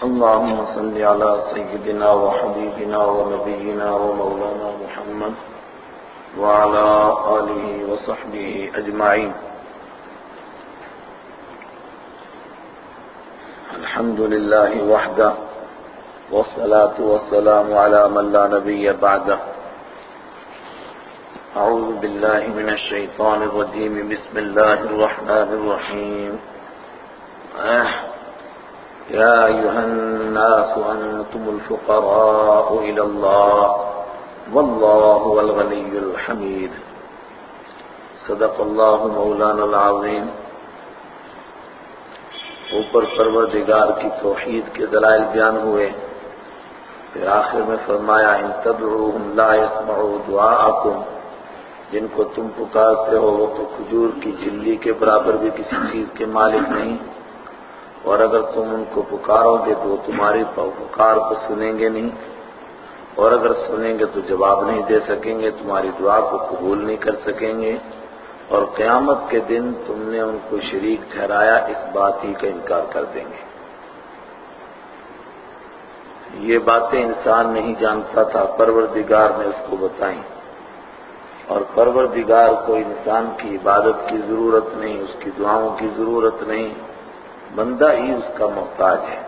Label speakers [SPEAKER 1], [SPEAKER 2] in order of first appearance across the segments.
[SPEAKER 1] اللهم صل على سيدنا وحبيبنا ونبينا ومولانا محمد وعلى آله وصحبه أجمعين. الحمد لله وحده والصلاة والسلام على من لا نبي بعده. أعوذ بالله من الشيطان الرجيم. بسم الله الرحمن الرحيم. آه. يا أيها الناس أنتم الفقراء إلى الله والله هو الغني الحميد. صدق الله مولانا العظيم. اوپر پروردگار کی توحید کے دلائل بیان ہوئے. پھر آخر میں فرمایا، ان تدعوهم لا يسمعوا دعاءكم جن کو تم پکارتے ہو وہ تو کھجور کی جلی کے برابر بھی کسی چیز کے مالک نہیں. اور اگر تم ان کو پکارو گے تو وہ تمہاری پکار کو سنیں گے نہیں۔ اور اگر سنیں گے تو جواب نہیں دے سکیں گے، تمہاری دعا کو قبول نہیں کر سکیں گے۔ اور قیامت کے دن تم نے ان کو شریک ٹھہرایا، اس بات ہی کا انکار کر دیں گے۔ یہ باتیں انسان نہیں جانتا تھا، پروردگار نے اس کو بتائیں۔ اور پروردگار کو انسان کی عبادت کی ضرورت نہیں، اس کی دعاؤں کی ضرورت نہیں۔ بندہ ہی اس کا محتاج ہے۔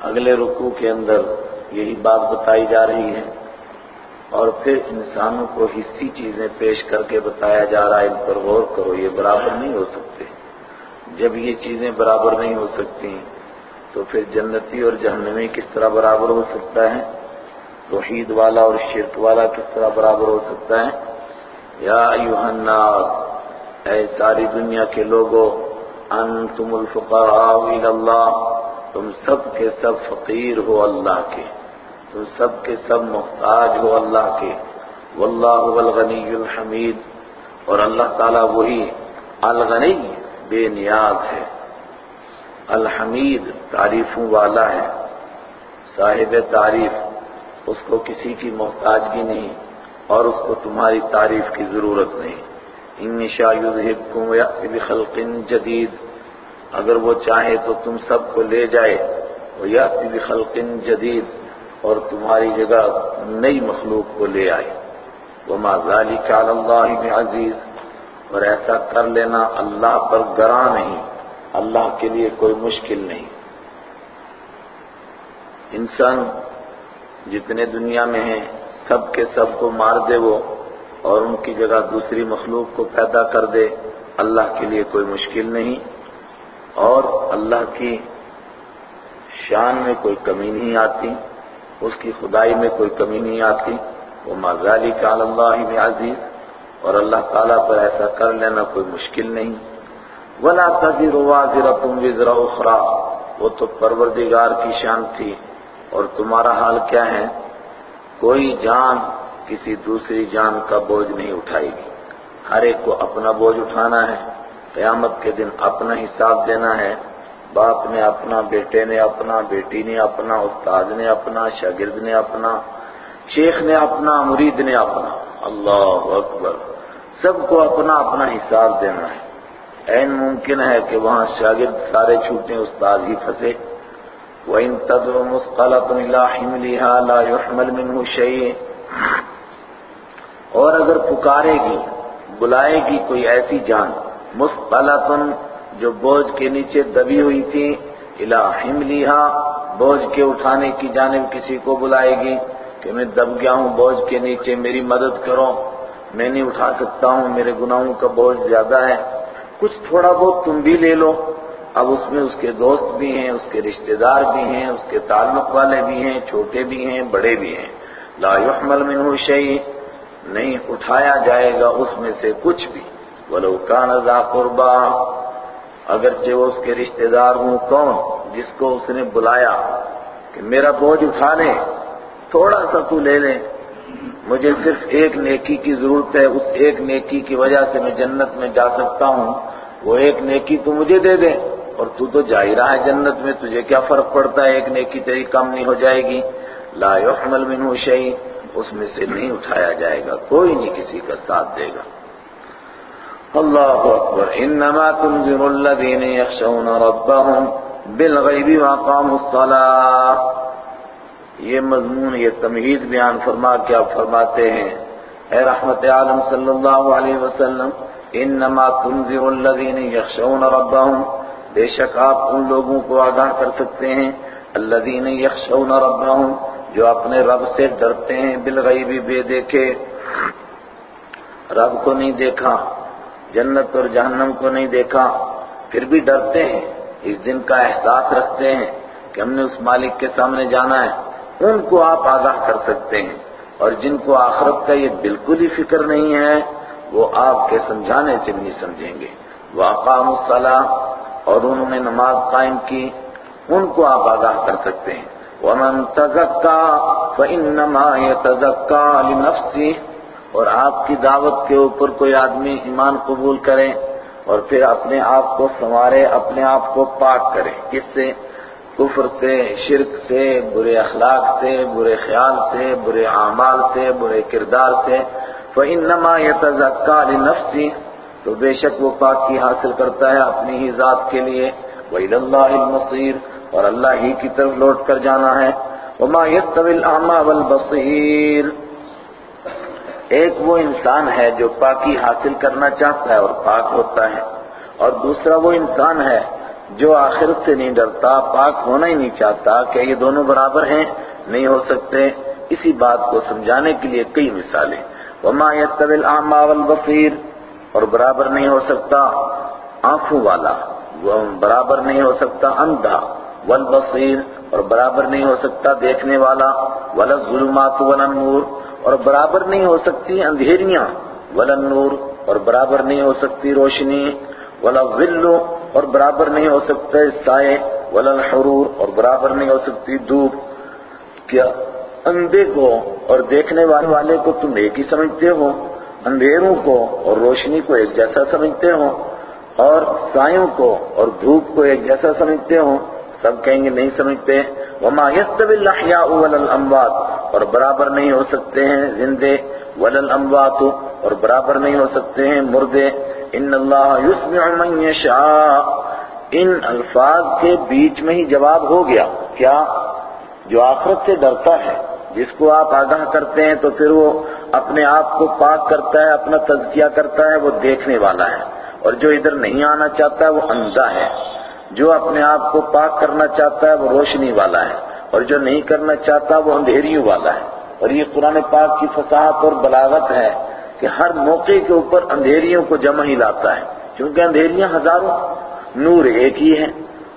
[SPEAKER 1] اگلے رکوع کے اندر یہی بات بتائی جا رہی ہے اور پھر انسانوں کو حصی چیزیں پیش کر کے بتایا جا رہا ہے، ان پر غور کرو، یہ برابر نہیں ہو سکتے۔ جب یہ چیزیں برابر نہیں ہو سکتی، تو پھر جنتی اور جہنمی کس طرح برابر ہو سکتا ہے؟ توحید والا اور شرک والا کس طرح برابر ہو سکتا ہے؟ یا ایوہ الناس اے ساری دنیا کے لوگوں انتم الفقراء اللہ تم سب کے سب فقیر ہو اللہ کے، تم سب کے سب محتاج ہو اللہ کے، واللہ الغنی الحمید۔ اور اللہ تعالیٰ وہی الغنی بے نیاز ہے، الحمید تعریفوں والا ہے۔ صاحب تعریف، اس کو کسی کی محتاجگی نہیں اور اس کو تمہاری تعریف کی ضرورت نہیں۔ ان شاء یذہبکم ویأتی بخلق جدید اگر وہ چاہے تو تم سب کو لے جائے ویأتی بخلق جدید اور تمہاری جگہ نئی مخلوق کو لے آئے. وما ذالک علی اللہ بعزیز اور ایسا کر لینا اللہ پر گراں نہیں، اللہ کے لیے کوئی مشکل نہیں. انسان جتنے دنیا میں ہیں، سب کے سب کو مار دے وہ اور ان کی جگہ دوسری مخلوق کو پیدا کر دے، اللہ کے لیے کوئی مشکل نہیں اور اللہ کی شان میں کوئی کمی نہیں آتی، اس کی خدائی میں کوئی کمی نہیں آتی۔ وہ مغالی کا اللہ میں عزیز اور اللہ تعالیٰ پر ایسا کر لینا کوئی مشکل نہیں۔ ولا تزر وازرة وزر اخرى وہ تو پروردگار کی شان تھی۔ اور تمہارا حال کیا ہے؟ کوئی جان کسی دوسری جان کا بوجھ نہیں اٹھائے گی۔ ہر ایک کو اپنا بوجھ اٹھانا ہے۔ قیامت کے دن اپنا حساب دینا ہے۔ باپ نے اپنا، بیٹے نے اپنا، بیٹی نے اپنا، استاد نے اپنا، شاگرد نے اپنا، شیخ نے اپنا، مرید نے اپنا۔ اللہ اکبر۔ سب کو اپنا اپنا حساب دینا ہے۔ این ممکن ہے کہ وہاں شاگرد سارے چھوٹے استاد ہی پھنسے۔ وَإِن تَدْعُ مُسْقَلَةٌ إِلَىٰ حِمْلِهَا لَا يُحْمَلْ مِنْهُ شَيْءٍ۔ اور اگر پکارے گی، بلائے گی کوئی ایسی جان مُسْقَلَةٌ جو بوجھ کے نیچے دبی ہوئی تھی إِلَىٰ حِمْلِهَا بوجھ کے اٹھانے کی جانب کسی کو بلائے گی کہ میں دب گیا ہوں، بوجھ کے نیچے میری مدد کرو۔ میں نہیں اٹھا سکتا ہوں، میرے گناہوں کا بوجھ زیادہ ہے۔ کچھ تھوڑا بہت تم بھی لے لو۔ اب اس میں اس کے دوست بھی ہیں، اس کے رشتہ دار بھی ہیں، اس کے تعلق والے بھی ہیں، چھوٹے بھی ہیں، بڑے بھی ہیں۔ لا يحمل منه شيء نہیں اٹھایا جائے گا اس میں سے کچھ بھی۔ ولو كان ذا قربا اگرچہ وہ اس کے رشتہ دار ہوں، کون؟ جس کو اس نے بلایا کہ میرا بوجھ اٹھا لے، تھوڑا سا تو لے لے۔ مجھے صرف ایک نیکی کی ضرورت ہے، اس ایک نیکی کی وجہ سے میں جنت میں جا سکتا ہوں۔ وہ ایک نیکی تو مجھے دے دے، اور تو تو جا ہی رہا ہے جنت میں، تجھے کیا فرق پڑتا ہے؟ ایک نیکی تیری کم نہیں ہو جائے گی۔ لا يحمل منه شيء۔ اس میں سے نہیں اٹھایا جائے گا، کوئی نہیں کسی کا ساتھ دے گا۔ اللہ اکبر۔ انما تنذر الذين يخشون ربهم بالغیب واقام الصلاة۔ یہ مضمون، یہ تمہید بیان فرما کے آپ فرماتے ہیں، اے رحمت عالم صلی اللہ علیہ وسلم، انما تنذر الذین یخشون ربهم۔ بے شک آپ ان لوگوں کو آگاہ کر سکتے ہیں۔ الذین یخشون ربهم جو اپنے رب سے ڈرتے ہیں بالغیبی بے دیکھے۔ رب کو نہیں دیکھا، جنت اور جہنم کو نہیں دیکھا، پھر بھی ڈرتے ہیں۔ اس دن کا احساس رکھتے ہیں کہ ہم نے اس مالک کے سامنے جانا ہے۔ ان کو آپ آگاہ کر سکتے ہیں۔ اور جن کو آخرت کا یہ بالکل ہی فکر نہیں ہے، وہ آپ کے سمجھانے سے بھی نہیں سمجھیں گے۔ وہ اقام الصلاح اور انہوں نے نماز قائم کی۔ ان کو آپ آگاہ کر سکتے ہیں۔ وَمَن تَزَكَّى فَإِنَّمَا يَتَزَكَّى لِنَفْسِهِ، اور آپ کی دعوت کے اوپر کوئی آدمی ایمان قبول کرے اور پھر اپنے آپ کو سنوارے، اپنے آپ کو پاک کرے۔ کس سے؟ کفر سے، شرک سے، برے اخلاق سے، برے خیال سے، برے اعمال سے، برے کردار سے۔ فَإِنَّمَا يَتَزَكَّى لِنَفْسِهِ، تو بے شک وہ پاکی حاصل کرتا ہے اپنی ہی ذات کے لیے۔ وَإِلَى اللَّهِ الْمَصِيرُ۔ اور اللہ ہی کی طرف لوٹ کر جانا ہے۔ وما يَتَّوِ الْأَعْمَى وَالْبَصِيرُ۔ ایک وہ انسان ہے جو پاکی حاصل کرنا چاہتا ہے اور پاک ہوتا ہے۔ اور دوسرا وہ انسان ہے جو آخرت سے نہیں ڈرتا، پاک ہونا ہی نہیں چاہتا کہ یہ دونوں برابر ہیں، نہیں ہو سکتے۔ اسی بات کو سمجھانے کے لیے کئی مثالیں۔ وما يَتَّوِ الْأَعْمَى وَالْبَصِيرُ۔ اور برابر نہیں ہو سکتا آنکھوں والا۔ وہ برابر نہیں ہو سکتا اندھا۔ والبصیر اور برابر نہیں ہو سکتا دیکھنے والا ولا الظلمات ولا النور، اور برابر نہیں ہو سکتی اندھیریاں ولا النور، اور برابر نہیں ہو سکتی روشنی ولا الظل، اور برابر نہیں ہو سکتے سائے ولا الحرور، اور برابر نہیں ہو سکتی دھوپ۔ کیا اندھے کو اور دیکھنے والے کو تم ایک ہی سمجھتے ہو؟ اندھیروں کو اور روشنی کو ایک جیسا سمجھتے ہو؟ اور سایوں کو اور دھوپ کو ایک جیسا سمجھتے ہو؟ سب کہیں گے نہیں سمجھتے۔ وما يستوي الاحياء ولا الاموات اور برابر نہیں ہو سکتے ہیں زندے۔ ولا الاموات اور برابر نہیں ہو سکتے ہیں مردے۔ ان اللہ يسمع من يشاء۔ ان الفاظ کے بیچ میں ہی جواب ہو گیا۔ کیا؟ جو آخرت سے ڈرتا ہے۔ جس کو آپ آگاہ کرتے ہیں تو پھر وہ اپنے آپ کو پاک کرتا ہے، اپنا تزکیہ کرتا ہے، وہ دیکھنے والا ہے۔ اور جو ادھر نہیں آنا چاہتا ہے وہ اندھا ہے۔ جو اپنے آپ کو پاک کرنا چاہتا ہے وہ روشنی والا ہے اور جو نہیں کرنا چاہتا وہ اندھیریوں والا ہے اور یہ قرآن پاک کی فصاحت اور بلاغت ہے کہ ہر موقع کے اوپر اندھیریوں کو جمع ہی لاتا ہے کیونکہ اندھیریاں ہزاروں نور ایک ہی ہے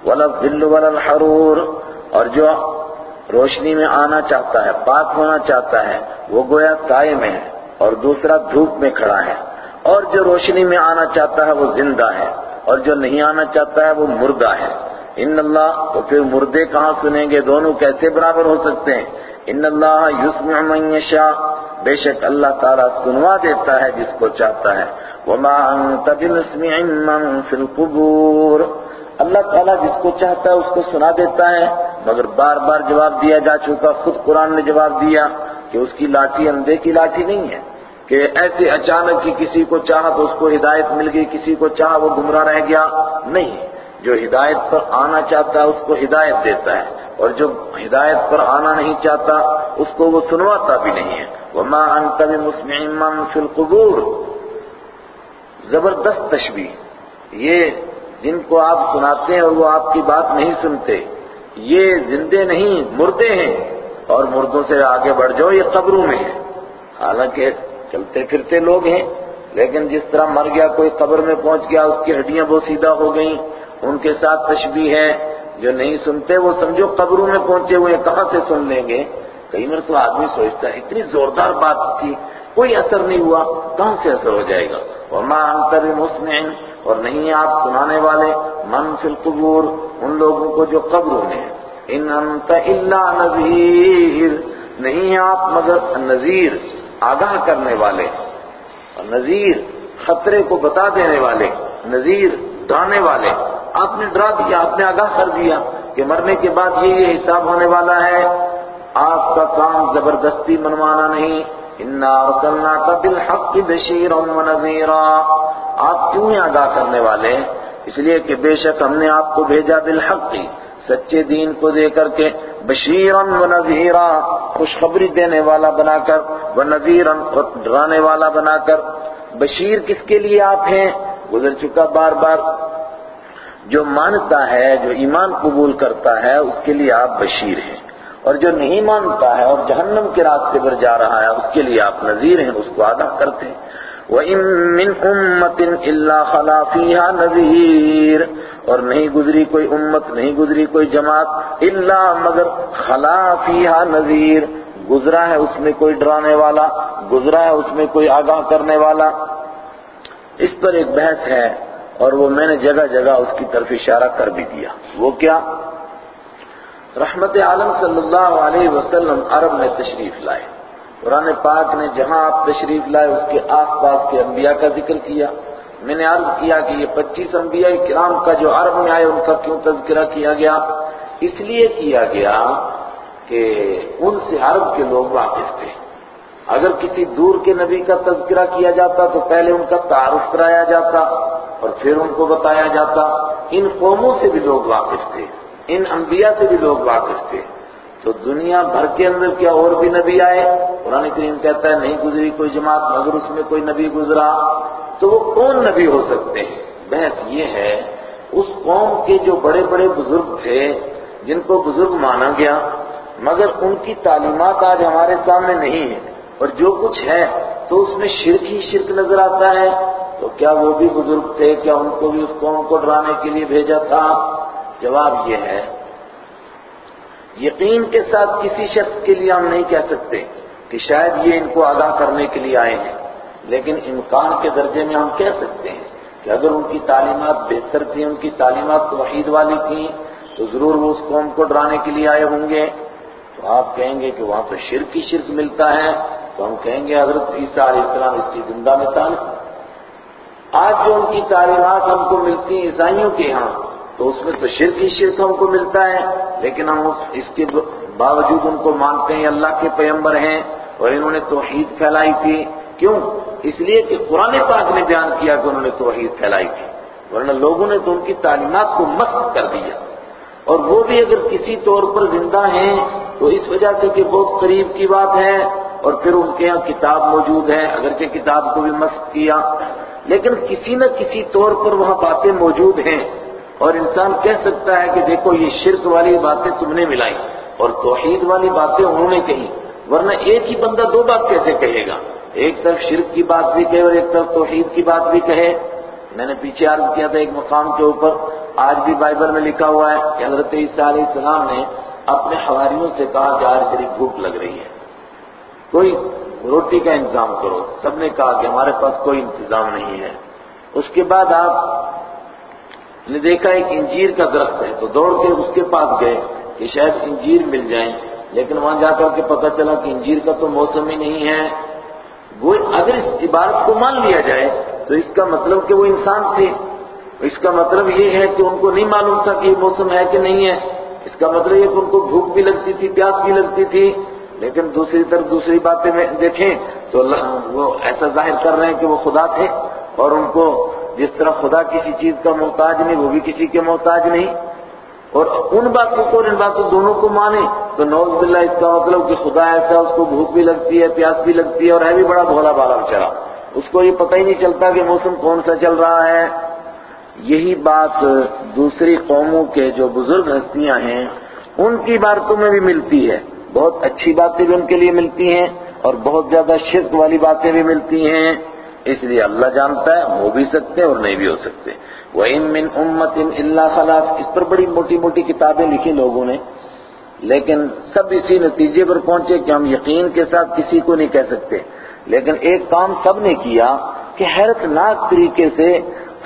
[SPEAKER 1] ولا الظل ولا الحرور۔ اور جو روشنی میں آنا چاہتا ہے، پاک ہونا چاہتا ہے، وہ گویا سائے میں ہے اور دوسرا دھوپ میں کھڑا ہے۔ اور جو روشنی میں آنا چاہتا ہے، وہ زندہ ہے۔ اور جو نہیں آنا چاہتا ہے وہ مردہ ہے۔ ان اللہ تو پھر مردے کہاں سنیں گے؟ دونوں کیسے برابر ہو سکتے ہیں؟ ان اللہ یسمع من یشاء۔ بے شک اللہ تعالیٰ سنوا دیتا ہے جس کو چاہتا ہے۔ وما انت بمسمع من فی القبور۔ اللہ تعالیٰ جس کو چاہتا ہے اس کو سنا دیتا ہے، مگر بار بار جواب دیا جا چکا، خود قرآن نے جواب دیا کہ اس کی لاٹھی اندھے کی لاٹھی نہیں ہے۔ کہ ایسے اچانک ہی کسی کو چاہا تو اس کو ہدایت مل گئی، کسی کو چاہا وہ گمراہ رہ گیا۔ نہیں، جو ہدایت پر آنا چاہتا ہے اس کو ہدایت دیتا ہے، اور جو ہدایت پر آنا نہیں چاہتا اس کو وہ سنواتا بھی نہیں ہے۔ وما انت بمسمع من فی القبور۔ زبردست تشبیہ۔ یہ جن کو آپ سناتے ہیں اور وہ آپ کی بات نہیں سنتے، یہ زندے نہیں، مردے ہیں۔ اور مردوں سے آگے بڑھ جاؤ، یہ قبروں میں ہیں۔ حالانکہ چلتے پھرتے لوگ ہیں، لیکن جس طرح مر گیا، کوئی قبر میں پہنچ گیا، اس کی ہڈیاں وہ سیدھا ہو گئیں، ان کے ساتھ تشبیح ہے، جو نہیں سنتے وہ سمجھو قبروں میں پہنچے ہوئے کہاں سے سن لیں گے؟ کئی بار تو آدمی سوچتا ہے، اتنی زوردار بات تھی، کوئی اثر نہیں ہوا، کہاں سے اثر ہو جائے گا؟ وما انت بمسمع، اور نہیں آپ سنانے والے، من فی القبور، ان لوگوں کو جو قبروں میں ہیں۔ ان انت الا نذیر نہیں آپ مگر نذیر۔ آگاہ کرنے والے اور نذیر خطرے کو بتا دینے والے، نذیر ڈرانے والے۔ آپ نے ڈرا دیا، آپ نے آگاہ کر دیا کہ مرنے کے بعد یہ یہ حساب ہونے والا ہے۔ آپ کا کام زبردستی منوانا نہیں۔ انا ارسلناک بالحق بشیرا ونذیرا آپ کیوں ہیں آگاہ کرنے والے؟ اس لیے کہ بے شک ہم نے آپ کو بھیجا بالحق۔ سچے دین کو دے کر کے بشیرن و نذیرا خوشخبری دینے والا بنا کر و نذیرن اور ڈرانے والا بنا کر۔ بشیر کس کے لیے آپ ہیں؟ گزر چکا بار بار۔ جو مانتا ہے، جو ایمان قبول کرتا ہے، اس کے لیے آپ بشیر ہیں۔ اور جو نہیں مانتا ہے اور جہنم کے راستے پر جا رہا ہے، اس کے لیے آپ نذیر ہیں، اس کو آگاہ کرتے ہیں۔ وَإِن مِّنْ أُمَّةٍ إِلَّا خَلَا فِيهَا نَذِيرٌ اور نہیں گزری کوئی امت، نہیں گزری کوئی جماعت الا مگر خلا فیہا نذیر گزرا ہے اس میں کوئی ڈرانے والا، گزرا ہے اس میں کوئی آگاہ کرنے والا۔ اس پر ایک بحث ہے اور وہ میں نے جگہ جگہ اس کی طرف اشارہ کر بھی دیا۔ وہ کیا؟ رحمت عالم صلی اللہ علیہ وسلم عرب میں تشریف لائے۔ قرآن پاک نے جہاں آپ تشریف لائے، اس کے آس پاس کے انبیاء کا ذکر کیا۔ میں نے عرض کیا کہ یہ پچیس انبیاء کرام کا جو عرب میں آئے، ان کا کیوں تذکرہ کیا گیا؟ اس لیے کیا گیا کہ ان سے عرب کے لوگ واقف تھے۔ اگر کسی دور کے نبی کا تذکرہ کیا جاتا تو پہلے ان کا تعارف کرایا جاتا اور پھر ان کو بتایا جاتا۔ ان قوموں سے بھی لوگ واقف تھے، ان انبیاء سے بھی لوگ واقف تھے۔ تو دنیا بھر کے اندر کیا اور بھی نبی آئے؟ قرآن کریم کہتا ہے، نہیں گزری کوئی جماعت، مگر اس میں کوئی نبی گزرا۔ تو وہ کون نبی ہو سکتے ہیں؟ بحث یہ ہے، اس قوم کے جو بڑے بڑے بزرگ تھے، جن کو بزرگ مانا گیا، مگر ان کی تعلیمات آج ہمارے سامنے نہیں ہیں۔ اور جو کچھ ہے، تو اس میں شرک ہی شرک نظر آتا ہے۔ تو کیا وہ بھی بزرگ تھے؟ کیا ان کو بھی اس قوم کو ڈرانے کے لیے بھیجا تھا؟ جواب یہ ہے یقین کے ساتھ کسی شخص کے لیے ہم نہیں کہہ سکتے کہ شاید یہ ان کو آگاہ کرنے کے لیے آئے ہیں۔ لیکن امکان کے درجے میں ہم کہہ سکتے ہیں کہ اگر ان کی تعلیمات بہتر تھیں، ان کی تعلیمات توحید والی تھیں، تو ضرور وہ اس قوم کو ڈرانے کے لیے آئے ہوں گے۔ تو آپ کہیں گے کہ وہاں تو شرک ہی شرک ملتا ہے۔ تو ہم کہیں گے حضرت عیسیٰ علیہ السلام اس کی زندہ مثال آج جو ان کی تعلیمات ہم کو ملتی ہیں عیسائیوں کے ہاں تو اس میں تو شرک ہی شرک ہم کو ملتا ہے، لیکن ہم اس کے باوجود ان کو مانتے ہیں، اللہ کے پیمبر ہیں، اور انہوں نے توحید پھیلائی تھی۔ کیوں؟ اس لیے کہ قرآن پاک نے بیان کیا کہ انہوں نے توحید پھیلائی تھی۔ ورنہ لوگوں نے تو ان کی تعلیمات کو مست کر دیا۔ اور وہ بھی اگر کسی طور پر زندہ ہیں، تو اس وجہ سے کہ بہت قریب کی بات ہے، اور پھر ان کے یہاں کتاب موجود ہے، اگرچہ کتاب کو بھی مست کیا۔ لیکن کسی نہ کسی طور پر وہاں باتیں موجود ہیں۔ اور انسان کہہ سکتا ہے کہ دیکھو یہ شرک والی باتیں تم نے ملائی اور توحید والی باتیں انہوں نے کہی، ورنہ ایک ہی بندہ دو بات کیسے کہے گا؟ ایک طرف شرک کی بات بھی کہے اور ایک طرف توحید کی بات بھی کہے۔ میں نے پیچھے عرض کیا تھا ایک مقام کے اوپر، آج بھی بائبل میں لکھا ہوا ہے کہ حضرت عیسیٰ علیہ السلام نے اپنے حواریوں سے کہا کہ آج میری بھوک لگ رہی ہے۔ کوئی روٹی کا انتظام کرو۔ سب نے کہا کہ ہمارے پاس کوئی انتظام نہیں ہے۔ اس کے بعد آپ نے دیکھا ایک انجیر کا درخت ہے تو دوڑ کے اس کے پاس گئے کہ شاید انجیر مل جائیں۔ لیکن وہاں جا کر کے پتہ چلا کہ انجیر کا تو موسم ہی نہیں ہے۔ وہ اگر اس عبارت کو مان لیا جائے تو اس کا مطلب کہ وہ انسان تھے۔ اس کا مطلب یہ ہے کہ ان کو نہیں معلوم تھا کہ یہ موسم ہے کہ نہیں ہے۔ اس کا مطلب یہ کہ ان کو بھوک بھی لگتی تھی، پیاس بھی لگتی تھی۔ لیکن دوسری طرف دوسری باتیں دیکھیں تو وہ ایسا ظاہر کر رہے ہیں کہ وہ خدا تھے اور ان کو جس طرح خدا کسی چیز کا محتاج نہیں، وہ بھی کسی کے محتاج نہیں۔ اور ان باتوں کو اور ان باتوں دونوں کو مانے تو نوز باللہ اس کا مطلب کہ خدا ایسا اس کو بھوک بھی لگتی ہے، پیاس بھی لگتی ہے اور ہے بھی بڑا بھولا بالا بچارا اس کو یہ پتہ ہی نہیں چلتا کہ موسم کون سا چل رہا ہے۔ یہی بات دوسری قوموں کے جو بزرگ ہستیاں ہیں، ان کی باتوں میں بھی ملتی ہے۔ بہت اچھی باتیں بھی ان کے لیے ملتی ہیں اور بہت زیادہ شرک والی باتیں بھی ملتی ہیں۔ اس لیے اللہ جانتا ہے ہو بھی سکتے اور نہیں بھی ہو سکتے وَإِن مِّن أُمَّةٍ إِلَّا خَلَافٍ، اس پر بڑی موٹی موٹی کتابیں لکھی لوگوں نے، لیکن سب اسی نتیجے پر پہنچے کہ ہم یقین کے ساتھ کسی کو نہیں کہہ سکتے۔ لیکن ایک کام سب نے کیا کہ حیرت ناک طریقے سے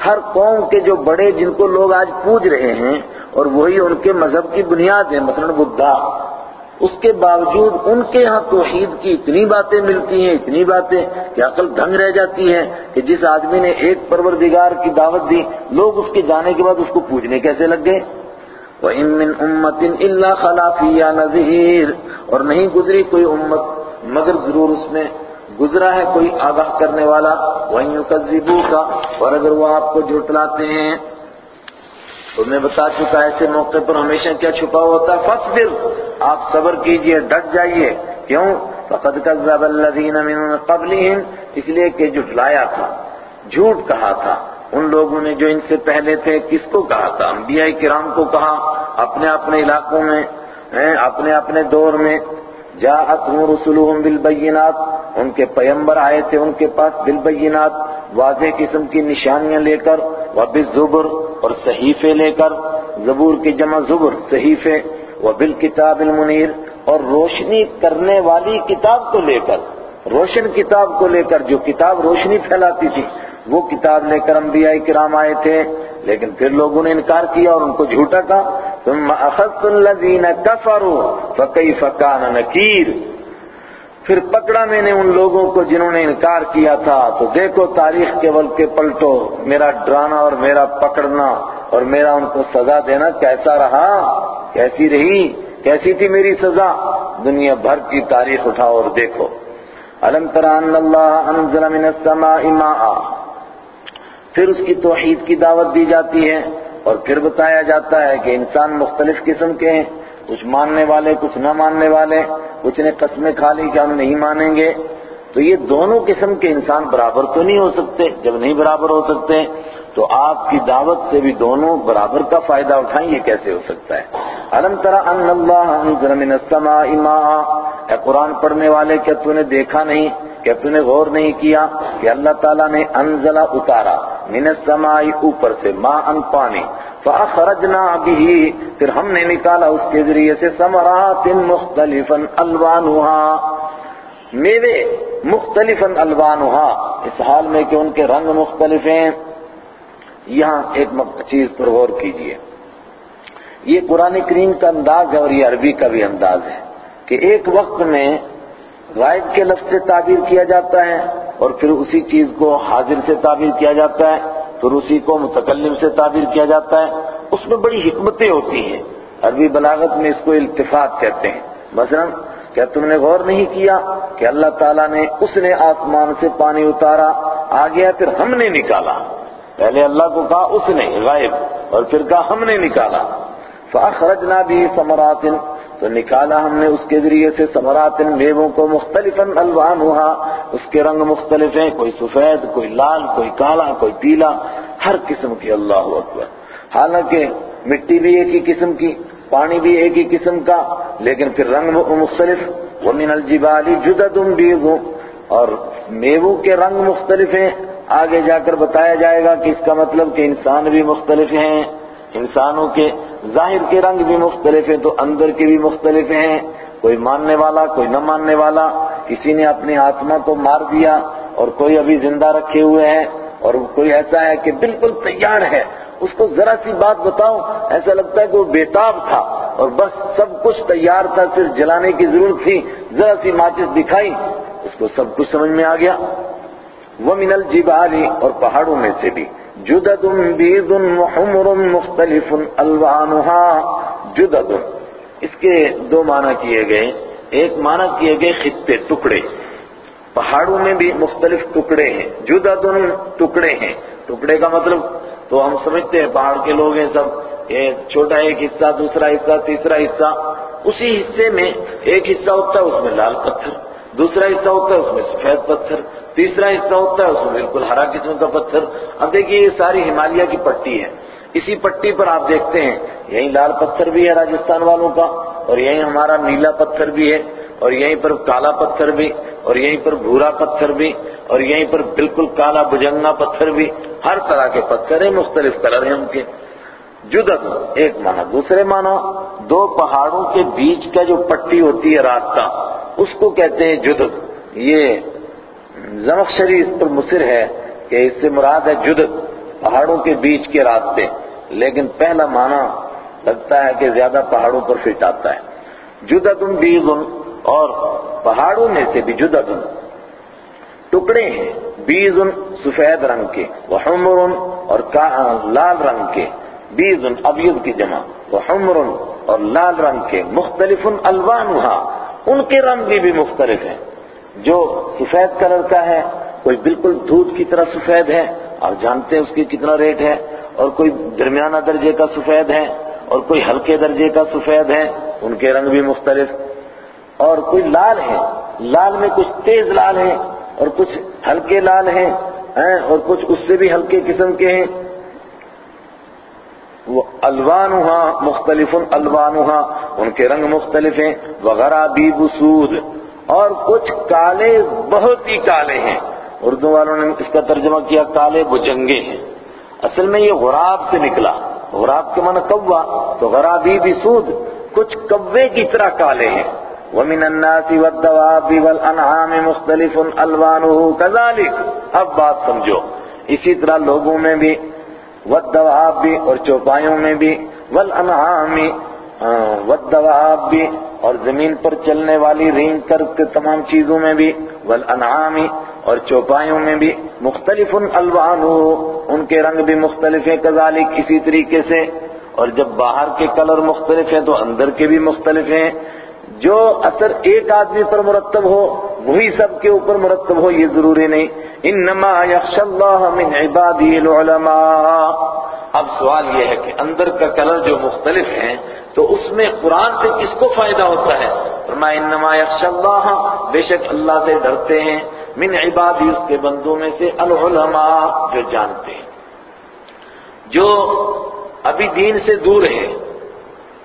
[SPEAKER 1] ہر قوم کے جو بڑے جن کو لوگ آج پوج رہے ہیں اور وہی ان کے مذہب کی بنیاد ہے، مثلا بدھا۔ اس کے باوجود ان کے ہاں توحید کی اتنی باتیں ملتی ہیں، اتنی باتیں کہ عقل دھنگ رہ جاتی ہے کہ جس آدمی نے ایک پروردگار کی دعوت دی، لوگ اس کے جانے کے بعد اس کو پوجنے کیسے لگ گئے؟ وَإِن مِّن أُمَّةٍ إِلَّا خَلَا فِيهَا نَذِيرٌ۔ اور نہیں گزری کوئی امت، مگر ضرور اس میں گزرا ہے کوئی آگاہ کرنے والا۔ وَإِن يُكَذِّبُوكَ۔ اور اگر وہ آپ کو جھٹلاتے ہیں تو میں بتا چکا ایسے موقع پر ہمیشہ کیا چھپا ہوتا ہے؟ فصبر آپ صبر کیجیے، ڈٹ جائیے۔ کیوں؟ فقد كذب الذين من قبلهم اس لیے کہ جھٹلایا تھا، جھوٹ کہا تھا۔ ان لوگوں نے جو ان سے پہلے تھے، کس کو کہا تھا؟ انبیاء کرام کو کہا، اپنے اپنے علاقوں میں اپنے اپنے دور میں۔ جاءتهم رسلهم بالبينات، ان کے پیمبر آئے تھے ان کے پاس بالبينات، واضح قسم کی نشانیاں لے کر، وبالزبر اور صحیفے لے کر، زبور کی جمع زبر، صحیفے، وبالکتاب المنیر اور روشنی کرنے والی کتاب کو لے کر، روشن کتاب کو لے کر، جو کتاب روشنی پھیلاتی تھی، وہ کتاب لے کر انبیاء کرام آئے تھے۔ لیکن پھر لوگوں نے انکار کیا اور ان کو جھوٹا کہا۔ ثم اخذت الذين كفروا فكيف كان نكير پھر پکڑا میں نے ان لوگوں کو جنہوں نے انکار کیا تھا۔ تو دیکھو تاریخ کے بل کے پلٹو۔ میرا ڈرانا اور میرا پکڑنا اور میرا ان کو سزا دینا کیسا رہا؟ کیسی رہی؟ کیسی تھی میری سزا؟ دنیا بھر کی تاریخ اٹھاؤ اور دیکھو۔ الم ان اللہ انزل من السماء ماء۔ پھر اس کی توحید کی دعوت دی جاتی ہے اور پھر بتایا جاتا ہے کہ انسان مختلف قسم کے ہیں، کچھ ماننے والے، کچھ نہ ماننے والے، کچھ نے قسمیں کھا لی کہ ہم نہیں مانیں گے۔ تو یہ دونوں قسم کے انسان برابر تو نہیں ہو سکتے۔ جب نہیں برابر ہو سکتے، تو آپ کی دعوت سے بھی دونوں برابر کا فائدہ اٹھائیں، یہ کیسے ہو سکتا ہے؟ الم ترى ان اللہ انزل من السماء ماء۔ اے قرآن پڑھنے والے، کیا تو نے دیکھا نہیں؟ کیا تو نے غور نہیں کیا کہ اللہ تعالیٰ نے انزل اتارا من السماء اوپر سے ماء ان پانی، فاخرجنا به، پھر ہم نے نکالا اس کے ذریعے سے ثمرات مختلفا الوانها میوے مختلفا الوانها اس حال میں کہ ان کے رنگ مختلف ہیں۔ یہاں ایک چیز پر غور کیجیے۔ یہ قرآن کریم کا انداز ہے اور یہ عربی کا بھی انداز ہے کہ ایک وقت میں غائب کے لفظ سے تعبیر کیا جاتا ہے اور پھر اسی چیز کو حاضر سے تعبیر کیا جاتا ہے، پھر اسی کو متکلم سے تعبیر کیا جاتا ہے۔ اس میں بڑی حکمتیں ہوتی ہیں۔ عربی بلاغت میں اس کو التفات کہتے ہیں۔ مثلا، کیا تم نے غور نہیں کیا کہ اللہ تعالیٰ نے اس نے آسمان سے پانی اتارا آ گیا پھر ہم نے نکالا۔ پہلے اللہ کو کہا، اس نے، غائب۔ اور پھر کہا، ہم نے نکالا۔ فاخرجنا بھی ثمرات تو نکالا ہم نے اس کے ذریعے سے ثمرات میووں کو مختلف الوانها اس کے رنگ مختلف ہیں، کوئی سفید، کوئی لال، کوئی کالا، کوئی پیلا، ہر قسم کی، اللہ اکبر۔ حالانکہ مٹی بھی ایک ہی قسم کی، پانی بھی ایک ہی قسم کا، لیکن پھر رنگ مختلف۔ ومن الجبال جدد بیض اور میووں کے رنگ مختلف ہیں۔ آگے جا کر بتایا جائے گا کہ اس کا مطلب کہ انسان بھی مختلف ہیں۔ انسانوں کے ظاہر کے رنگ بھی مختلف ہیں تو اندر کے بھی مختلف ہیں۔ کوئی ماننے والا، کوئی نہ ماننے والا۔ کسی نے اپنی آتما کو مار دیا اور کوئی ابھی زندہ رکھے ہوئے ہیں اور کوئی ایسا ہے کہ بالکل تیار ہے۔ اس کو ذرا سی بات بتاؤ ایسا لگتا ہے کہ وہ بیتاب تھا اور بس سب کچھ تیار تھا، صرف جلانے کی ضرورت تھی۔ ذرا سی ماچس دکھائی، اس کو سب کچھ سمجھ میں آ گیا۔ ومن الجبال اور پہاڑوں میں سے بھی۔ جدد بیض وحمر مختلف الوانها جدد. اس کے دو معنی کیے گئے. ایک معنی کیے گئے خطے، ٹکڑے. پہاڑوں میں بھی مختلف ٹکڑے ہیں. جدد ٹکڑے ہیں. ٹکڑے کا مطلب تو ہم سمجھتے ہیں پہاڑ کے لوگ ہیں سب. چھوٹا ایک حصہ، دوسرا حصہ، تیسرا حصہ. اسی حصے میں ایک حصہ ہوتا ہے اس میں لال پتھر، دوسرا حصہ ہوتا ہے اس میں سفید پتھر. تیسرا حصہ ہوتا ہے اس میں بالکل ہرا قسم کا پتھر۔ اب دیکھیے یہ ساری ہمالیہ کی پٹی ہے۔ اسی پٹی پر آپ دیکھتے ہیں، یہیں لال پتھر بھی ہے راجستھان والوں کا، اور یہیں ہمارا نیلا پتھر بھی ہے، اور یہیں پر کالا پتھر بھی، اور یہیں پر بھورا پتھر بھی، اور یہیں پر بالکل کالا بجنگا پتھر بھی۔ ہر طرح کے پتھر ہیں، مختلف کلر ہیں ان کے۔ جدت ایک معنی دوسرے معنی دو پہاڑوں کے بیچ کا جو پٹی ہوتی ہے راستہ، اس کو کہتے ہیں جدت یہ زمخشری اس پر مصر ہے کہ اس سے مراد ہے جدت پہاڑوں کے بیچ کے راستے۔ لیکن پہلا معنی لگتا ہے کہ زیادہ پہاڑوں پر فٹ آتا ہے۔ جدت بیض اور پہاڑوں میں سے بھی جدت ٹکڑے ہیں بیض سفید رنگ کے وحمر اور لال رنگ کے۔ بیض ابیض کی جمع وحمر اور لال رنگ کے۔ مختلف الوانها ان کے رنگ بھی, بھی مختلف ہیں۔ جو سفید کلر کا ہے، کوئی بالکل دودھ کی طرح سفید ہے آپ جانتے ہیں اس کی کتنا ریٹ ہے، اور کوئی درمیانہ درجے کا سفید ہے اور کوئی ہلکے درجے کا سفید ہے، ان کے رنگ بھی مختلف۔ اور کوئی لال ہے، لال میں کچھ تیز لال ہے اور کچھ ہلکے لال ہیں اور کچھ اس سے بھی ہلکے قسم کے ہیں۔ وہ الوانہ مختلف الوانہ ان کے رنگ مختلف ہیں۔ وغیرہ بھی بسود اور کچھ کالے بہت ہی کالے ہیں۔ اردو والوں نے اس کا ترجمہ کیا، کالے بجنگے ہیں۔ اصل میں یہ غراب سے نکلا۔ غراب کے معنی کوا تو غرابی بھی سود، کچھ کوے کی طرح کالے ہیں۔ وَمِنَ النَّاسِ وَالدَّوَابِ وَالْأَنْعَامِ مُخْتَلِفٌ أَلْوَانُهُ كَذَلِكَ۔ اب بات سمجھو۔ اسی طرح لوگوں میں بھی، والدواب بھی اور چوپایوں میں بھی والانعام ہاں، والدواب بھی اور زمین پر چلنے والی رینگ کر کے تمام چیزوں میں بھی، والانعام اور چوپایوں میں بھی مختلف الوان ان کے رنگ بھی مختلف ہیں کذالک اسی طریقے سے۔ اور جب باہر کے کلر مختلف ہیں تو اندر کے بھی مختلف ہیں۔ جو اثر ایک آدمی پر مرتب ہو، وہی سب کے اوپر مرتب ہو، یہ ضروری نہیں۔ انما یخش اللہ من عبادی العلماء۔ اب سوال یہ ہے کہ اندر کا کلر جو مختلف ہیں، تو اس میں قرآن سے کس کو فائدہ ہوتا ہے؟ فرمایا، انما یخش اللہ، بے شک اللہ سے ڈرتے ہیں۔ من عبادی اس کے بندوں میں سے العلماء جو جانتے ہیں۔ جو ابھی دین سے دور ہیں،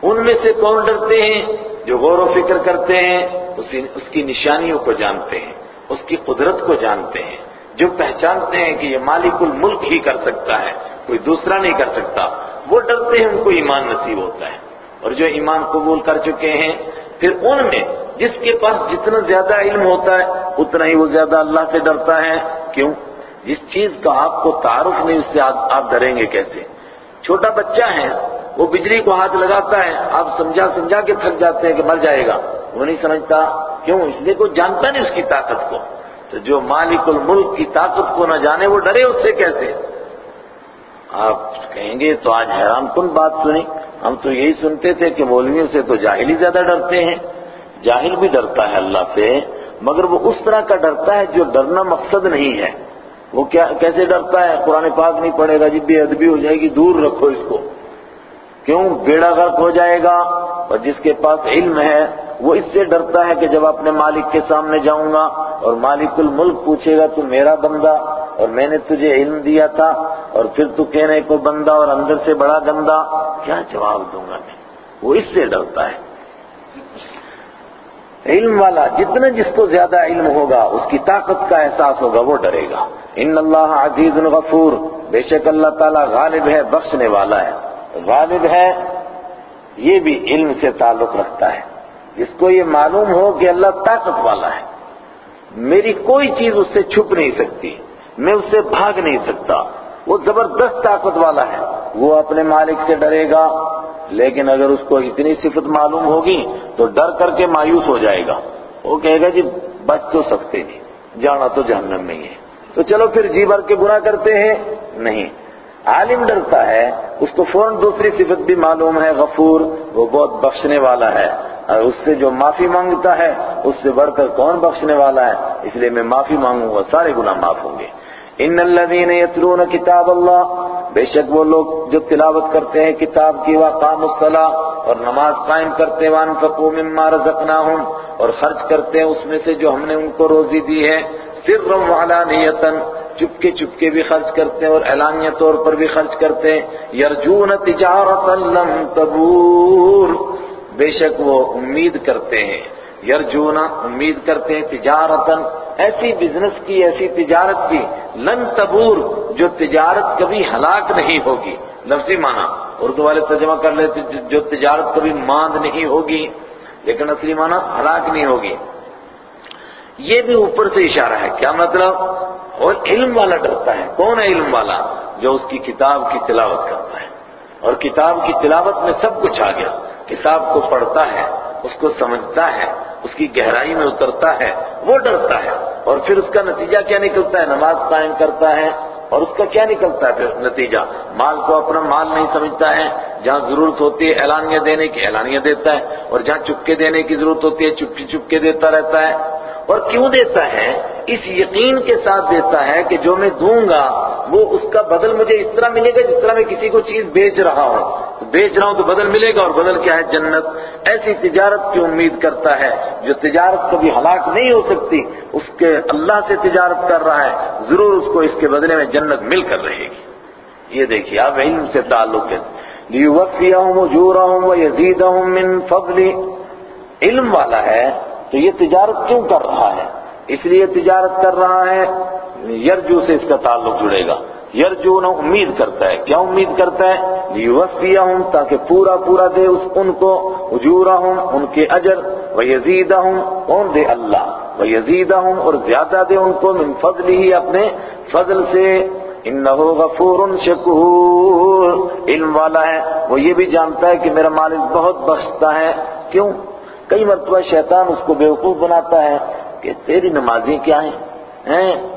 [SPEAKER 1] ان میں سے کون ڈرتے ہیں؟ جو غور و فکر کرتے ہیں اس کی نشانیوں کو جانتے ہیں، اس کی قدرت کو جانتے ہیں۔ جو پہچانتے ہیں کہ یہ مالک الملک ہی کر سکتا ہے، کوئی دوسرا نہیں کر سکتا، وہ ڈرتے ہیں، ان کو ایمان نصیب ہوتا ہے۔ اور جو ایمان قبول کر چکے ہیں، پھر ان میں جس کے پاس جتنا زیادہ علم ہوتا ہے، اتنا ہی وہ زیادہ اللہ سے ڈرتا ہے۔ کیوں؟ جس چیز کا آپ کو تعارف نہیں، اس سے آپ ڈریں گے کیسے؟ چھوٹا بچہ ہے، وہ بجلی کو ہاتھ لگاتا ہے، آپ سمجھا سمجھا کے تھک جاتے ہیں کہ مر جائے گا۔ وہ نہیں سمجھتا، کیوں؟ اس لیے کوئی جانتا نہیں اس کی طاقت کو۔ تو جو مالک الملک کی طاقت کو نہ جانے، وہ ڈرے اس سے کیسے؟ آپ کہیں گے تو آج حیران کن بات سنی ہم تو یہی سنتے تھے کہ مولویوں سے تو جاہل ہی زیادہ ڈرتے ہیں۔ جاہل بھی ڈرتا ہے اللہ سے، مگر وہ اس طرح کا ڈرتا ہے جو ڈرنا مقصد نہیں ہے۔ وہ کیا، کیسے ڈرتا ہے؟ قرآن پاک نہیں پڑے گا، جب بھی ادبی ہو جائے گی، دور رکھو اس کو۔ کیوں؟ بیڑا غرق ہو جائے گا اور جس کے پاس علم ہے وہ اس سے ڈرتا ہے کہ جب اپنے مالک کے سامنے جاؤں گا اور مالک الملک پوچھے گا، تو میرا بندہ اور میں نے تجھے علم دیا تھا اور پھر تو کہنے کو بندہ اور اندر سے بڑا گندا کیا جواب دوں گا میں؟ وہ اس سے ڈرتا ہے۔ علم والا جتنا جس کو زیادہ علم ہوگا، اس کی طاقت کا احساس ہوگا، وہ ڈرے گا۔ ان اللہ عزیز الغفور بے شک اللہ تعالیٰ غالب ہے، بخشنے والا ہے۔ غالب ہے، یہ بھی علم سے تعلق رکھتا ہے۔ جس کو یہ معلوم ہو کہ اللہ طاقت والا ہے، میری کوئی چیز اس سے چھپ نہیں سکتی، میں اس سے بھاگ نہیں سکتا۔ وہ زبردست طاقت والا ہے۔ وہ اپنے مالک سے ڈرے گا، لیکن اگر اس کو اتنی صفت معلوم ہوگی تو ڈر کر کے مایوس ہو جائے گا۔ وہ کہے گا جی بچ تو سکتے نہیں، جانا تو جہنم میں ہی ہے۔ تو چلو پھر جی بھر کے برا کرتے ہیں؟ نہیں۔ عالم ڈرتا ہے، اس کو فوراً دوسری صفت بھی معلوم ہے، غفور، وہ بہت بخشنے والا ہے۔ اور اس سے جو معافی مانگتا ہے، اس سے بڑھ کر کون بخشنے والا ہے؟ اس لیے میں معافی مانگوں گا، سارے گناہ معاف ہوں گے۔ ان الذين يتلون کتاب اللہ، بے شک وہ لوگ جو تلاوت کرتے ہیں کتاب کی وقام الصلاة اور نماز قائم کرتے وانفقوا مما رزقناهم، اور خرچ کرتے ہیں اس میں سے جو ہم نے ان کو روزی دی ہے۔ سرا وعلانیتا چپکے چپکے بھی خرچ کرتے ہیں اور اعلانیہ طور پر بھی خرچ کرتے ہیں۔ یرجون تجارتا لم تبور۔ بے شک وہ امید کرتے ہیں۔ یرجونا امید کرتے ہیں تجارتن ایسی بزنس کی، ایسی تجارت کی۔ لن تبور، جو تجارت کبھی ہلاک نہیں ہوگی۔ لفظی معنی، اردو والے ترجمہ کر لیتے جو تجارت کبھی ماند نہیں ہوگی۔ لیکن اصلی معنی، ہلاک نہیں ہوگی۔ یہ بھی اوپر سے اشارہ ہے۔ کیا مطلب؟ اور علم والا ڈرتا ہے۔ کون ہے علم والا؟ جو اس کی کتاب کی تلاوت کرتا ہے۔ اور کتاب کی تلاوت میں سب کچھ آ گیا۔ کتاب کو پڑھتا ہے، اس کو سمجھتا ہے، اس کی گہرائی میں اترتا ہے، وہ ڈرتا ہے۔ اور پھر اس کا نتیجہ کیا نکلتا ہے؟ نماز قائم کرتا ہے۔ اور اس کا کیا نکلتا ہے پھر نتیجہ؟ مال کو اپنا مال نہیں سمجھتا ہے۔ جہاں ضرورت ہوتی ہے اعلانیہ دینے کی اعلانیہ دیتا ہے، اور جہاں چپکے دینے کی ضرورت ہوتی ہے، چپکی چپکے دیتا رہتا ہے۔ اور کیوں دیتا ہے؟ اس یقین کے ساتھ دیتا ہے کہ جو میں دوں گا، وہ اس کا بدل مجھے اس طرح ملے گا جس طرح میں کسی کو چیز بیچ رہا ہوں۔ تو بیچ رہا ہوں تو بدل ملے گا اور بدل کیا ہے؟ جنت۔ ایسی تجارت کی امید کرتا ہے۔ جو تجارت کبھی ہلاک نہیں ہو سکتی، اس کے اللہ سے تجارت کر رہا ہے۔ ضرور اس کو اس کے بدلے میں جنت مل کر رہے گی۔ یہ دیکھیے آپ علم سے تعلق ہے۔ لِيُوَفِّيَهُمْ أُجُورَهُمْ وَيَزِيدَهُمْ مِنْ فَضْلِ۔ علم والا ہے تو یہ تجارت کیوں کر رہا ہے؟ اس لیے تجارت کر رہا ہے، یرجو سے اس کا تعلق جڑے گا۔ یرجو نہ امید کرتا ہے۔ کیا امید کرتا ہے؟ لِيُوَفِّيَهُمْ تاکہ پورا پورا دے اس ان کو، اجورہم، ان کے اجر وَيَزِيدَهُمْ کون دے؟ اللہ۔ وَيَزِيدَهُمْ اور زیادہ دے ان کو من فضل ہی اپنے فضل سے۔ انہو غفور شکور۔ علم والا ہے، وہ یہ بھی جانتا ہے کہ میرا مالک بہت بخشتا ہے۔ کیوں؟ کئی مرتبہ شیطان اس کو بیوقوف بناتا ہے کہ تیری نمازیں کیا ہیں؟ ہیں؟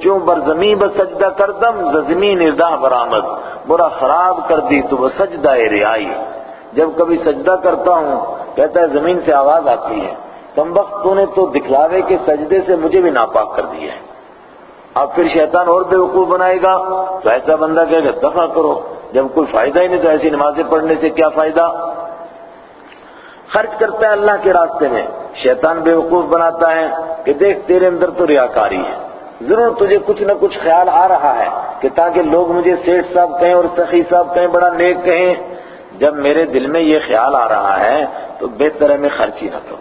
[SPEAKER 1] چوں بر زمین بس سجدہ کردم زمین اردا برآمد۔ برا خراب کر دی تو وہ سجدہ ریائی جب کبھی سجدہ کرتا ہوں، کہتا ہے زمین سے آواز آتی ہے۔ کم وقت تو نے تو دکھلاوے کے سجدے سے مجھے بھی ناپاک کر دیا ہے۔ اب پھر شیطان اور بے وقوف بنائے گا۔ تو ایسا بندہ کہے گا، دفع کرو۔ جب کوئی فائدہ ہی نہیں تو ایسی نمازیں پڑھنے سے کیا فائدہ؟ خرچ کرتا ہے اللہ کے راستے میں۔ شیطان بے وقوف بناتا ہے کہ دیکھ تیرے اندر تو ریاکاری ہے۔ ضرور تجھے کچھ نہ کچھ خیال آ رہا ہے کہ تاکہ لوگ مجھے سیٹ صاحب کہیں اور سخی صاحب کہیں، بڑا نیک کہیں۔ جب میرے دل میں یہ خیال آ رہا ہے تو بہتر ہے میں خرچ ہی نہ کروں۔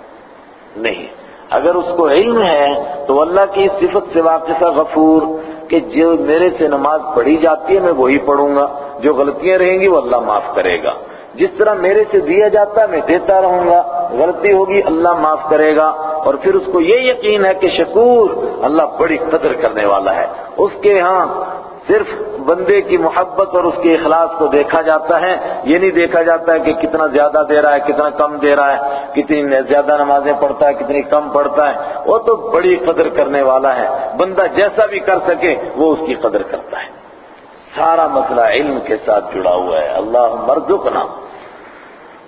[SPEAKER 1] نہیں، اگر اس کو علم ہے تو اللہ کی صفت سے واقف غفور کہ جو میرے سے نماز پڑھی جاتی ہے میں وہی پڑھوں گا۔ جو غلطیاں رہیں گی وہ اللہ معاف کرے گا۔ جس طرح میرے سے دیا جاتا ہے، میں دیتا رہوں گا، غلطی ہوگی، اللہ معاف کرے گا۔ اور پھر اس کو یہ یقین ہے کہ شکور اللہ بڑی قدر کرنے والا ہے۔ اس کے ہاں صرف بندے کی محبت اور اس کے اخلاص کو دیکھا جاتا ہے۔ یہ نہیں دیکھا جاتا ہے کہ کتنا زیادہ دے رہا ہے، کتنا کم دے رہا ہے، کتنی زیادہ نمازیں پڑھتا ہے، کتنی کم پڑھتا ہے۔ وہ تو بڑی قدر کرنے والا ہے۔ بندہ جیسا بھی کر سکے، وہ اس کی قدر کرتا ہے۔ سارا مسئلہ علم کے ساتھ جڑا ہوا ہے۔ اللہ مرزقنا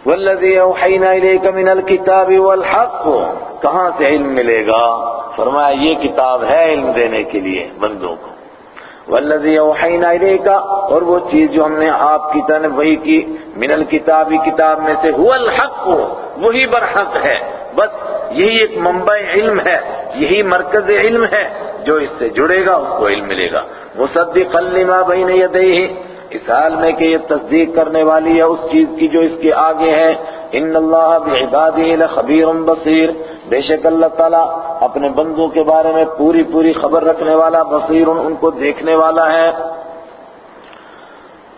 [SPEAKER 1] والذی اوحینا الیک من الكتاب والحق، کہاں سے علم ملے گا؟ فرمایا یہ کتاب ہے علم دینے کے لیے بندوں کو۔ والذی اوحینا الیک، اور وہ چیز جو ہم نے آپ کی طرف وہی کی، من الکتابی کتاب میں سے هو الحق، وہی برحق ہے۔ بس یہی ایک منبع علم ہے، یہی مرکز علم ہے، جو اس سے جڑے گا، اس کو علم ملے گا۔ مصدقا لما بین یدیہ اس حال میں کہ یہ تصدیق کرنے والی ہے اس چیز کی جو اس کے آگے ہے۔ ان اللہ بعبادہ لخبیر بصیر۔ بے شک اللہ تعالیٰ اپنے بندوں کے بارے میں پوری پوری خبر رکھنے والا بصیر ان کو دیکھنے والا ہے۔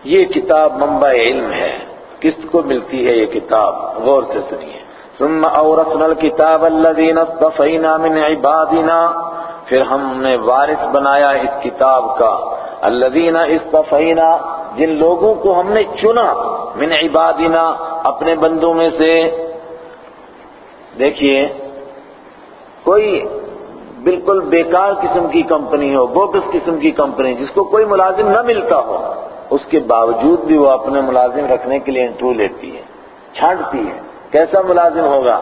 [SPEAKER 1] یہ کتاب منبع علم ہے۔ کس کو ملتی ہے یہ کتاب؟ غور سے سنیے۔ ثم اورثنا الكتاب الذين اصطفينا من عبادنا۔ پھر ہم نے وارث بنایا اس کتاب کا۔ الذين اصطفينا جن لوگوں کو ہم نے چنا من عبادنا، اپنے بندوں میں سے۔ دیکھیے، کوئی بالکل بیکار قسم کی کمپنی ہو، بوگس قسم کی کمپنی، جس کو کوئی ملازم نہ ملتا ہو، اس کے باوجود بھی وہ اپنے ملازم رکھنے کے لیے انٹرو لیتی ہے، چھانٹتی ہے۔ کیسا ملازم ہوگا؟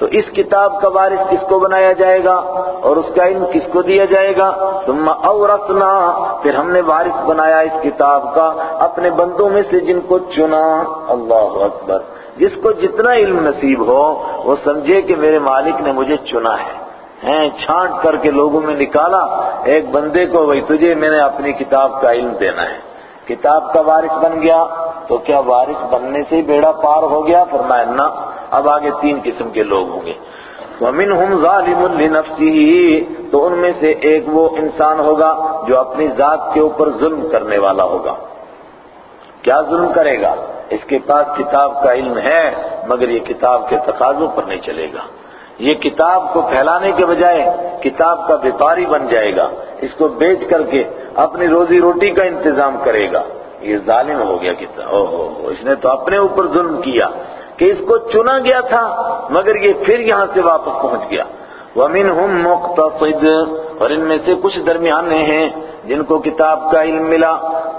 [SPEAKER 1] تو اس کتاب کا وارث کس کو بنایا جائے گا اور اس کا علم کس کو دیا جائے گا؟ ثم اورثنا، پھر ہم نے وارث بنایا اس کتاب کا اپنے بندوں میں سے جن کو چنا۔ اللہ اکبر۔ جس کو جتنا علم نصیب ہو، وہ سمجھے کہ میرے مالک نے مجھے چنا ہے۔ ہیں، چھانٹ کر کے لوگوں میں نکالا۔ ایک بندے کو وہی تجھے میں نے اپنی کتاب کا علم دینا ہے۔ کتاب کا وارث بن گیا تو کیا وارث بننے سے بیڑا پار ہو گیا؟ فرمایا، نہ، اب آگے تین قسم کے لوگ ہوں گے۔ وَمِنْهُمْ ظَالِمٌ لِنَفْسِهِ، تو ان میں سے ایک وہ انسان ہوگا جو اپنی ذات کے اوپر ظلم کرنے والا ہوگا۔ کیا ظلم کرے گا؟ اس کے پاس کتاب کا علم ہے، مگر یہ کتاب کے تقاضوں پر نہیں چلے گا۔ یہ کتاب کو پھیلانے کے بجائے کتاب کا بیپاری بن جائے گا۔ اس کو بیچ کر کے اپنی روزی روٹی کا انتظام کرے گا۔ یہ ظالم ہو گیا کتاب او اس نے تو اپنے اوپر ظلم کیا کہ اس کو چنا گیا تھا، مگر یہ پھر یہاں سے واپس پہنچ گیا۔ وَمِنْهُمْ مُقْتَصِدْ، اور ان میں سے کچھ درمیانے ہیں جن کو کتاب کا علم ملا۔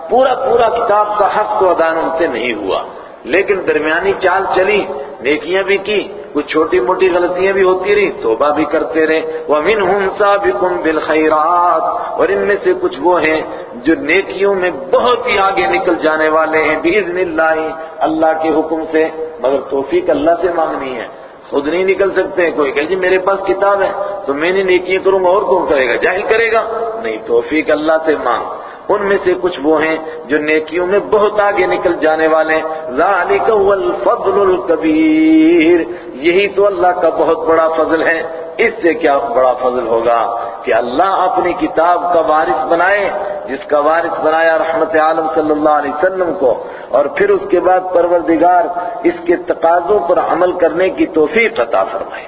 [SPEAKER 1] پورا پورا کتاب کا حق تو ادا ان سے نہیں ہوا، لیکن درمیانی چال چلی، نیکیاں بھی کی کچھ چھوٹی موٹی غلطیاں بھی ہوتی رہی توبہ بھی کرتے رہے وَمِنْهُمْ سَابِقٌ بِالْخَيْرَاتِ، اور ان میں سے کچھ وہ ہیں جو نیکیوں میں بہت ہی آگے نکل جانے والے ہیں۔ بِإِذْنِ اللَّهِ، اللہ کے حکم سے، مگر توفیق اللہ سے مانگنی ہے۔ خود نہیں نکل سکتے، کوئی کہ جی میرے پاس کتاب ہے، تو میں نے نیکیاں کروں گا اور کون کرے گا؟ جاہل کرے گا؟ نہیں، توفیق اللہ سے مانگ۔ ان میں سے کچھ وہ ہیں جو نیکیوں میں بہت آگے نکل جانے والے ذالک هو الفضل الکبیر یہی تو اللہ کا بہت بڑا فضل ہے۔ اس سے کیا بڑا فضل ہوگا کہ اللہ اپنی کتاب کا وارث بنائے، جس کا وارث بنایا رحمت عالم صلی اللہ علیہ وسلم کو، اور پھر اس کے بعد پروردگار اس کے تقاضوں پر عمل کرنے کی توفیق عطا فرمائے۔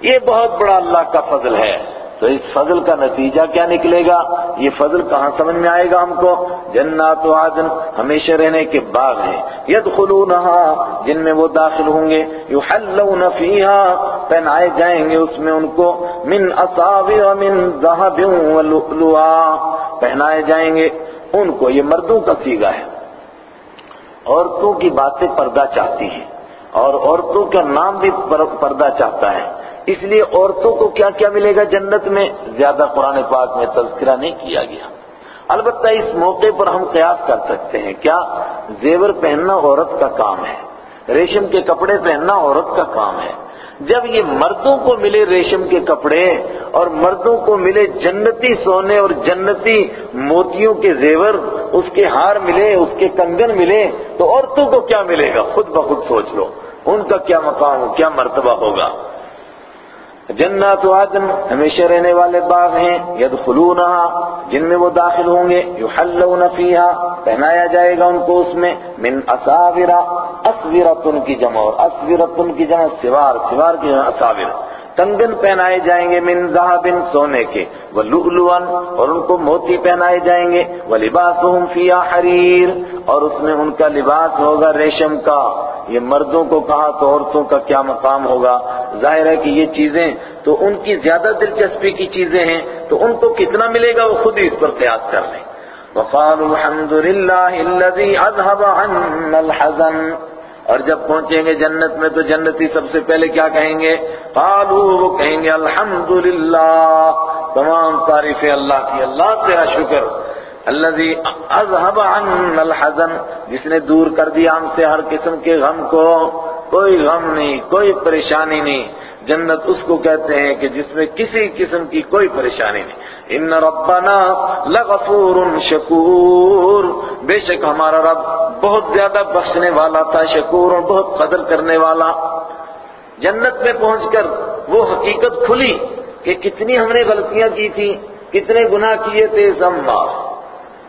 [SPEAKER 1] یہ بہت بڑا اللہ کا فضل ہے۔ تو اس فضل کا نتیجہ کیا نکلے گا؟ یہ فضل کہاں سمجھ میں آئے گا ہم کو؟ جنات و عدن ہمیشہ رہنے کے باغ ہیں۔ یدخلونہا، جن میں وہ داخل ہوں گے۔ یحلون فیہا، پہنائے جائیں گے اس میں ان کو۔ من اصابر من ذہب و پہنائے جائیں گے۔ ان کو یہ مردوں کا سیگا ہے۔ عورتوں کی باتیں پردہ چاہتی ہیں۔ اور عورتوں کا نام بھی پردہ چاہتا ہے۔ اس لیے عورتوں کو کیا کیا ملے گا جنت میں؟ زیادہ قرآن پاک میں تذکرہ نہیں کیا گیا۔ البتہ اس موقع پر ہم قیاس کر سکتے ہیں، کیا زیور پہننا عورت کا کام ہے؟ ریشم کے کپڑے پہننا عورت کا کام ہے۔ جب یہ مردوں کو ملے ریشم کے کپڑے اور مردوں کو ملے جنتی سونے اور جنتی موتیوں کے زیور، اس کے ہار ملے، اس کے کنگن ملے، تو عورتوں کو کیا ملے گا؟ خود بخود سوچ لو۔ ان کا کیا مقام کیا مرتبہ ہوگا؟ جنات عدن ہمیشہ رہنے والے باغ ہیں، یدخلونہا، جن میں وہ داخل ہوں گے، یحلون فیہا، پہنایا جائے گا ان کو اس میں، من اساورا اسورتن کی جمع اور اسورتن کی جمع سوار سوار کی جمع اساور کنگن پہنائے جائیں گے من ذہبن سونے کے ولؤلؤن اور ان کو موتی پہنائے جائیں گے ولباسہم فیہا حریر اور اس میں ان کا لباس ہوگا ریشم کا۔ یہ مردوں کو کہا تو عورتوں کا کیا مقام ہوگا؟ ظاہر ہے کہ یہ چیزیں تو ان کی زیادہ دلچسپی کی چیزیں ہیں، تو ان کو کتنا ملے گا؟ وہ خود ہی اس پر قیاس کر لیں۔ وقالوا الحمد للہ الذي اذهب عنا الحزن۔ اور جب پہنچیں گے جنت میں تو جنتی سب سے پہلے کیا کہیں گے؟ قالو وہ کہیں گے، الحمدللہ، تمام تعریفیں اللہ کی، اللہ تیرا شکر۔ الذي اذهب عنا الحزن، جس نے دور کر دیا ہم سے ہر قسم کے غم کو۔ کوئی غم نہیں، کوئی پریشانی نہیں۔ جنت اس کو کہتے ہیں کہ جس میں کسی قسم کی کوئی پریشانی نہیں۔ ان ربنا لغفور شکور۔ بے شک ہمارا رب بہت زیادہ بخشنے والا تھا، شکور اور بہت قدر کرنے والا۔ جنت میں پہنچ کر وہ حقیقت کھلی کہ کتنی ہم نے غلطیاں کی تھی کتنے گناہ کیے تھے، سب معاف۔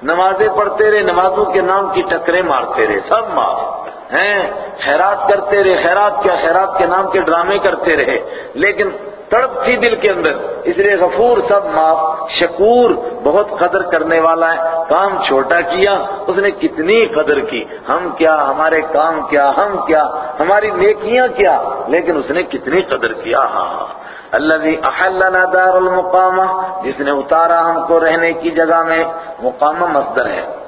[SPEAKER 1] نمازیں پڑھتے رہے، نمازوں کے نام کی ٹکریں مارتے رہے، سب معاف۔ ہیں، خیرات کرتے رہے، خیرات کیا، خیرات کے نام کے ڈرامے کرتے رہے۔ لیکن تڑپ تھی دل کے اندر۔ اس لیے غفور سب معاف، شکور بہت قدر کرنے والا ہے۔ کام چھوٹا کیا، اس نے کتنی قدر کی۔ ہم کیا، ہمارے کام کیا، ہم کیا، ہماری نیکیاں کیا۔ لیکن اس نے کتنی قدر کیا۔ ہاں۔ الذي احلنا دار المقامہ، جس نے اتارا ہم کو رہنے کی جگہ میں، مقامہ مصدر ہے۔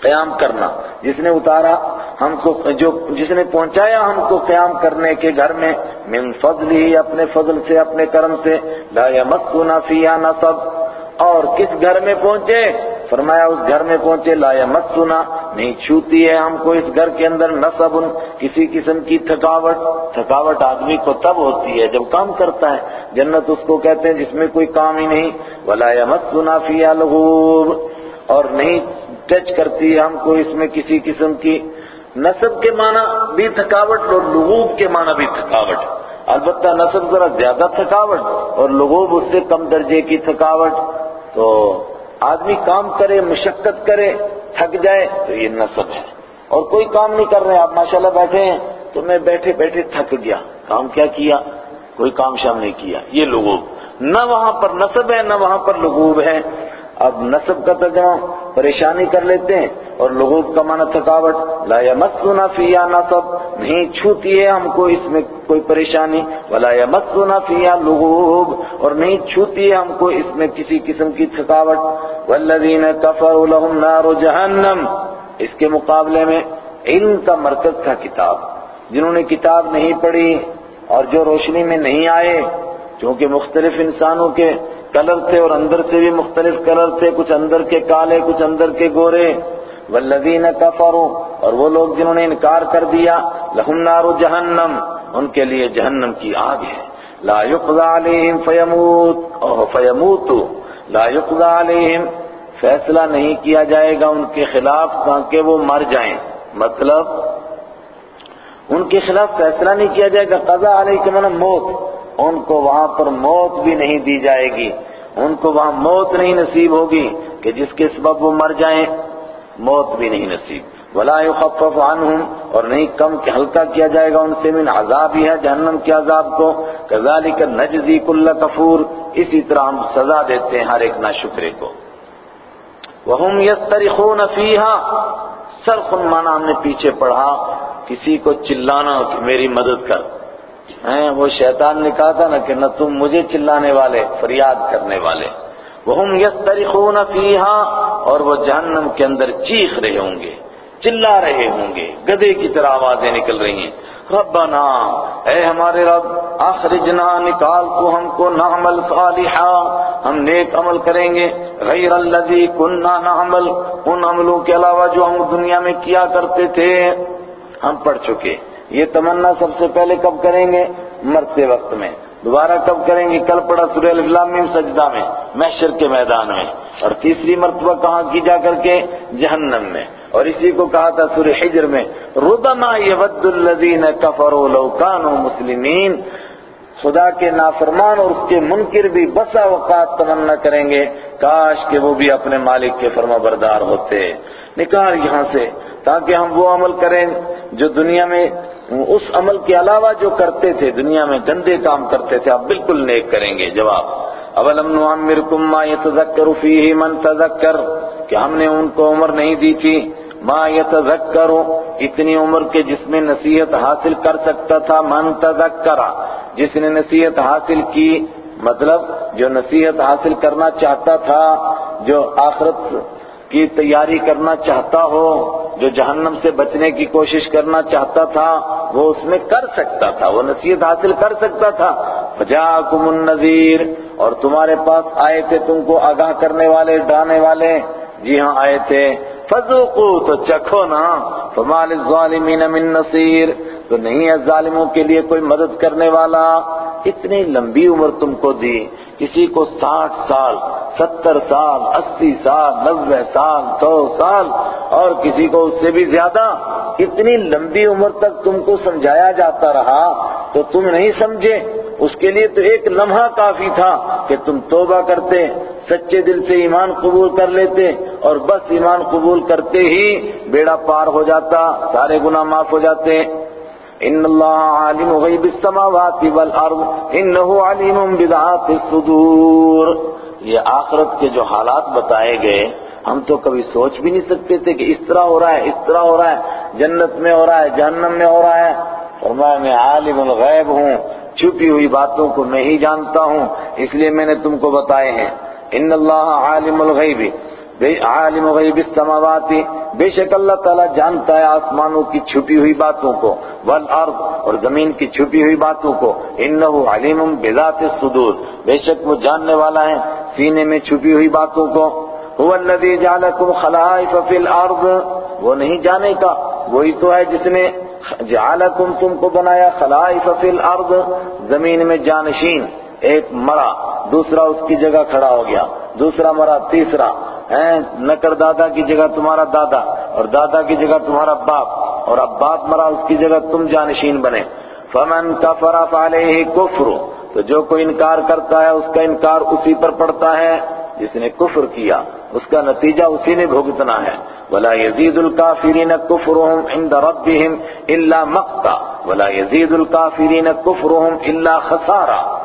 [SPEAKER 1] قیام کرنا۔ جس نے اتارا ہم کو، جو جس نے پہنچایا ہم کو قیام کرنے کے گھر میں، من فضل ہی اپنے فضل سے، اپنے کرم سے، لا یمسنا فیہا نصب۔ اور کس گھر میں پہنچے؟ فرمایا، اس گھر میں پہنچے، لا یمسنا۔ نہیں چھوتی ہے ہم کو اس گھر کے اندر نصب، کسی قسم کی تھکاوٹ۔ تھکاوٹ آدمی کو تب ہوتی ہے جب کام کرتا ہے۔ جنت اس کو کہتے ہیں جس میں کوئی کام ہی نہیں۔ ولا یمسنا فیہا لغوب اور نہیں ٹچ کرتی ہے، ہم کو اس میں کسی قسم کی نصب کے معنی بھی تھکاوٹ اور لغوب کے معنی بھی تھکاوٹ۔ البتہ نصب ذرا زیادہ تھکاوٹ اور لغوب اس سے کم درجے کی تھکاوٹ۔ تو آدمی کام کرے، مشقت کرے، تھک جائے، تو یہ نصب ہے۔ اور کوئی کام نہیں کر رہے، آپ ماشاءاللہ بیٹھے ہیں، تو میں بیٹھے بیٹھے تھک گیا۔ کام کیا کیا؟ کوئی کام شام نہیں کیا۔ یہ لغوب۔ نہ وہاں پر نصب ہے، نہ وہاں پر لغوب ہے۔ اب نصب کا ترجمہ پریشانی کر لیتے ہیں اور لوگوں کا معنی تھکاوٹ، لا یمسنا فیہا نصب، نہیں چھوتی ہے ہم کو اس میں کوئی پریشانی، ولا یمسنا فیہا لغوب، اور نہیں چھوتی ہے ہم کو اس میں کسی قسم کی تھکاوٹ۔ والذین کفروا لهم نار جہنم، اس کے مقابلے میں علم کا مرکز تھا کتاب، جنہوں نے کتاب نہیں پڑھی اور جو روشنی میں نہیں آئے کیونکہ مختلف انسانوں کے کلر تھے اور اندر سے بھی مختلف کلر تھے، کچھ اندر کے کالے، کچھ اندر کے گورے۔ والذین کفروا، اور وہ لوگ جنہوں نے انکار کر دیا، لہم نار جہنم، ان کے لیے جہنم کی آگ ہے۔ لا يقضى علیہم، فیموت او فیموت لا يقضى علیہم، فیصلہ نہیں کیا جائے گا ان کے خلاف، تاکہ وہ مر جائیں۔ مطلب ان کے خلاف فیصلہ نہیں کیا جائے گا۔ قضا علیہ کے من موت۔ ان کو وہاں پر موت بھی نہیں دی جائے گی۔ ان کو وہاں موت نہیں نصیب ہوگی کہ جس کے سبب وہ مر جائیں۔ موت بھی نہیں نصیب۔ ولا يخفف عنهم اور نہیں کم کہ ہلکا کیا جائے گا ان سے من عذاب ہی ہے جہنم کے عذاب کو۔ كذلك نجزی كل کفور اسی طرح ہم سزا دیتے ہیں ہر ایک ناشکرے کو۔ وهم يسترخون فيها۔ سرخ مانا ہم نے پیچھے پڑھا، کسی کو چلانا کہ میری مدد کر۔ وہ شیطان نے کہا تھا نا کہ نہ تم مجھے چلانے والے، فریاد کرنے والے۔ وہم یسترخون فیہا، اور وہ جہنم کے اندر چیخ رہے ہوں گے، چلا رہے ہوں گے، گدے کی طرح آوازیں نکل رہی ہیں۔ ربنا، اے ہمارے رب، اخرجنا، نکال تو ہم کو نعمل صالحا۔ ہم نیک عمل کریں گے۔ غیر الذی کننا نعمل، ان عملوں کے علاوہ جو ہم دنیا میں کیا کرتے تھے، ہم پڑھ چکے۔ یہ تمنا سب سے پہلے کب کریں گے؟ مرتے وقت میں۔ دوبارہ کب کریں گے؟ کل پڑا سورہ الفلام سجدہ میں، محشر کے میدان میں۔ اور تیسری مرتبہ کہاں کی جا کر کے؟ جہنم میں۔ اور اسی کو کہا تھا سورہ حجر میں، ربما یود الذین کفروا لو كانوا مسلمین۔ خدا کے نافرمان اور اس کے منکر بھی بسا اوقات تمنا کریں گے۔ کاش کہ وہ بھی اپنے مالک کے فرما بردار ہوتے۔ نکال یہاں سے، تاکہ ہم وہ عمل کریں۔ جو دنیا میں اس عمل کے علاوہ جو کرتے تھے، دنیا میں گندے کام کرتے تھے، آپ بالکل نیک کریں گے۔ جواب اولم نعمرکم ما یتذکر فیہ من تذکر، کہ ہم نے ان کو عمر نہیں دی تھی۔ ما یتذکر، اتنی عمر کے جس میں نصیحت حاصل کر سکتا تھا، من تذکر۔ جس نے نصیحت حاصل کی مطلب جو نصیحت حاصل کرنا چاہتا تھا، جو آخرت کی تیاری کرنا چاہتا ہو، جو جہنم سے بچنے کی کوشش کرنا چاہتا تھا، وہ اس میں کر سکتا تھا، وہ نصیحت حاصل کر سکتا تھا۔ فجاءکم النذیر اور تمہارے پاس آئے تھے تم کو آگاہ کرنے والے ڈانے والے۔ جی ہاں آئے تھے۔ فذوقوا، تو چکھو نا۔ فما للظالمین من نصیر تو نہیں ہے ظالموں کے لیے کوئی مدد کرنے والا۔ اتنی لمبی عمر تم کو دی۔ کسی کو ساٹھ سال، ستر سال، اسی سال، نوے سال، سو سال اور کسی کو اس سے بھی زیادہ اتنی لمبی عمر تک تم کو سمجھایا جاتا رہا تو تم نہیں سمجھے۔ اس کے لیے تو ایک لمحہ کافی تھا کہ تم توبہ کرتے، سچے دل سے ایمان قبول کر لیتے اور بس ایمان قبول کرتے ہی بیڑا پار ہو جاتا، سارے گناہ معاف ہو جاتے۔ ان اللہ عالم غیب السماوات والارض انہو علیم بذات الصدور۔ یہ آخرت کے جو حالات بتائے گئے، ہم تو کبھی سوچ بھی نہیں سکتے تھے کہ اس طرح ہو رہا ہے، اس طرح ہو رہا ہے، جنت میں ہو رہا ہے، جہنم میں ہو رہا ہے۔ فرمایا، میں عالم الغیب ہوں، چھپی ہوئی باتوں کو میں ہی جانتا ہوں، اس لیے میں نے تم کو بتائے ہیں۔ ان اللہ عالم الغیب۔ بے عالم غیب السماوات، بے شک اللہ تعالیٰ جانتا ہے آسمانوں کی چھپی ہوئی باتوں کو، والارض اور زمین کی چھپی ہوئی باتوں کو۔ انہو علیم بذات الصدور۔ بے شک وہ جاننے والا ہے سینے میں چھپی ہوئی باتوں کو۔ هو الذی جعلکم خلائف فی الارض۔ وہ نہیں جانے کا وہی تو ہے جس نے جعلکم تم کو بنایا خلائف فی الارض، زمین میں جانشین۔ ایک مرا، دوسرا اس کی جگہ کھڑا ہو گیا، دوسرا مرا، تیسرا۔ نکر دادا کی جگہ تمہارا دادا اور دادا کی جگہ تمہارا باپ اور اب باپ مرا اس کی جگہ تم جانشین بنے۔ فمن کفر فعلیہ کفر تو جو کوئی انکار کرتا ہے، اس کا انکار اسی پر پڑتا ہے۔ جس نے کفر کیا، اس کا نتیجہ اسی نے بھگتنا ہے۔ ولا يزيد الكافرين كفرهم عند ربهم الا مقتا۔ ولا يزيد الكافرين كفرهم الا خسارا۔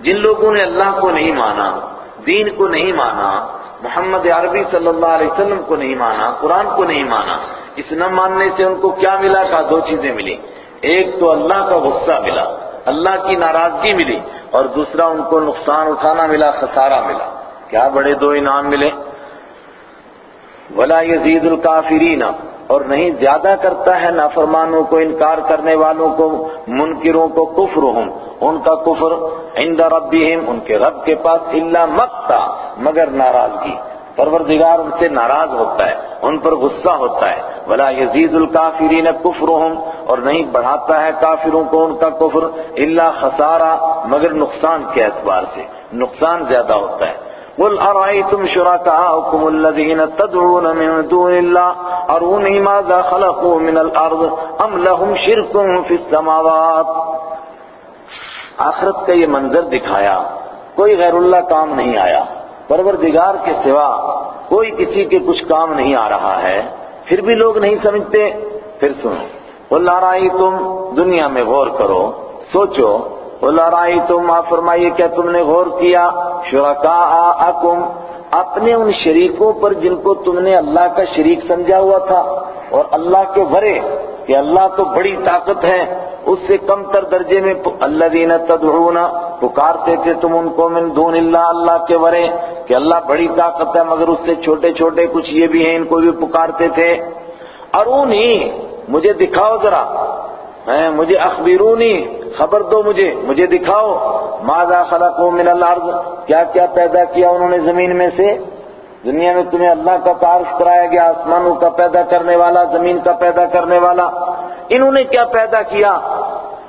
[SPEAKER 1] جن لوگوں نے اللہ کو نہیں مانا، دین کو نہیں مانا محمد عربی صلی اللہ علیہ وسلم کو نہیں مانا، قرآن کو نہیں مانا۔ اس نہ ماننے سے ان کو کیا ملا؟ کہا دو چیزیں ملی۔ ایک تو اللہ کا غصہ ملا، اللہ کی ناراضگی ملی اور دوسرا ان کو نقصان اٹھانا ملا، خسارہ ملا۔ کیا بڑے دو انعام ملے؟ ولا یزید الکافرین اور نہیں زیادہ کرتا ہے نافرمانوں کو، انکار کرنے والوں کو، منکروں کو کفر ہوں ان کا کفر عند ربہم، ان کے رب کے پاس الا مقتا، مگر ناراضگی۔ پروردگار ان سے ناراض ہوتا ہے، ان پر غصہ ہوتا ہے۔ ولا یزید الکافرین کفرہم اور نہیں بڑھاتا ہے کافروں کو ان کا کفر الا خسارہ، مگر نقصان کے اعتبار سے۔ نقصان زیادہ ہوتا ہے۔ قل ارائیتم شرکاءکم الذین تدعون من دون اللہ ارونی ماذا خلقوا من الارض ام لهم شرک فی السماوات؟ آخرت کا یہ منظر دکھایا، کوئی غیر اللہ کام نہیں آیا۔ پروردگار کے سوا کوئی کسی کے کچھ کام نہیں آ رہا ہے۔ پھر بھی لوگ نہیں سمجھتے۔ پھر سنو۔ قل ارائیتم دنیا میں غور کرو، سوچو۔ قل ارائیتم آپ فرمائیے کیا تم نے غور کیا؟ شرکاءکم، اپنے ان شریکوں پر جن کو تم نے اللہ کا شریک سمجھا ہوا تھا۔ اور اللہ کے ورے، کہ اللہ تو بڑی طاقت ہے اس سے کم تر درجے میں اللہ دین تدعون پکارتے تھے تم ان کو من دون اللہ اللہ کے ورے، کہ اللہ بڑی طاقت ہے، مگر اس سے چھوٹے چھوٹے کچھ یہ بھی ہیں، ان کو بھی پکارتے تھے۔ ارونی مجھے دکھاؤ ذرا مجھے اخبرونی، خبر دو مجھے مجھے دکھاؤ۔ ماذا خلقوا من الارض؟ کیا کیا پیدا کیا انہوں نے زمین میں سے؟ دنیا میں تمہیں اللہ کا تعارف کرایا گیا، آسمانوں کا پیدا کرنے والا، زمین کا پیدا کرنے والا۔ انہوں نے کیا پیدا کیا؟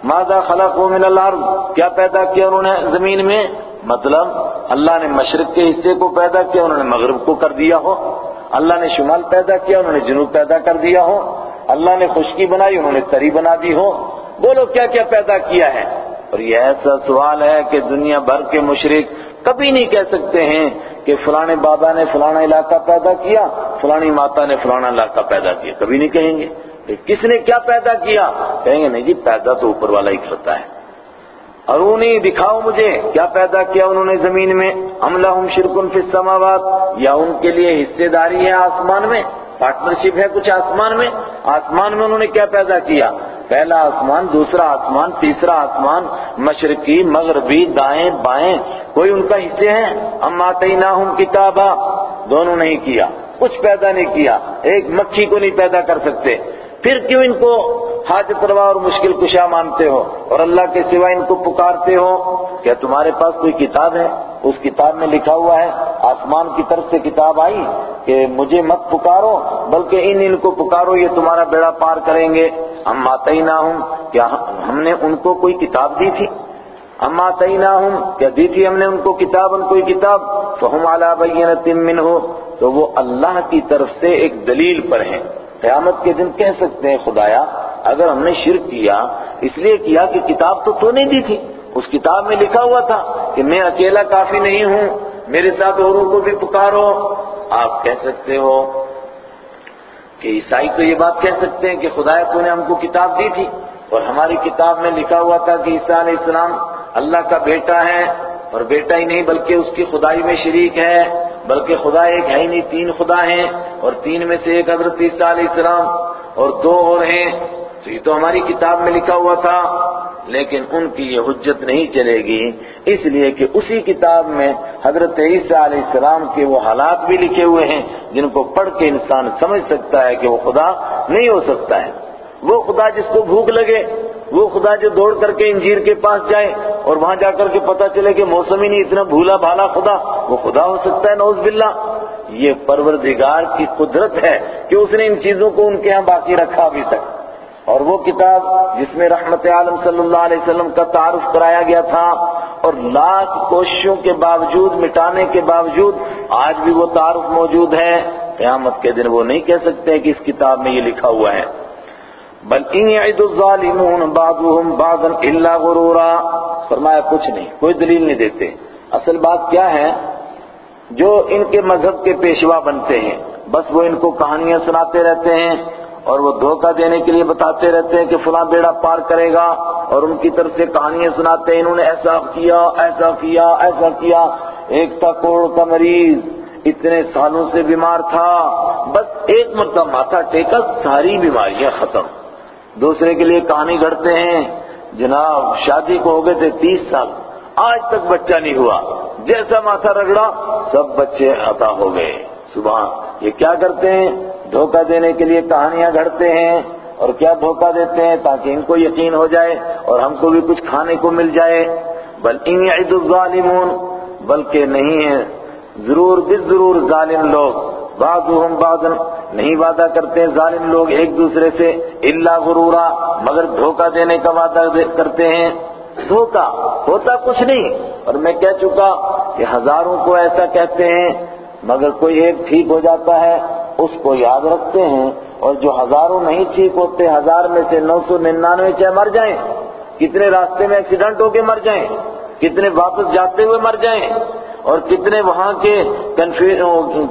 [SPEAKER 1] ماذا خلقوا من الارض؟ کیا پیدا کیا انہوں نے زمین میں؟ مطلب اللہ نے مشرق کے حصے کو پیدا کیا، انہوں نے مغرب کو کر دیا ہو۔ اللہ نے شمال پیدا کیا، انہوں نے جنوب پیدا کر دیا ہو۔ اللہ نے خشکی بنائی، انہوں نے تری بنا دی ہو۔ بولو کیا کیا پیدا کیا ہے؟ اور یہ ایسا سوال ہے کہ دنیا بھر کے مشرق کبھی نہیں کہہ سکتے ہیں کہ فلانے بابا نے فلانا علاقہ پیدا کیا فلانی ماتا نے فلانا علاقہ پیدا کیا۔ کبھی نہیں کہیں گے۔ کہ کس نے کیا پیدا کیا؟ کہیں گے، نہیں جی پیدا تو اوپر والا ہی کرتا ہے۔ ارونی دکھاؤ مجھے، کیا پیدا کیا انہوں نے زمین میں؟ ام لہم شرکن فی السماوات، یا ان کے لیے حصے داری ہے آسمان میں؟ پارٹنرشپ ہے کچھ آسمان میں۔ آسمان میں انہوں نے کیا پیدا کیا؟ پہلا آسمان، دوسرا آسمان، تیسرا آسمان، مشرقی، مغربی، دائیں، بائیں، کوئی ان کا حصے ہیں؟ ہم آتیناہم کتابا۔ دونوں نہیں کیا، کچھ پیدا نہیں کیا، ایک مکھی کو نہیں پیدا کر سکتے۔ پھر کیوں ان کو حاجت روا اور مشکل کشا مانتے ہو اور اللہ کے سوا ان کو پکارتے ہو؟ کیا تمہارے پاس کوئی کتاب ہے؟ اس کتاب میں لکھا ہوا ہے، آسمان کی طرف سے کتاب آئی کہ مجھے مت پکارو، بلکہ ان ان کو پکارو، یہ تمہارا بیڑا پار کریں گے۔ ہم ماتئی نہ ہوں کیا ہم نے ان کو کوئی کتاب دی تھی؟ ہم ماتئی نہ ہوں کیا دی تھی ہم نے ان کو کتاب، ان کوئی کتاب؟ فہم علی بینت من ہو تو وہ اللہ کی طرف سے ایک دلیل پر ہیں۔ قیامت کے دن کہہ سکتے ہیں خدایا، اگر ہم نے شرک کیا، اس لیے کیا کہ کتاب تو تو نہیں دی تھی اس کتاب میں لکھا ہوا تھا کہ میں اکیلا کافی نہیں ہوں، میرے ساتھ اوروں کو بھی پکارو۔ آپ کہہ سکتے ہو کہ عیسائی تو یہ بات کہہ سکتے ہیں کہ خدا تو نے ہم کو کتاب دی تھی۔ اور ہماری کتاب میں لکھا ہوا تھا کہ عیسیٰ علیہ السلام اللہ کا بیٹا ہے، اور بیٹا ہی نہیں بلکہ اس کی خدائی میں شریک ہے۔ بلکہ خدا ایک ہے ہی نہیں، تین خدا ہیں اور تین میں سے ایک حضرت عیسیٰ علیہ السلام اور دو اور ہیں۔ تو یہ تو ہماری کتاب میں لکھا ہوا تھا، لیکن ان کی یہ حجت نہیں چلے گی۔ اس لیے کہ اسی کتاب میں حضرت عیسیٰ علیہ السلام کے وہ حالات بھی لکھے ہوئے ہیں، جن کو پڑھ کے انسان سمجھ سکتا ہے کہ وہ خدا نہیں ہو سکتا ہے۔ وہ خدا جس کو بھوک لگے وہ خدا جو دوڑ کر کے انجیر کے پاس جائے اور وہاں جا کر کے پتا چلے کہ موسم ہی نہیں، اتنا بھولا بھالا خدا، وہ خدا ہو سکتا ہے نوز باللہ۔ یہ پروردگار کی قدرت ہے کہ اس نے ان چیزوں کو ان کے ہاں باقی رکھا ابھی تک اور وہ کتاب جس میں رحمت عالم صلی اللہ علیہ وسلم کا تعارف کرایا گیا تھا اور لاکھ کوششوں کے باوجود، مٹانے کے باوجود آج بھی وہ تعارف موجود ہے۔ قیامت کے دن وہ نہیں کہہ سکتے کہ اس کتاب میں یہ لکھا ہوا ہے۔ بلکہ عید الظالمون بعضهم بعضا الا غرورا۔ فرمایا، کچھ نہیں، کوئی دلیل نہیں دیتے۔ اصل بات کیا ہے؟ جو ان کے مذہب کے پیشوا بنتے ہیں، بس وہ ان کو کہانیاں سناتے رہتے ہیں اور وہ دھوکہ دینے کے لیے بتاتے رہتے ہیں کہ فلاں بیڑا پار کرے گا اور ان کی طرف سے کہانیاں سناتے ہیں، انہوں نے ایسا کیا ایسا کیا ایسا کیا۔ ایک تھا کوڑ کا مریض اتنے سالوں سے بیمار تھا، بس ایک مطلب ماتھا ٹیکا، ساری بیماریاں ختم۔ دوسرے کے لیے کہانی گھڑتے ہیں۔ جناب، شادی کو ہو گئے تھے تیس سال۔ آج تک بچہ نہیں ہوا۔ جیسا ماتھا رگڑا، سب بچے عطا ہو گئے۔ صبح یہ کیا کرتے ہیں؟ دھوکہ دینے کے لیے کہانیاں گھڑتے ہیں۔ اور کیا دھوکہ دیتے ہیں؟ تاکہ ان کو یقین ہو جائے اور ہم کو بھی کچھ کھانے کو مل جائے۔ بل ان یعد الظالمون، بلکہ نہیں ہے۔ ضرور بھی ضرور ظالم لوگ۔ بعضهم بعضا نہیں وعدہ کرتے ہیں ظالم لوگ ایک دوسرے سے الا غرورا، مگر دھوکہ دینے کا وعدہ کرتے ہیں۔ دھوکہ، ہوتا کچھ نہیں۔ اور میں کہہ چکا کہ ہزاروں کو ایسا کہتے ہیں، مگر کوئی ایک ٹھیک ہو جاتا ہے، اس کو یاد رکھتے ہیں۔ اور جو ہزاروں نہیں ٹھیک ہوتے، ہزار میں سے نو سو ننانوے چاہے مر جائیں۔ کتنے راستے میں ایکسیڈنٹ ہو کے مر جائیں۔ کتنے واپس جاتے ہوئے مر جائیں۔ اور کتنے وہاں کے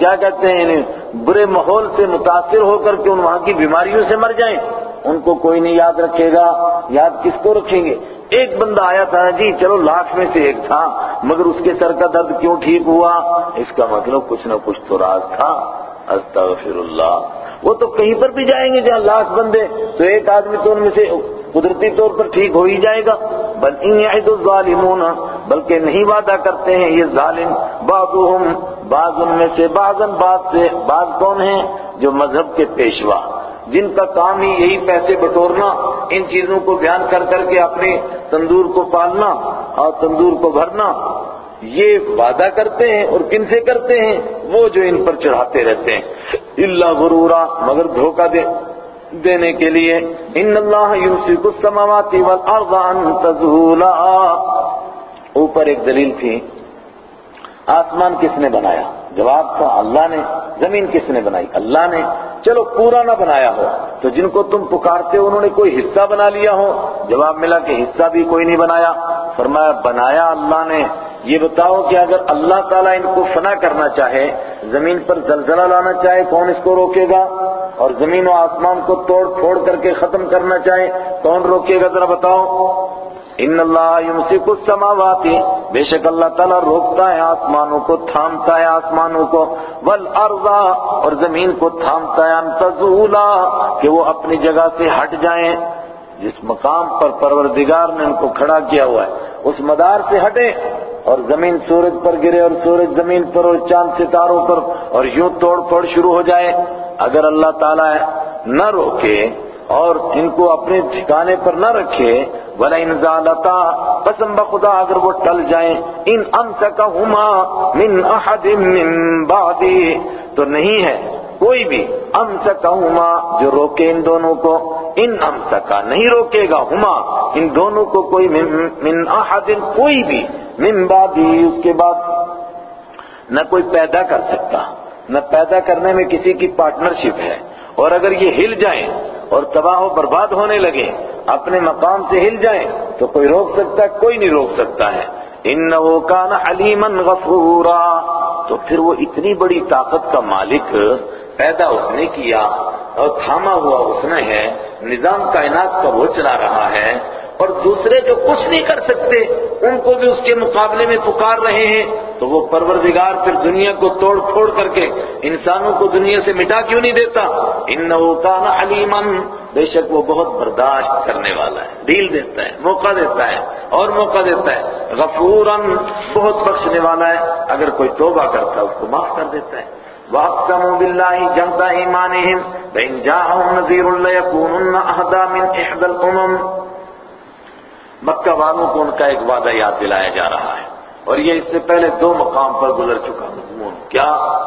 [SPEAKER 1] کیا کہتے ہیں یعنی برے ماحول سے متاثر ہو کر کے ان وہاں کی بیماریوں سے مر جائیں۔ ان کو کوئی نہیں یاد رکھے گا۔ یاد کس کو رکھیں گے؟ ایک بندہ آیا تھا جی چلو لاکھ میں سے ایک تھا، مگر اس کے سر کا درد کیوں ٹھیک ہوا؟ اس کا مطلب کچھ نہ کچھ تو راز تھا۔ استغفر اللہ وہ تو کہیں پر بھی جائیں گے جہاں لاکھ بندے، تو ایک آدمی تو ان میں سے قدرتی طور پر ٹھیک ہو ہی جائے گا۔ بل ان یعد الظالمون۔ بلکہ نہیں وعدہ کرتے ہیں، یہ ظالم بعضهم بعض ان میں سے، بعضن بعض سے، بعض کون ہیں؟ جو مذہب کے پیشوا۔ جن کا کام ہی یہی پیسے بٹورنا، ان چیزوں کو بیان کر کر کے اپنے تندور کو پالنا اور تندور کو بھرنا۔ یہ وعدہ کرتے ہیں اور کن سے کرتے ہیں؟ وہ جو ان پر چڑھاتے رہتے ہیں۔ اللہ غرورا، مگر دھوکہ دے، دینے کے لیے۔ ان اللہ یمسک السماوات والارض ان تزولا اوپر ایک دلیل تھی، آسمان کس نے بنایا؟ جواب تھا، اللہ نے، زمین کس نے بنائی؟ اللہ نے۔ چلو پورا نہ بنایا ہو، تو جن کو تم پکارتے ہو، انہوں نے کوئی حصہ بنا لیا ہو۔ جواب ملا کہ حصہ بھی کوئی نہیں بنایا۔ فرمایا، بنایا اللہ نے۔ یہ بتاؤ کہ اگر اللہ تعالیٰ ان کو فنا کرنا چاہے، زمین پر زلزلہ لانا چاہے، کون اس کو روکے گا؟ اور زمین و آسمان کو توڑ پھوڑ کر کے ختم کرنا چاہے، کون روکے گا؟ ذرا بتاؤ۔ ان اللہ یمسک السماوات. بے شک اللہ تعالیٰ روکتا ہے آسمانوں کو، تھامتا ہے آسمانوں کو. والارض، اور زمین کو تھامتا ہے ان تزولا، کہ وہ اپنی جگہ سے ہٹ جائیں۔ جس مقام پر پروردگار نے ان کو کھڑا کیا ہوا ہے، اس مدار سے ہٹے اور زمین سورج پر گرے، اور سورج زمین پر، اور چاند ستاروں پر، اور یوں توڑ پھوڑ شروع ہو جائے۔ اگر اللہ تعالیٰ نہ روکے اور ان کو اپنے ٹھکانے پر نہ رکھے بلا ان ذالتا قسم بخدا اگر وہ ٹل جائیں، ان امسکہما من احد من بعدی تو نہیں ہے کوئی بھی امسکہما جو روکے ان دونوں کو، ان امسکا نہیں روکے گا ہما، ان دونوں کو کوئی من احد کوئی بھی من بعدی اس کے بعد نہ کوئی پیدا کر سکتا۔ نہ پیدا کرنے میں کسی کی پارٹنرشپ ہے۔ اور اگر یہ ہل جائیں اور تباہ و برباد ہونے لگے، اپنے مقام سے ہل جائیں، تو کوئی روک سکتا ہے، کوئی نہیں روک سکتا ہے۔ انہو کان علیما غفورا، تو پھر وہ اتنی بڑی طاقت کا مالک پیدا اس نے کیا اور تھاما ہوا اس نے ہے، نظام کائنات کا وہ چلا رہا ہے۔ اور دوسرے جو کچھ نہیں کر سکتے، ان کو بھی اس کے مقابلے میں پکار رہے ہیں، تو وہ پروردگار پھر دنیا کو توڑ پھوڑ کر کے انسانوں کو دنیا سے مٹا کیوں نہیں دیتا؟ انہو کان علیما بے شک وہ بہت برداشت کرنے والا ہے ڈیل دیتا ہے، موقع دیتا ہے، اور موقع دیتا ہے۔ غفورا بہت بخشنے والا ہے، اگر کوئی توبہ کرتا ہے، اس کو معاف کر دیتا ہے۔ وَأَقْسَمُوا بِاللَّهِ جَمْدَ إِيمَانِهِمْ بَإِنْ جَاءَهُمْ نَذِيرٌ لَيَكُونُنَّ أَهْدَى مِنْ إِحْدَى الْأُمَمِ مکہ والوں کو ان کا ایک وعدہ یاد دلایا جا رہا ہے۔ اور یہ اس سے پہلے دو مقام پر گزر چکا مضمون۔ کیا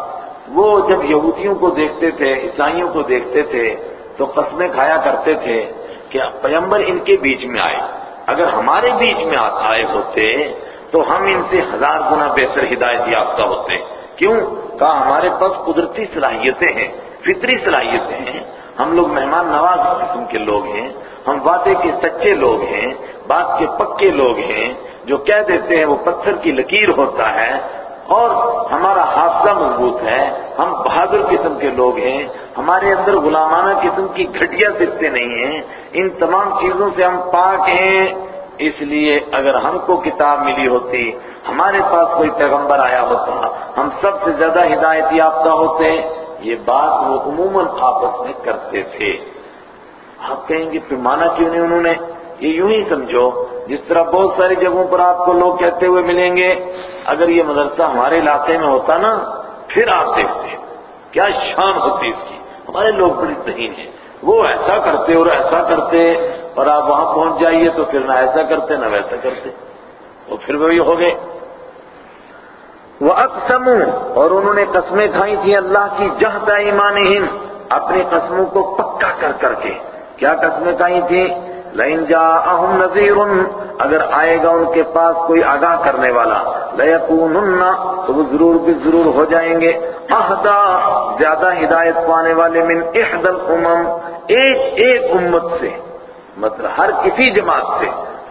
[SPEAKER 1] وہ جب یہودیوں کو دیکھتے تھے، عیسائیوں کو دیکھتے تھے، تو قسمیں کھایا کرتے تھے کہ پیمبر ان کے بیچ میں آئے۔ اگر ہمارے بیچ میں آئے ہوتے، تو ہم ان سے ہزار گنا بہتر ہدایت یافتہ ہوتے۔ کیوں؟ کہا ہمارے پاس قدرتی صلاحیتیں ہیں، فطری صلاحیتیں ہیں۔ ہم لوگ مہمان نواز قسم کے لوگ ہیں، ہم وعدے کے سچے لوگ ہیں، بات کے پکے لوگ ہیں، جو کہہ دیتے ہیں وہ پتھر کی لکیر ہوتا ہے۔ اور ہمارا حافظہ مضبوط ہے، ہم بہادر قسم کے لوگ ہیں، ہمارے اندر غلامانہ قسم کی گھٹیا سکتے نہیں ہیں۔ ان تمام چیزوں سے ہم پاک ہیں۔ اس لیے اگر ہم کو کتاب ملی ہوتی، ہمارے پاس کوئی پیغمبر آیا ہوتا، ہم سب سے زیادہ ہدایت یافتہ ہوتے۔ یہ بات وہ عموماً آپس میں کرتے تھے۔ آپ کہیں گے پیمانہ کیوں نہیں انہوں نے؟ یہ یوں ہی سمجھو، جس طرح بہت ساری جگہوں پر آپ کو لوگ کہتے ہوئے ملیں گے، اگر یہ مدرسہ ہمارے علاقے میں ہوتا نا، پھر آپ دیکھتے کیا شان ہوتی اس کی۔ ہمارے لوگ بڑے ذہین ہیں۔ وہ ایسا کرتے اور ایسا کرتے، اور آپ وہاں پہنچ جائیے تو پھر نہ ایسا کرتے، نہ ویسا کرتے۔ وہ پھر وہی ہو گئے۔ وہ اقسم اور انہوں نے قسمیں کھائی تھیں اللہ کی جہد ایمان اپنی قسموں کو پکا کر کر کے۔ کیا قسمیں کھائی تھیں؟ لئن جاءہم نذیر، اگر آئے گا ان کے پاس کوئی آگاہ کرنے والا لیکونن تو وہ ضرور بھی ضرور ہو جائیں گے۔ اہدا زیادہ ہدایت پانے والے من احد الامم، ایک ایک امت سے مطلب ہر کسی جماعت سے۔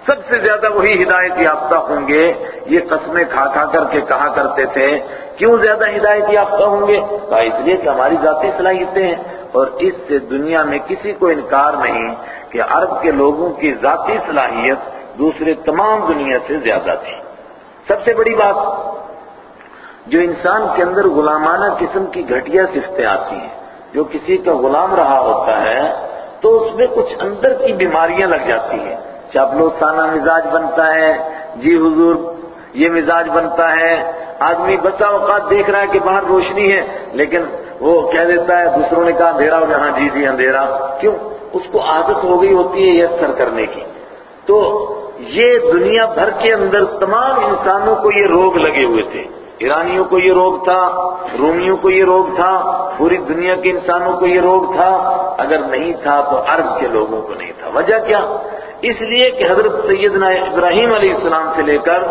[SPEAKER 1] سب سے زیادہ وہی ہدایت یافتہ ہوں گے۔ یہ قسمیں کھا کھا کر کے کہا کرتے تھے۔ کیوں زیادہ ہدایت یافتہ ہوں گے؟ کہا، اس لیے کہ ہماری ذاتی صلاحیتیں ہیں اور اس سے دنیا میں کسی کو انکار نہیں کہ عرب کے لوگوں کی ذاتی صلاحیت دوسرے تمام دنیا سے زیادہ تھی۔ سب سے بڑی بات، جو انسان کے اندر غلامانہ قسم کی گھٹیا صفتیں آتی ہیں، جو کسی کا غلام رہا ہوتا ہے تو اس میں کچھ اندر کی بیماریاں لگ جاتی ہیں۔ چاپلوسانہ مزاج بنتا ہے۔ جی حضور، یہ مزاج بنتا ہے۔ آدمی بسا اوقات دیکھ رہا ہے کہ باہر روشنی ہے، لیکن وہ کہہ دیتا ہے، دوسروں نے کہا، اندھیرا ہو جہاں جی جی اندھیرا۔ کیوں؟ اس کو عادت ہو گئی ہوتی ہے یہ اثر کرنے کی۔ تو یہ دنیا بھر کے اندر تمام انسانوں کو یہ روگ لگے ہوئے تھے۔ ایرانیوں کو یہ روگ تھا، رومیوں کو یہ روگ تھا، پوری دنیا کے انسانوں کو یہ روگ تھا۔ اگر نہیں تھا تو عرب کے لوگوں کو نہیں تھا۔ وجہ کیا؟ اس لیے کہ حضرت سیدنا ابراہیم علیہ السلام سے لے کر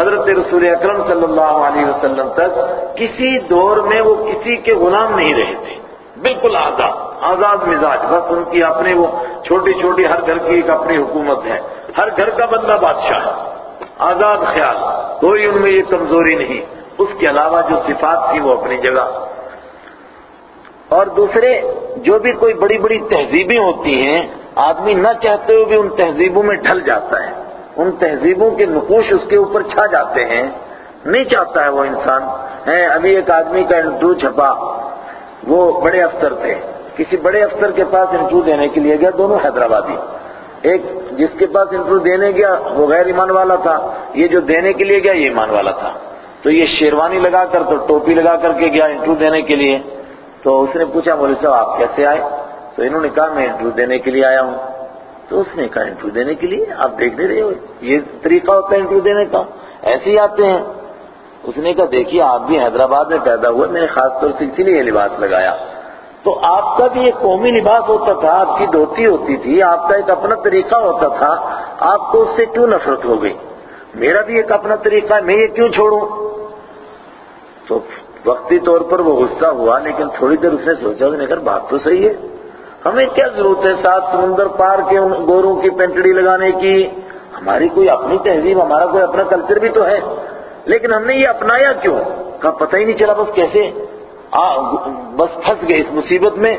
[SPEAKER 1] حضرت رسول اکرم صلی اللہ علیہ وسلم تک کسی دور میں وہ کسی کے غلام نہیں رہے تھے۔ بالکل آزاد آزاد مزاج۔ بس ان کی اپنے وہ چھوٹی چھوٹی ہر گھر کی ایک اپنی حکومت ہے۔ ہر گھر کا بندہ بادشاہ ہے۔ آزاد خیال، کوئی ان میں یہ کمزوری نہیں۔ اس کے علاوہ جو صفات تھی وہ اپنی جگہ۔ اور دوسرے، جو بھی کوئی بڑی بڑی تہذیبیں ہوتی ہیں، آدمی نہ چاہتے ہوئے بھی ان تہذیبوں میں ڈھل جاتا ہے۔ ان تہذیبوں کے نقوش اس کے اوپر چھا جاتے ہیں۔ نہیں چاہتا ہے وہ انسان۔ ہے ابھی ایک آدمی کا انٹرویو چھپا۔ وہ بڑے افسر تھے۔ کسی بڑے افسر کے پاس انٹرویو دینے کے لیے گیا، دونوں حیدرآبادی۔ ایک جس کے پاس انٹرویو دینے گیا، وہ غیر ایمان والا تھا۔ یہ جو دینے کے لیے گیا، یہ ایمان والا تھا۔ تو یہ شیروانی لگا کر تو ٹوپی لگا کر کے گیا انٹرویو دینے کے لیے۔ تو اس نے پوچھا، مولوی صاحب، آپ کیسے آئے؟ تو انہوں نے کہا، میں انٹرویو دینے کے لیے آیا ہوں۔ تو اس نے کہا، انٹرویو دینے کے لیے؟ آپ دیکھ نہیں رہے ہو۔ یہ طریقہ ہوتا ہے انٹرویو دینے کا۔ ایسے ہی آتے ہیں۔ اس نے کہا، دیکھیے، آپ بھی حیدرآباد میں پیدا ہوئے، میں نے خاص طور سے اسی لیے یہ لباس لگایا۔ تو آپ کا بھی ایک قومی لباس ہوتا تھا، آپ کی دھوتی ہوتی تھی، آپ کا ایک اپنا طریقہ ہوتا تھا، آپ کو اس سے کیوں نفرت ہو گئی؟ میرا بھی ایک اپنا طریقہ ہے، میں یہ کیوں چھوڑوں؟ تو وقتی طور پر وہ غصہ ہوا، لیکن تھوڑی دیر اس نے سوچا، اس نے کہا، بات تو صحیح ہے۔ ہمیں کیا ضرورت ہے سات سمندر پار کے ان گوروں کی پینٹڑی لگانے کی؟ ہماری کوئی اپنی تہذیب، ہمارا کوئی اپنا کلچر بھی تو ہے۔ لیکن ہم نے یہ اپنایا کیوں؟ کہا پتہ ہی نہیں چلا، بس کیسے؟ آ، بس پھنس گئے اس مصیبت میں۔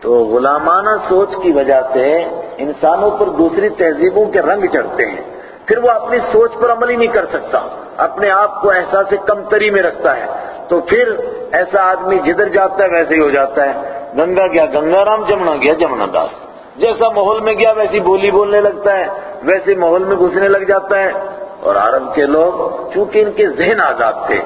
[SPEAKER 1] تو غلامانہ سوچ کی وجہ سے انسانوں پر دوسری تہذیبوں کے رنگ چڑھتے ہیں۔ پھر وہ اپنی سوچ پر عمل ہی نہیں کر سکتا، اپنے آپ کو احساس کمتری میں رکھتا ہے۔ تو پھر ایسا آدمی جدھر جاتا ہے ویسے ہی ہو جاتا ہے۔ گنگا گیا، گنگا رام جمنا گیا، جمنا داس۔ جیسا ماحول میں گیا، ویسی بولی بولنے لگتا ہے، ویسے ماحول میں گھسنے لگ جاتا ہے۔ اور عرب کے لوگ، چونکہ ان کے ذہن آزاد تھے،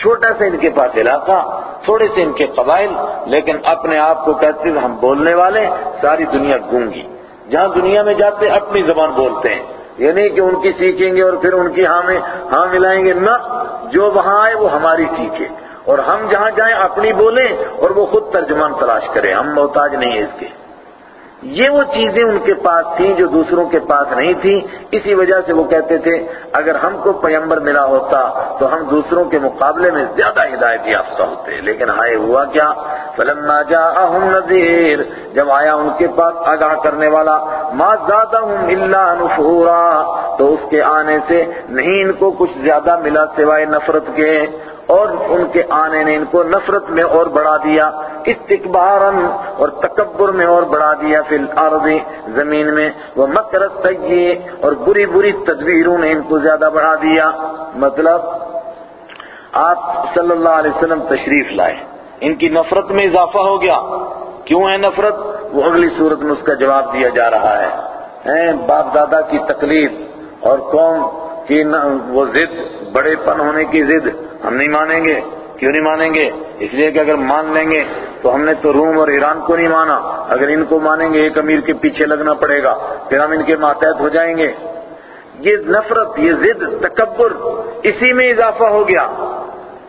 [SPEAKER 1] چھوٹا سا ان کے پاس علاقہ، تھوڑے سے ان کے قبائل، لیکن اپنے آپ کو کہتے ہیں، ہم بولنے والے، ساری دنیا گونگی۔ جہاں دنیا میں جاتے، اپنی زبان بولتے ہیں۔ یہ نہیں کہ ان کی سیکھیں گے اور پھر ان کی ہاں میں ہاں ملائیں گے، نہ، جو وہاں آئے وہ ہماری سیکھے اور ہم جہاں جائیں اپنی بولیں اور وہ خود ترجمان تلاش کریں۔ ہم محتاج نہیں ہیں اس کے۔ یہ وہ چیزیں ان کے پاس تھیں جو دوسروں کے پاس نہیں تھیں۔ اسی وجہ سے وہ کہتے تھے، اگر ہم کو پیمبر ملا ہوتا تو ہم دوسروں کے مقابلے میں زیادہ ہدایت یافتہ ہوتے۔ لیکن ہائے ہوا کیا؟ فلما جاءہم نذیر، جب آیا ان کے پاس آگاہ کرنے والا، ما زادہم الا نفورا، تو اس کے آنے سے نہیں ان کو کچھ زیادہ ملا سوائے نفرت کے۔ اور ان کے آنے نے ان کو نفرت میں اور بڑھا دیا استقبارن اور تکبر میں اور بڑھا دیا فی الارض، زمین میں، وہ مکرت سیئے اور بری بری تدبیروں نے ان کو زیادہ بڑھا دیا۔ مطلب آپ صلی اللہ علیہ وسلم تشریف لائے۔ ان کی نفرت میں اضافہ ہو گیا۔ کیوں ہے نفرت؟ وہ اگلی صورت میں اس کا جواب دیا جا رہا ہے۔ باپ دادا کی تکلیف اور قوم کی وہ ضد، بڑے پن ہونے کی ضد۔ ہم نہیں مانیں گے، کیوں نہیں مانیں گے؟ اس لیے کہ اگر مان لیں گے تو ہم نے تو روم اور ایران کو نہیں مانا۔ اگر ان کو مانیں گے، ایک امیر کے پیچھے لگنا پڑے گا، پھر ہم ان کے ماتحت ہو جائیں گے۔ یہ نفرت، یہ ضد، تکبر، اسی میں اضافہ ہو گیا۔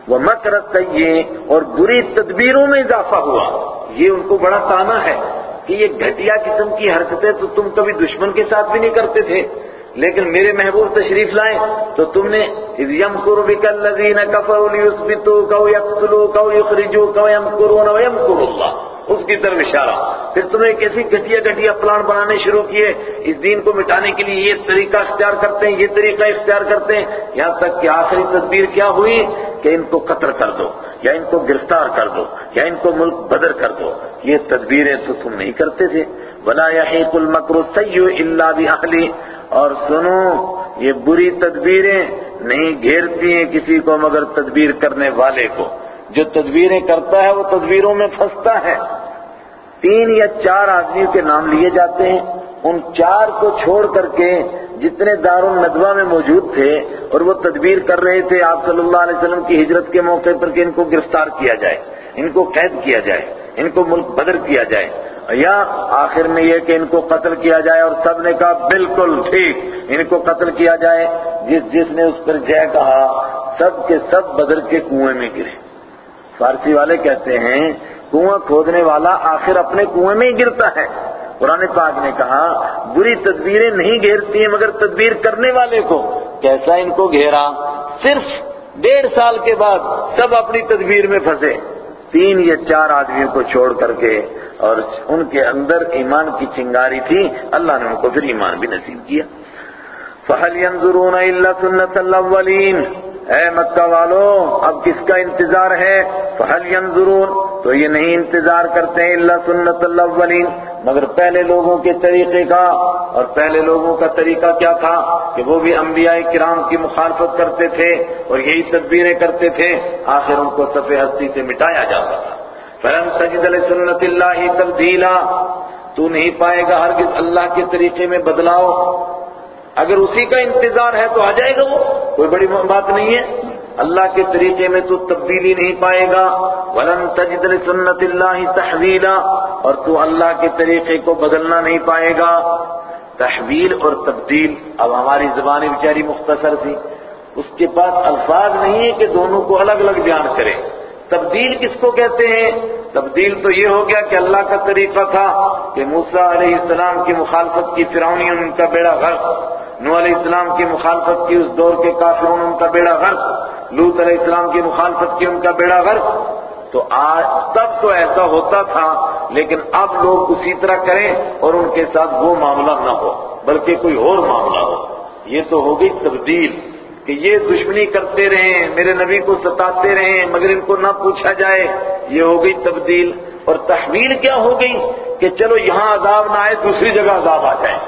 [SPEAKER 1] وہ مکرت یہ اور بری تدبیروں میں اضافہ ہوا۔ یہ ان کو بڑا تانا ہے کہ یہ گھٹیا قسم کی حرکتیں تو تم کبھی دشمن کے ساتھ بھی نہیں کرتے تھے۔ لیکن میرے محبوب تشریف لائیں تو تم نے يَمْكُرُ بِكَ الَّذِينَ كَفَرُوا لِيُثْبِتُوكَ وَيَقْتُلُوكَ وَيُخْرِجُوكَ وَيَمْكُرُونَ وَيَمْكُرُ اللَّهُ اس کی طرف اشارہ۔ پھر تم نے کیسی گھٹیا گھٹیا پلان بنانے شروع کیے۔ اس دین کو مٹانے کے لیے یہ طریقہ اختیار کرتے ہیں، یہ طریقہ اختیار کرتے ہیں۔ یہاں تک کہ آخری تدبیر کیا ہوئی؟ کہ ان کو قتل کر دو، یا ان کو گرفتار کر دو، یا ان کو ملک بدر کر دو۔ یہ تدبیریں تو تم نہیں کرتے تھے۔ وَلَا يَحِيقُ الْمَكْرُ السَّيُّ إِلَّا بِأَهْلِهِ۔ اور سنو، یہ بری تدبیریں نہیں گھیرتی ہیں کسی کو مگر تدبیر کرنے والے کو۔ جو تدبیریں کرتا ہے، وہ تدبیروں میں پھنستا ہے۔ تین یا چار آدمیوں کے نام لیے جاتے ہیں۔ ان چار کو چھوڑ کر کے جتنے دار الندوہ میں موجود تھے اور وہ تدبیر کر رہے تھے، آپ صلی اللہ علیہ وسلم کی ہجرت کے موقع پر کہ ان کو گرفتار کیا جائے، ان کو قید کیا جائے، ان کو ملک بدر کیا جائے۔ یا آخر میں یہ کہ ان کو قتل کیا جائے اور سب نے کہا بالکل ٹھیک، ان کو قتل کیا جائے۔ جس جس نے اس پر جے کہا، سب کے سب بدر کے کنویں میں گرے۔ فارسی والے کہتے ہیں، کنواں کھودنے والا آخر اپنے کنویں میں ہی گرتا ہے۔ قرآن پاک نے کہا، بری تدبیریں نہیں گھیرتی ہیں مگر تدبیر کرنے والے کو۔ کیسا ان کو گھیرا؟ صرف ڈیڑھ سال کے بعد سب اپنی تدبیر میں پھنسے۔ تین یا چار آدمیوں کو چھوڑ کر کے اور ان کے اندر ایمان کی چنگاری تھی، اللہ نے ان کو پھر ایمان بھی نصیب کیا۔ فَهَلْ يَنظُرُونَ إِلَّا سُنَّةَ الْأَوَّلِينَ اے مکہ والو، اب کس کا انتظار ہے؟ فَهَلْ يَنظُرُونَ تو یہ نہیں انتظار کرتے ہیں اللہ سنت الاولین۔ مگر پہلے لوگوں کے طریقے کا۔ اور پہلے لوگوں کا طریقہ کیا تھا؟ کہ وہ بھی انبیاء کرام کی مخالفت کرتے تھے اور یہی تدبیریں کرتے تھے۔ آخر ان کو صفحہ ہستی سے مٹایا جاتا تھا۔ فَلَمْ تَجِدَ لِسُنَّةِ اللَّهِ تَبْدِيلًا۔ تو نہیں پائے گا ہرگز اللہ کے طریقے میں بدلاؤ۔ اگر اسی کا انتظار ہے تو آ جائے گا وہ، کوئی بڑی بات نہیں ہے۔ اللہ کے طریقے میں تو تبدیلی نہیں پائے گا۔ وَلَن تَجِدَ لِسُنَّةِ اللَّهِ تَحْوِيلًا، اور تو اللہ کے طریقے کو بدلنا نہیں پائے گا۔ تحویل اور تبدیل، اب ہماری زبان بیچاری مختصر سی۔ اس کے پاس الفاظ نہیں ہے کہ دونوں کو الگ الگ بیان کرے۔ تبدیل کس کو کہتے ہیں؟ تبدیل تو یہ ہو گیا کہ اللہ کا طریقہ تھا کہ موسیٰ علیہ السلام کی مخالفت کی فرعونی ان کا بیڑا غرق۔ نو علیہ السلام کی مخالفت کی، اس دور کے کافرون ان کا بیڑا غرق لوت علیہ السلام کی مخالفت کی ان کا بیڑا غرق۔ تو آج تب تو ایسا ہوتا تھا، لیکن اب لوگ اسی طرح کریں اور ان کے ساتھ وہ معاملہ نہ ہو، بلکہ کوئی اور معاملہ ہو۔ یہ تو ہو گئی تبدیل، کہ یہ دشمنی کرتے رہیں، میرے نبی کو ستاتے رہیں، مگر ان کو نہ پوچھا جائے۔ یہ ہو گئی تبدیل۔ اور تحویل کیا ہو گئی؟ کہ چلو یہاں عذاب نہ آئے، دوسری جگہ عذاب آ جائے۔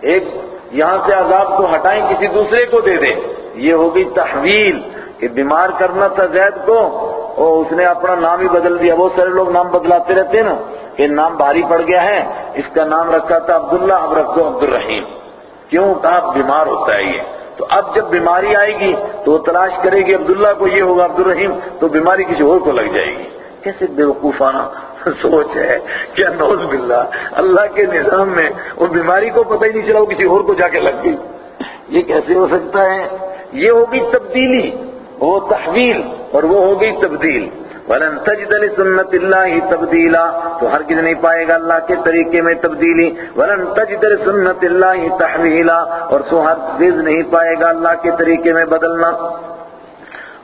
[SPEAKER 1] ایک یہاں سے عذاب کو ہٹائیں، کسی دوسرے کو دے دیں۔ یہ ہو گئی تحویل، کہ بیمار کرنا تھا زید کو، اور اس نے اپنا نام ہی بدل دیا۔ بہت سارے لوگ نام بدلاتے رہتے ہیں نا۔ کہ نام بھاری پڑ گیا ہے۔ اس کا نام رکھا تھا عبداللہ، اب رکھو عبد الرحیم کیوں؟ کہا بیمار ہوتا ہے یہ۔ تو اب جب بیماری آئے گی تو وہ تلاش کرے گی عبداللہ کو یہ ہوگا عبد الرحیم تو بیماری کسی اور کو لگ جائے گی۔ کیسے بے وقوفانہ سوچ ہے کیا نوز باللہ اللہ کے نظام میں وہ بیماری کو پتہ ہی نہیں چلا وہ کسی اور کو جا کے لگ گئی۔ یہ کیسے ہو سکتا ہے؟ یہ ہوگی تبدیلی، وہ تحویل اور وہ ہوگی تبدیل۔ وَلَن تَجْدَ لِسُنَّةِ اللَّهِ تَبْدِيلًا تو ہرگز نہیں پائے گا اللہ کے طریقے میں تبدیلی۔ وَلَن تَجْدَ لِسُنَّةِ اللَّهِ تَحْوِيلًا اور تو ہرگز نہیں پائے گا اللہ کے طریقے میں بدلنا۔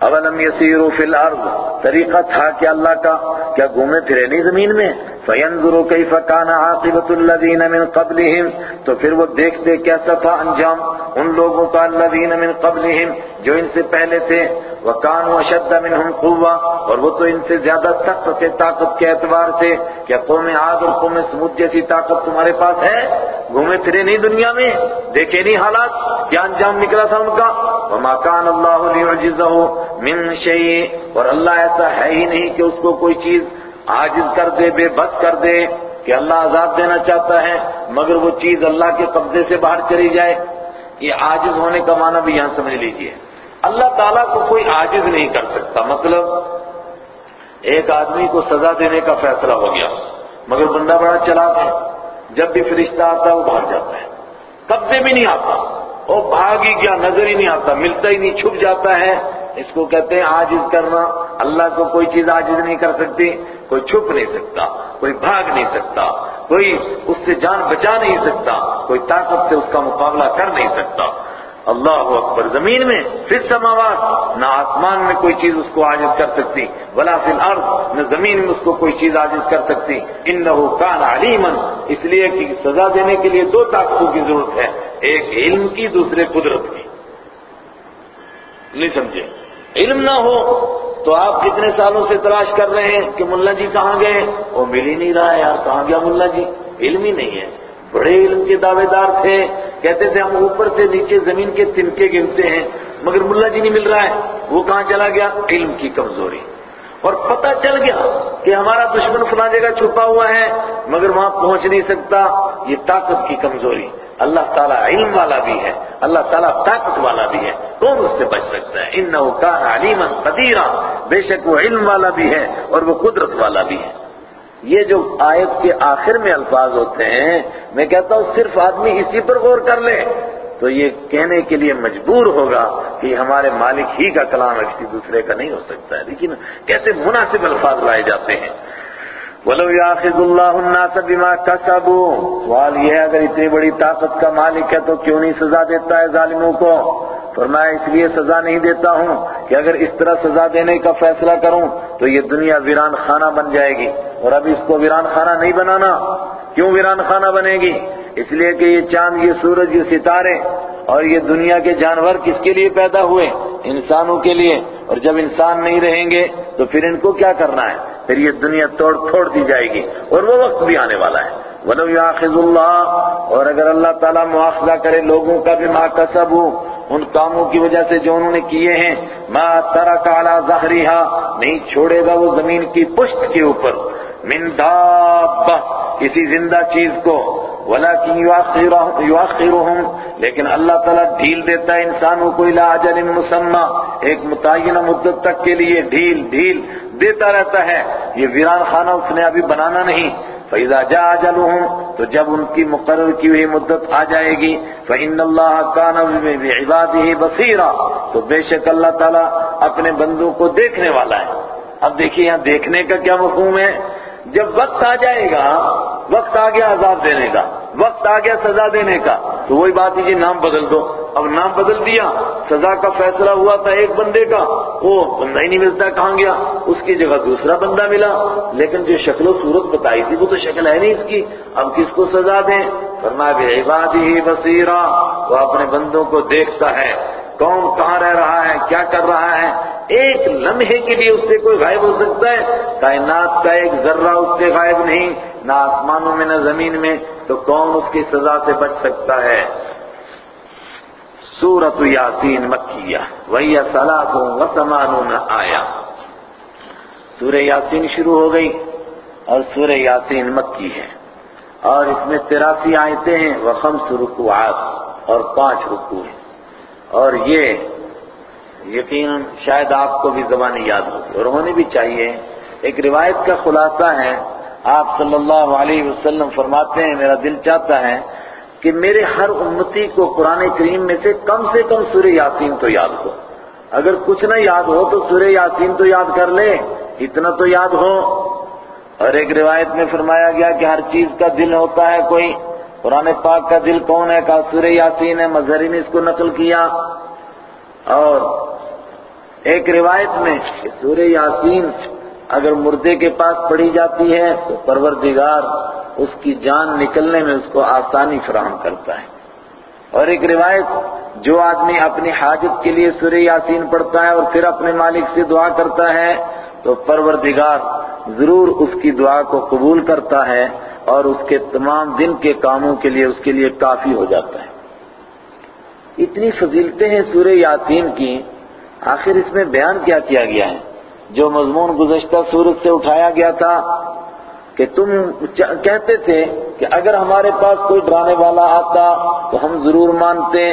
[SPEAKER 1] اولم یسیرو فی الارض طریقہ تھا کیا اللہ کا، کیا گھومے پھرے نہیں زمین میں؟ فینظروا کیف کان عاقبت الذین من قبلہم تو پھر وہ دیکھتے کیسا تھا انجام؟ ان لوگوں کا الذین من قبلہم جو ان سے پہلے تھے وکانوا اشد منہم قوہ اور وہ تو ان سے زیادہ سخت تھے طاقت کے اعتبار سے کیا قوم عاد اور قوم سمود جیسی طاقت تمہارے پاس ہے۔ گھومے پھرے نہیں دنیا میں، دیکھے نہیں حالات، کیا انجام نکلا تھا ان کا؟ وما کان اللہ لیعجزہ من شیء، اور اللہ ایسا ہے ہی نہیں کہ اس کو کوئی چیز عاجز کر دے، بے بس کر دے کہ اللہ عذاب دینا چاہتا ہے، مگر وہ چیز اللہ کے قبضے سے باہر چلی جائے۔ یہ عاجز ہونے کا معنی بھی یہاں سمجھ لیجیے۔ اللہ تعالیٰ کو کوئی عاجز نہیں کر سکتا۔ مطلب ایک آدمی کو سزا دینے کا فیصلہ ہو گیا، مگر بندہ بڑا چلا ہے۔ جب بھی فرشتہ آتا ہے، وہ بھاگ جاتا ہے۔ قبضے بھی نہیں آتا۔ وہ بھاگ ہی کیا نظر ہی نہیں آتا، ملتا ہی نہیں، چھپ جاتا ہے۔ اس کو کہتے ہیں عاجز کرنا۔ اللہ کو کوئی چیز عاجز نہیں کر سکتی، کوئی چھپ نہیں سکتا، کوئی بھاگ نہیں سکتا، کوئی اس سے جان بچا نہیں سکتا، کوئی طاقت سے اس کا مقابلہ کر نہیں سکتا۔ اللہ اکبر، زمین میں پھر سماوات نہ آسمان میں کوئی چیز اس کو عاجز کر سکتی، ولا فی الارض، نہ زمین میں اس کو کوئی چیز عاجز کر سکتی۔ انہو کان علیما، اس لیے کہ سزا دینے کے لیے دو طاقتوں کی ضرورت ہے، ایک علم کی، دوسرے قدرت کی۔ نہیں سمجھے؟ علم نہ ہو تو آپ کتنے سالوں سے تلاش کر رہے ہیں کہ ملا جی کہاں گئے؟ وہ مل ہی نہیں رہا ہے یار، کہاں گیا ملا جی؟ علم ہی نہیں ہے۔ بڑے علم کے دعوے دار تھے، کہتے تھے ہم اوپر سے نیچے زمین کے تنکے گنتے ہیں، مگر ملا جی نہیں مل رہا ہے۔ وہ کہاں چلا گیا؟ علم کی کمزوری۔ اور پتہ چل گیا کہ ہمارا دشمن فلاں جگہ چھپا ہوا ہے، مگر وہاں پہنچ نہیں سکتا۔ یہ طاقت کی کمزوری۔ اللہ تعالیٰ علم والا بھی ہے، اللہ تعالیٰ طاقت والا بھی ہے۔ کون اس سے بچ سکتا ہے؟ ان كان علیما قدیرا۔ بے شک وہ علم والا بھی ہے اور وہ قدرت والا بھی ہے۔ یہ جو آیت کے آخر میں الفاظ ہوتے ہیں، میں کہتا ہوں صرف آدمی اسی پر غور کر لے۔ تو یہ کہنے کے لیے مجبور ہوگا کہ ہمارے مالک ہی کا کلام ہے کسی دوسرے کا نہیں ہو سکتا ہے۔ لیکن کیسے مناسب الفاظ لائے جاتے ہیں۔ ولو یاخذ اللہ الناس بما كسبوا۔ سوال یہ ہے، اگر اتنی بڑی طاقت کا مالک ہے تو کیوں نہیں سزا دیتا ہے ظالموں کو؟ فرمایا اس لیے سزا نہیں دیتا ہوں کہ اگر اس طرح سزا دینے کا فیصلہ کروں تو یہ دنیا ویران خانہ بن جائے گی اور اب اس کو ویران خانہ نہیں بنانا۔ کیوں ویران خانہ بنے گی؟ اس لیے کہ یہ چاند، یہ سورج، یہ ستارے اور یہ دنیا کے جانور کس کے لیے پیدا ہوئے؟ انسانوں کے لیے۔ اور جب انسان نہیں رہیں گے تو پھر ان کو کیا کرنا ہے؟ پھر یہ دنیا توڑ پھوڑ دی جائے گی اور وہ وقت بھی آنے والا ہے۔ ولو یاخذ اللہ، اور اگر اللہ تعالیٰ مواخذہ کرے، لوگوں کا بھی ماں کسب ان کاموں کی وجہ سے جو انہوں نے کیے ہیں، ما ترک علی ظہریہا نہیں چھوڑے گا وہ زمین کی پشت کے اوپر۔ من دابہ، کسی زندہ چیز کو۔ ولیکن یواخرہم لیکن اللہ تعالیٰ ڈھیل دیتا ہے انسانوں کو الى اجل مسمى۔ ایک متعینہ مدت تک کے لیے ڈھیل ڈھیل دیتا رہتا ہے۔ یہ ویران خانہ اس نے ابھی بنانا نہیں۔ فَإِذَا جَاءَ أَجَلُهُمْ تو جب ان کی مقرر کی ہوئی مدت آ جائے گی، فَإِنَّ اللَّهَ كَانَ بِعِبَادِهِ بَصِيرًا تو بے شک اللہ تعالیٰ اپنے بندوں کو دیکھنے والا ہے۔ اب دیکھیے یہاں دیکھنے کا کیا مفہوم ہے؟ جب وقت آ جائے گا، وقت آ گیا عذاب دینے کا، وقت آ گیا سزا دینے کا، تو وہی بات ہے نام بدل دو۔ اب نام بدل دیا، سزا کا فیصلہ ہوا تھا ایک بندے کا، وہ بندہ ہی نہیں ملتا، کہاں گیا؟ اس کی جگہ دوسرا بندہ ملا۔ لیکن جو شکل و صورت بتائی تھی، وہ تو شکل ہے نہیں اس کی۔ اب کس کو سزا دیں؟ فرمایا عبادی ہی بصیرہ، وہ اپنے بندوں کو دیکھتا ہے۔ کون کہاں رہ رہا ہے؟ کیا کر رہا ہے؟ ایک لمحے کے لیے اس سے کوئی غائب ہو سکتا ہے؟ کائنات کا ایک ذرہ اس سے غائب نہیں، نہ آسمانوں میں، نہ زمین میں، تو کون اس کی سزا سے بچ سکتا ہے؟ سورت یاسین مکیہ، وہی سلادوں و سمانون آیا سورہ یاسین شروع ہو گئی اور سورہ یاسین مکی ہے۔ اور اس میں تراسی آیتیں ہیں وہ خمس رکوعات اور پانچ رکوع ہیں۔ اور یہ یقیناً شاید آپ کو بھی زبانی یاد ہوگی، اور ہونی بھی چاہیے۔ ایک روایت کا خلاصہ ہے، آپ صلی اللہ علیہ وسلم فرماتے ہیں، میرا دل چاہتا ہے کہ میرے ہر امتی کو قرآن کریم میں سے کم سے کم سورہ یاسین تو یاد ہو۔ اگر کچھ نہ یاد ہو تو سورہ یاسین تو یاد کر لے، اتنا تو یاد ہو۔ اور ایک روایت میں فرمایا گیا کہ ہر چیز کا دل ہوتا ہے کوئی۔ قرآن پاک کا دل کون ہے؟ کہا، سورہ یاسین ہے۔ مظہری نے اس کو نقل کیا۔ اور ایک روایت میں کہ سورہ یاسین اگر مردے کے پاس پڑھی جاتی ہے تو پروردگار اس کی جان نکلنے میں اس کو آسانی فراہم کرتا ہے۔ اور ایک روایت، جو آدمی اپنی حاجت کے لیے سورہ یاسین پڑھتا ہے اور پھر اپنے مالک سے دعا کرتا ہے، تو پروردگار ضرور اس کی دعا کو قبول کرتا ہے اور اس کے تمام دن کے کاموں کے لیے اس کے لیے کافی ہو جاتا ہے۔ اتنی فضیلتیں ہیں سورہ یاسین کی، آخر اس میں بیان کیا کیا گیا ہے؟ جو مضمون گزشتہ سورت سے اٹھایا گیا تھا کہ تم کہتے تھے کہ اگر ہمارے پاس کوئی ڈرانے والا آتا تو ہم ضرور مانتے،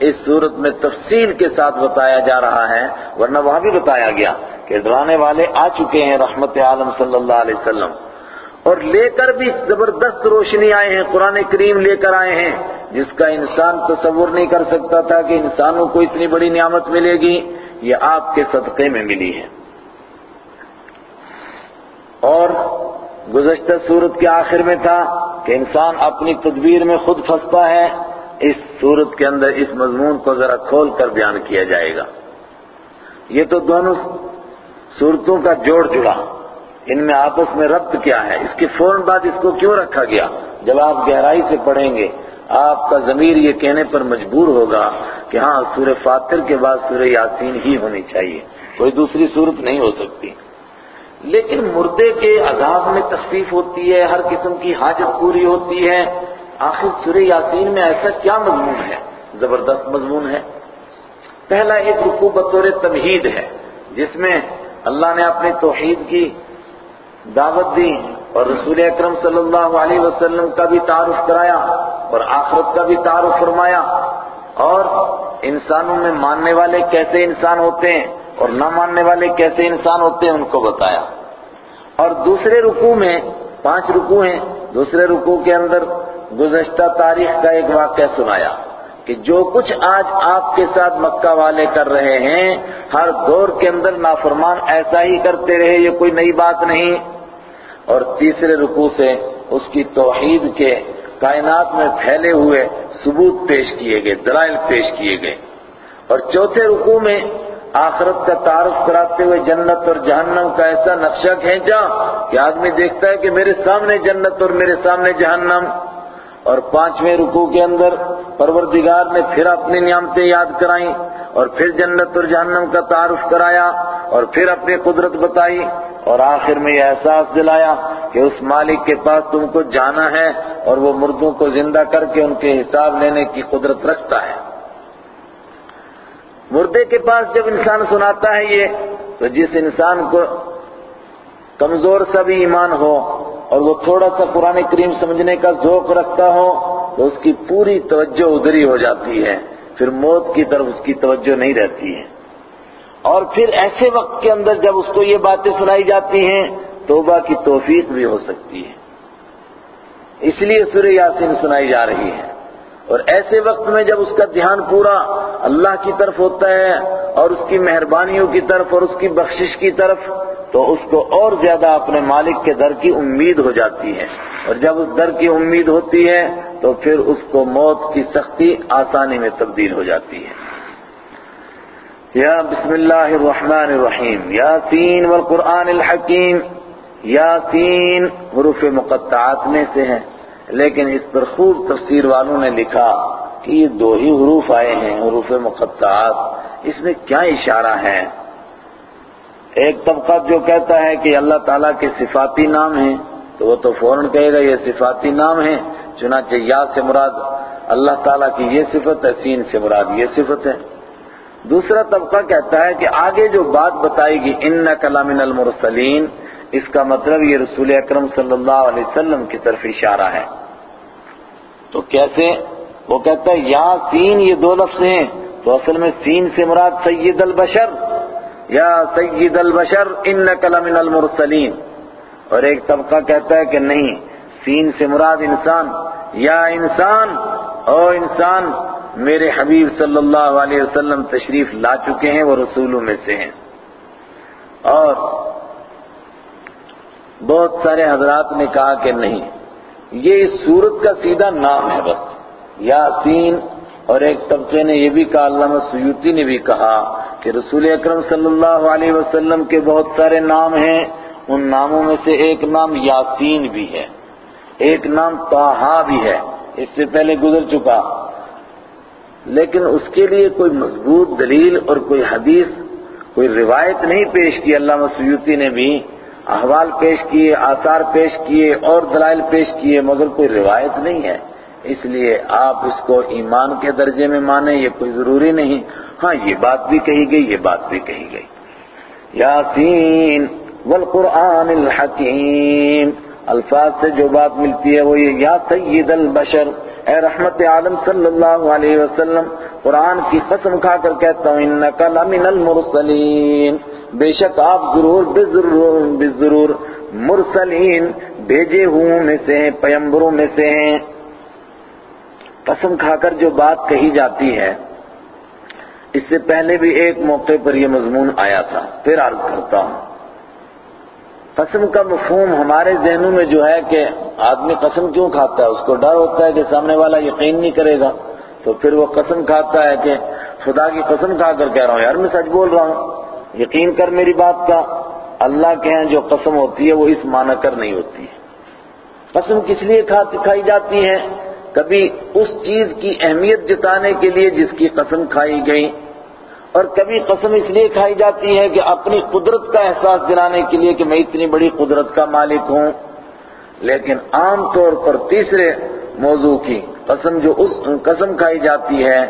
[SPEAKER 1] اس صورت میں تفصیل کے ساتھ بتایا جا رہا ہے، ورنہ وہاں بھی بتایا گیا کہ ڈرانے والے آ چکے ہیں رحمت عالم صلی اللہ علیہ وسلم۔ اور لے کر بھی زبردست روشنی آئے ہیں، قرآن کریم لے کر آئے ہیں، جس کا انسان تصور نہیں کر سکتا تھا کہ انسانوں کو اتنی بڑی نعمت ملے گی، یہ آپ کے صدقے میں ملی ہے۔ اور گزشتہ صورت کے آخر میں تھا کہ انسان اپنی تدبیر میں خود پھنستا ہے، اس صورت کے اندر اس مضمون کو ذرا کھول کر بیان کیا جائے گا۔ یہ تو دونوں صورتوں کا جوڑ جڑا۔ ان میں آپس میں ربط کیا ہے۔ اس کے فوراً بعد اس کو کیوں رکھا گیا؟ جب آپ گہرائی سے پڑھیں گے، آپ کا ضمیر یہ کہنے پر مجبور ہوگا کہ ہاں سورہ فاتر کے بعد سورہ یاسین ہی ہونی چاہیے۔ کوئی دوسری صورت نہیں ہو سکتی۔ لیکن مردے کے عذاب میں تخفیف ہوتی ہے، ہر قسم کی حاجت پوری ہوتی ہے۔ آخر سورہ یاسین میں ایسا کیا مضمون ہے؟ زبردست مضمون ہے۔ پہلا ایک رکو بطور تمہید ہے، جس میں اللہ نے اپنی توحید کی دعوت دی اور رسول اکرم صلی اللہ علیہ وسلم کا بھی تعارف کرایا اور آخرت کا بھی تعارف فرمایا۔ اور انسانوں میں ماننے والے کیسے انسان ہوتے ہیں؟ اور نہ ماننے والے کیسے انسان ہوتے ہیں ان کو بتایا۔ اور دوسرے رکوع میں پانچ رکوع ہیں، دوسرے رکوع کے اندر گزشتہ تاریخ کا ایک واقعہ سنایا کہ جو کچھ آج آپ کے ساتھ مکہ والے کر رہے ہیں، ہر دور کے اندر نافرمان ایسا ہی کرتے رہے، یہ کوئی نئی بات نہیں۔ اور تیسرے رکوع سے اس کی توحید کے کائنات میں پھیلے ہوئے ثبوت پیش کیے گئے، دلائل پیش کیے گئے۔ اور چوتھے رکوع میں آخرت کا تعارف کراتے ہوئے جنت اور جہنم کا ایسا نقشہ کھینچا کہ آدمی دیکھتا ہے کہ میرے سامنے جنت اور میرے سامنے جہنم۔ اور پانچویں رکوع کے اندر پروردگار نے پھر اپنی نعمتیں یاد کرائیں اور پھر جنت اور جہنم کا تعارف کرایا اور پھر اپنی قدرت بتائی اور آخر میں یہ احساس دلایا کہ اس مالک کے پاس تم کو جانا ہے اور وہ مردوں کو زندہ کر کے ان کے حساب لینے کی قدرت رکھتا ہے۔ مردے کے پاس جب انسان سناتا ہے یہ، تو جس انسان کو کمزور سا بھی ایمان ہو اور وہ تھوڑا سا قرآن کریم سمجھنے کا ذوق رکھتا ہو، تو اس کی پوری توجہ ادھری ہو جاتی ہے۔ پھر موت کی طرف اس کی توجہ نہیں رہتی ہے۔ اور پھر ایسے وقت کے اندر جب اس کو یہ باتیں سنائی جاتی ہیں، توبہ کی توفیق بھی ہو سکتی ہے۔ اس لیے سورہ یاسین سنائی جا رہی ہے۔ اور ایسے وقت میں جب اس کا دھیان پورا اللہ کی طرف ہوتا ہے اور اس کی مہربانیوں کی طرف اور اس کی بخشش کی طرف، تو اس کو اور زیادہ اپنے مالک کے در کی امید ہو جاتی ہے۔ اور جب اس در کی امید ہوتی ہے، تو پھر اس کو موت کی سختی آسانی میں تبدیل ہو جاتی ہے۔ یا بسم اللہ الرحمن الرحیم، یاسین والقرآن الحکیم، یاسین حروف مقطعات میں سے ہے لیکن اس پر خوب تفسیر والوں نے لکھا کہ یہ دو ہی حروف آئے ہیں، حروف مقطعات۔ اس میں کیا اشارہ ہے؟ ایک طبقہ جو کہتا ہے کہ اللہ تعالیٰ کے صفاتی نام ہیں، تو وہ تو فوراً کہے گا یہ صفاتی نام ہے چنانچہ یا سے مراد اللہ تعالیٰ کی یہ صفت ہے، سین سے مراد یہ صفت ہے۔ دوسرا طبقہ کہتا ہے کہ آگے جو بات بتائے گی ان کلام المرسلین اس کا مطلب یہ رسول اکرم صلی اللہ علیہ وسلم کی طرف اشارہ ہے۔ تو کیسے؟ وہ کہتا ہے، یا سین یہ دو لفظ ہیں، تو اصل میں سین سے مراد سید البشر۔ یا سید البشر ان کلام المرسلین۔ اور ایک طبقہ کہتا ہے کہ نہیں، سین سے مراد انسان۔ یا انسان، او انسان، میرے حبیب صلی اللہ علیہ وسلم تشریف لا چکے ہیں، وہ رسولوں میں سے ہیں۔ اور بہت سارے حضرات نے کہا کہ نہیں، یہ اس سورت کا سیدھا نام ہے بس۔ یاسین اور ایک طبقے نے یہ بھی کہا، علامہ سیوتی نے بھی کہا کہ رسول اکرم صلی اللہ علیہ وسلم کے بہت سارے نام ہیں، ان ناموں میں سے ایک نام یاسین بھی ہے، ایک نام توحا بھی ہے۔ اس سے پہلے گزر چکا۔ لیکن اس کے لیے کوئی مضبوط دلیل اور کوئی حدیث، کوئی روایت نہیں پیش کی، علامہ سیوتی نے بھی۔ احوال پیش کیے، آثار پیش کیے اور دلائل پیش کیے، مگر کوئی روایت نہیں ہے۔ اس لیے آپ اس کو ایمان کے درجے میں مانیں، یہ کوئی ضروری نہیں۔ ہاں یہ بات بھی کہی گئی، یہ بات بھی کہی گئی۔ یاسین والقرآن الحکیم۔ الفاظ سے جو بات ملتی ہے وہ یہ، یا سید البشر، اے رحمت عالم صلی اللہ علیہ وسلم، قرآن کی قسم کھا کر کہتا ہوں، انکا لمن المرسلین۔ بے شک آپ ضرور بضرور بضرور مرسلین بھیجے ہوں میں سے ہیں، پیمبروں میں سے ہیں۔ قسم کھا کر جو بات کہی جاتی ہے، اس سے پہلے بھی ایک موقع پر یہ مضمون آیا تھا، پھر عرض کرتا ہوں۔ قسم کا مفہوم ہمارے ذہنوں میں جو ہے کہ آدمی قسم کیوں کھاتا ہے؟ اس کو ڈر ہوتا ہے کہ سامنے والا یقین نہیں کرے گا۔ تو پھر وہ قسم کھاتا ہے کہ خدا کی قسم کھا کر کہہ رہا ہوں، یار میں سچ بول رہا ہوں۔ یقین کر میری بات کا، اللہ کے ہیں جو قسم ہوتی ہے وہ اس معنی کر نہیں ہوتی۔ ہے قسم کس لیے کھائی جاتی ہے کبھی اس چیز کی اہمیت جتانے کے لیے جس کی قسم کھائی گئی، اور کبھی قسم اس لیے کھائی جاتی ہے کہ اپنی قدرت کا احساس دلانے کے لیے کہ میں اتنی بڑی قدرت کا مالک ہوں۔ لیکن عام طور پر تیسرے موضوع کی قسم جو اس قسم کھائی جاتی ہے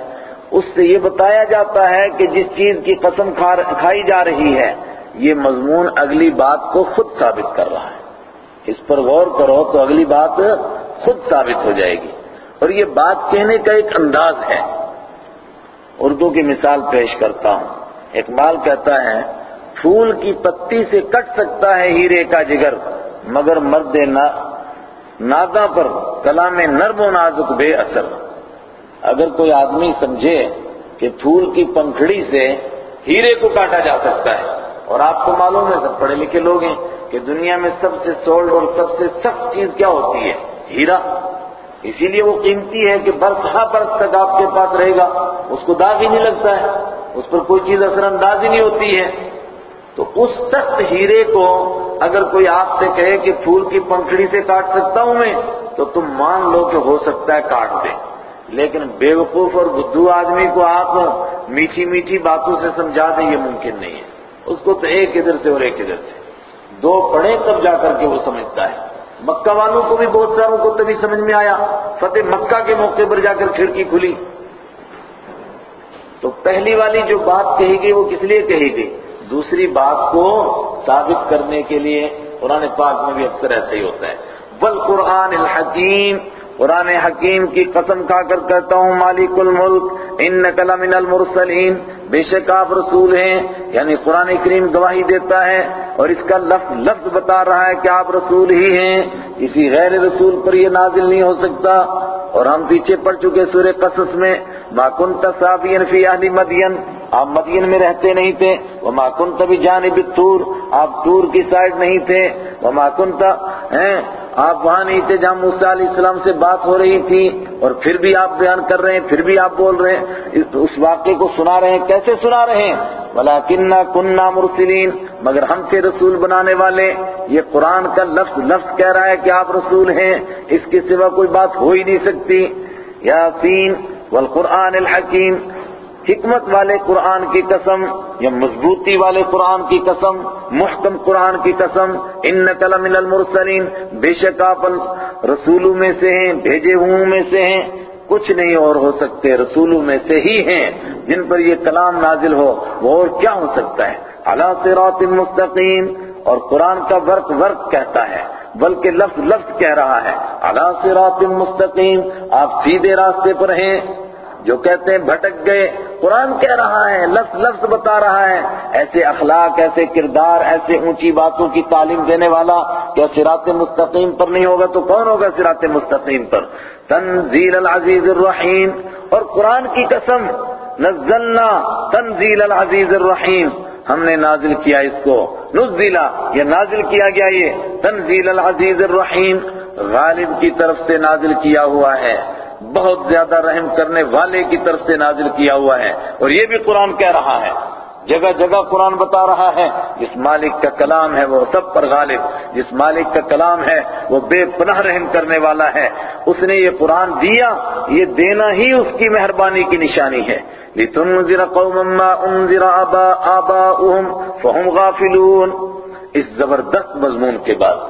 [SPEAKER 1] اس سے یہ بتایا جاتا ہے کہ جس چیز کی قسم کھائی جا رہی ہے، یہ مضمون اگلی بات کو خود ثابت کر رہا ہے۔ اس پر غور کرو تو اگلی بات خود ثابت ہو جائے گی۔ اور یہ بات کہنے کا ایک انداز ہے۔ اردو کی مثال پیش کرتا ہوں۔ اقبال کہتا ہے، پھول کی پتی سے کٹ سکتا ہے ہیرے کا جگر، مگر مرد نادا پر کلام نرم و نازک بے اثر۔ اگر کوئی آدمی سمجھے کہ پھول کی پنکھڑی سے ہیرے کو کاٹا جا سکتا ہے، اور آپ کو معلوم ہے، سب پڑھے لکھے لوگ ہیں کہ دنیا میں سب سے سولڈ اور سب سے سخت چیز کیا ہوتی ہے؟ ہیرا۔ اسی لیے وہ قیمتی ہے کہ برس ہاں برس تک آپ کے پاس رہے گا، اس کو داغ ہی نہیں لگتا ہے، اس پر کوئی چیز اثر انداز ہی نہیں ہوتی ہے۔ تو اس سخت ہیرے کو اگر کوئی آپ سے کہے کہ پھول کی پنکھڑی سے کاٹ سکتا ہوں میں، تو تم مان لو کہ ہو سکتا ہے کاٹ دے۔ لیکن بے وقوف اور بدھو آدمی کو آپ میٹھی میٹھی باتوں سے سمجھا دیں یہ ممکن نہیں ہے۔ اس کو تو ایک ادھر سے اور ایک ادھر سے۔ دو پڑھے تب جا کر کے وہ سمجھتا ہے۔ مکہ والوں کو بھی بہت ساروں کو تبھی سمجھ میں آیا۔ فتح مکہ کے موقع پر جا کر کھڑکی کھلی۔ تو پہلی والی جو بات کہی گئی وہ کس لیے کہی گئی؟ دوسری بات کو ثابت کرنے کے لیے قرآن پاک میں بھی اکثر ایسا ہی ہوتا ہے۔ بل قرآن الحکیم قرآن حکیم کی قسم کھا کر کہتا ہوں، مالک الملک ان من المرسلین۔ بے شک آپ رسول ہیں یعنی قرآن کریم گواہی دیتا ہے اور اس کا لفظ لفظ بتا رہا ہے کہ آپ رسول ہی ہیں۔ کسی غیر رسول پر یہ نازل نہیں ہو سکتا۔ اور ہم پیچھے پڑ چکے سورہ قصص میں۔ ما کنت صافین فی اہل مدین۔ آپ مدین میں رہتے نہیں تھے۔ وما کنت بجانب التور آپ تور کی سائڈ نہیں تھے۔ وما کنت، ہیں آپ وہاں نہیں تھے جہاں موسیٰ علیہ السلام سے بات ہو رہی تھی اور پھر بھی آپ بیان کر رہے ہیں، پھر بھی آپ بول رہے ہیں، اس واقعے کو سنا رہے ہیں، کیسے سنا رہے ہیں؟ وَلَكِنَّا كُنَّا مُرْسِلِينَ، مگر ہم تھے رسول بنانے والے۔ یہ قرآن کا لفظ لفظ کہہ رہا ہے کہ آپ رسول ہیں، اس کے سوا کوئی بات ہو ہی نہیں سکتی۔ یاسین والقرآن الحکیم حکمت والے قرآن کی قسم یا مضبوطی والے قرآن کی قسم، محکم قرآن کی قسم ان لمن المرسلین، بے شک آپ رسولوں میں سے ہیں، بھیجے ہوں میں سے ہیں۔ کچھ نہیں اور ہو سکتے، رسولوں میں سے ہی ہیں جن پر یہ کلام نازل ہو۔ وہ اور کیا ہو سکتا ہے؟ اللہ صراط مستقیم۔ اور قرآن کا ورق ورق کہتا ہے، بلکہ لفظ لفظ کہہ رہا ہے۔ اللہ صراط مستقیم۔ آپ سیدھے راستے پر ہیں۔ جو کہتے ہیں بھٹک گئے، قرآن کہہ رہا ہے، لفظ لفظ بتا رہا ہے۔ ایسے اخلاق، ایسے کردار، ایسے اونچی باتوں کی تعلیم دینے والا کیا سرات مستقیم پر نہیں ہوگا؟ تو کون ہوگا سرات مستقیم پر؟ تنزیل العزیز الرحیم۔ اور قرآن کی قسم، نزلنا تنزیل العزیز الرحیم۔ ہم نے نازل کیا اس کو۔ نزلہ، یہ نازل کیا گیا یہ تنزیل العزیز الرحیم۔ غالب کی طرف سے نازل کیا ہوا ہے۔ بہت زیادہ رحم کرنے والے کی طرف سے نازل کیا ہوا ہے اور یہ بھی قرآن کہہ رہا ہے جگہ جگہ قرآن بتا رہا ہے جس مالک کا کلام ہے وہ سب پر غالب جس مالک کا کلام ہے وہ بے پناہ رحم کرنے والا ہے اس نے یہ قرآن دیا یہ دینا ہی اس کی مہربانی کی نشانی ہے لِتُنذِرَ قَوْمًا مَّا أُنذِرَ آبَاؤُهُمْ فَهُمْ غَافِلُونَ اس زبردست مضمون کے بعد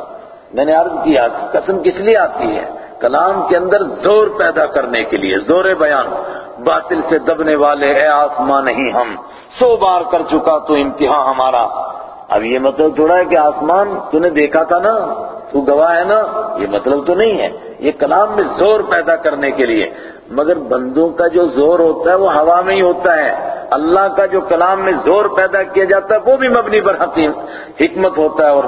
[SPEAKER 1] میں نے عرض کیا قسم کس لیے آتی ہے کلام کے اندر زور پیدا کرنے کے لیے، زور بیان، باطل سے دبنے والے، اے آسمان نہیں ہم، سو بار کر چکا تو امتحان ہمارا۔ اب یہ مطلب تھوڑا ہے کہ آسمان، تو نے دیکھا تھا نا، تو گواہ ہے نا، یہ مطلب تو نہیں ہے۔ یہ کلام میں زور پیدا کرنے کے لیے۔ مگر بندوں کا جو زور ہوتا ہے، وہ ہوا میں ہی ہوتا ہے۔ اللہ کا جو کلام میں زور پیدا کیا جاتا ہے، وہ بھی مبنی پر حکمت ہوتا ہے اور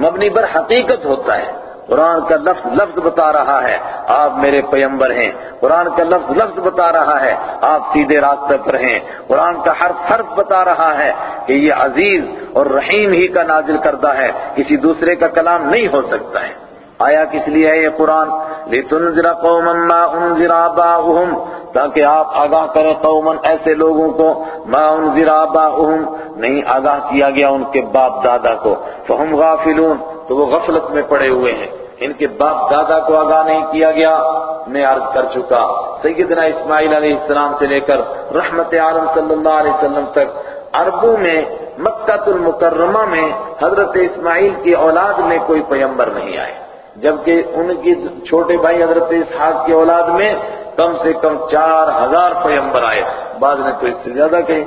[SPEAKER 1] مبنی پر حقیقت ہوتا ہے۔ قرآن کا لفظ لفظ بتا رہا ہے۔ آپ میرے پیمبر ہیں۔ قرآن کا لفظ لفظ بتا رہا ہے۔ آپ سیدھے راستے پر ہیں۔ قرآن کا حرف حرف بتا رہا ہے کہ یہ عزیز اور رحیم ہی کا نازل کردہ ہے۔ کسی دوسرے کا کلام نہیں ہو سکتا ہے۔ آیا کس لیے ہے یہ قرآن؟ لِتُنزِرَ قَوْمًا مَا أُنزِرَ آبَاؤُهُمْ۔ تاکہ آپ آگاہ کریں قومن ایسے لوگوں کو ما انذر آباؤہم نہیں آگاہ کیا گیا ان کے باپ دادا کو۔ فہم غافلون۔ تو وہ غفلت میں پڑے ہوئے ہیں۔ ان کے باپ دادا کو آگاہ نہیں کیا گیا۔ میں عرض کر چکا، سیدنا اسماعیل علیہ السلام سے لے کر رحمت عالم صلی اللہ علیہ وسلم تک، عربوں میں مکہ المکرمہ میں حضرت اسماعیل کی اولاد میں کوئی پیمبر نہیں آئے۔ جبکہ ان کی چھوٹے بھائی حضرت اسحاق کی اولاد میں کم سے کم چار ہزار پیمبر آئے۔ بعد میں تو اس سے زیادہ کہیں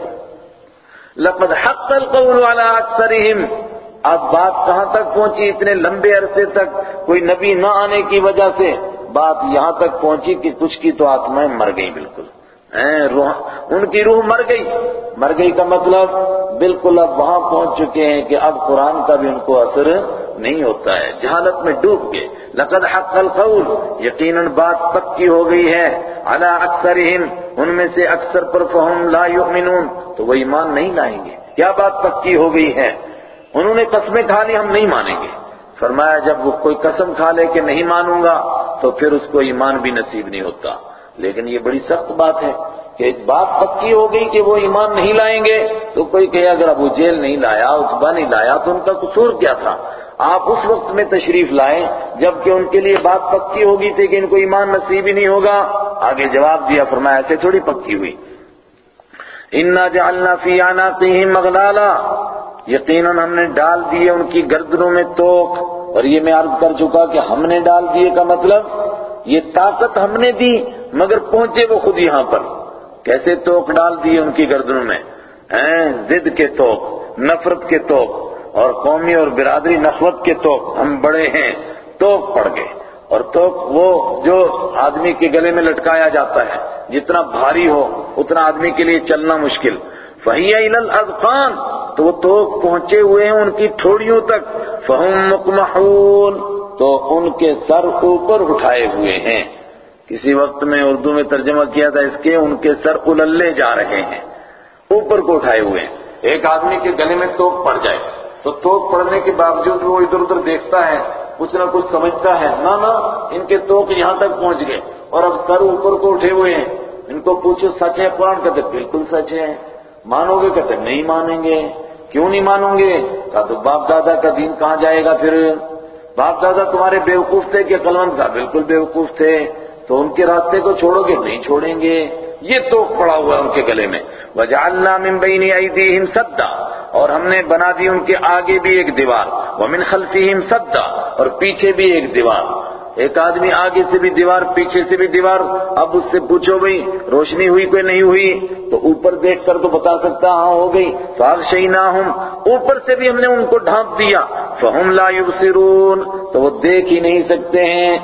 [SPEAKER 1] لقد حق القول على اکثرهم اب بات کہاں تک پہنچی؟ اتنے لمبے عرصے تک کوئی نبی نہ آنے کی وجہ سے بات یہاں تک پہنچی کہ کچھ کی تو آتمائیں مر گئی بالکل۔ ان کی روح مر گئی۔ مر گئی کا مطلب بالکل اب وہاں پہنچ چکے ہیں کہ اب قرآن کا بھی ان کو اثر نہیں ہوتا ہے۔ جہالت میں ڈوب گئے۔ لقد حق القول۔ یقیناً بات پکی ہو گئی ہے۔ علی اکثرہم، ان میں سے اکثر پر فہم لا یؤمنون۔ تو وہ ایمان نہیں لائیں گے۔ کیا بات پکی ہو گئی ہے؟ انہوں نے قسمیں کھا لی، ہم نہیں مانیں گے۔ فرمایا، جب وہ کوئی قسم کھا لے کہ نہیں مانوں گا، تو پھر اس کو ایمان بھی نصیب نہیں ہوتا۔ لیکن یہ بڑی سخت بات ہے کہ ایک بات پکی ہو گئی کہ وہ ایمان نہیں لائیں گے، تو کوئی کہے، اگر ابو جیل نہیں لایا اتبا نہیں لایا، تو ان کا قصور کیا تھا؟ آپ اس وقت میں تشریف لائیں، جبکہ ان کے لیے بات پکی ہو گئی تھی کہ ان کو ایمان نصیب ہی نہیں ہوگا۔ آگے جواب دیا، فرمایا، ایسے تھوڑی پکی ہوئی۔ انا جعلنا فی عناقہم مغلالا یقیناً ہم نے ڈال دیے ان کی گردنوں میں توک، اور یہ میں عرض کر چکا کہ ہم نے ڈال دیے کا مطلب یہ طاقت ہم نے دی، مگر پہنچے وہ خود یہاں پر۔ کیسے توک ڈال دیے ان کی گردنوں میں؟ زد کے توک، نفرت کے توک، اور قومی اور برادری نفرت کے توک۔ ہم بڑے ہیں، توک پڑ گئے۔ اور توک وہ جو آدمی کے گلے میں لٹکایا جاتا ہے، جتنا بھاری ہو، اتنا آدمی کے لیے چلنا مشکل۔ فہی الاذقان تو وہ تو پہنچے ہوئے ہیں ان کی تھوڑیوں تک۔ فہم مقمحون تو ان کے سر اوپر اٹھائے ہوئے ہیں۔ کسی وقت میں اردو میں ترجمہ کیا تھا اس کے، ان کے سر اللے جا رہے ہیں۔ اوپر کو اٹھائے ہوئے ہیں۔ ایک آدمی کے گلے میں توک پڑ جائے۔ تو توک پڑنے کے باوجود وہ ادھر ادھر دیکھتا ہے، کچھ نہ کچھ سمجھتا ہے۔ نہ نہ، ان کے توک یہاں تک پہنچ گئے۔ اور اب سر اوپر کو اٹھے ہوئے ہیں۔ ان کو پوچھو، سچ ہے قرآن کہتے بالکل سچ ہے۔ مانو گے کہتے نہیں مانیں گے؟ کیوں نہیں مانوں گے کہا تو باپ دادا کا دین کہاں جائے گا پھر؟ باپ دادا تمہارے بیوقوف تھے کہ کلوند کا بالکل بیوقوف تھے، تو ان کے راستے کو چھوڑو گے؟ نہیں چھوڑیں گے۔ یہ تو پڑا ہوا ہے ان کے گلے میں۔ وجعلنا من بین ایدیہم سدا اور ہم نے بنا دی ان کے آگے بھی ایک دیوار۔ ومن خلفہم سدا اور پیچھے بھی ایک دیوار۔ ایک آدمی آگے سے بھی دیوار، پیچھے سے بھی دیوار، اب اس سے پوچھو بھئی روشنی ہوئی کوئی نہیں ہوئی؟ تو اوپر دیکھ کر تو بتا سکتا ہاں ہو گئی۔ فَأَغْشَيْنَاهُمْ، اوپر سے بھی ہم نے ان کو ڈھانپ دیا۔ فَهُمْ لَا يُبْصِرُونَ، تو وہ دیکھ ہی نہیں سکتے ہیں۔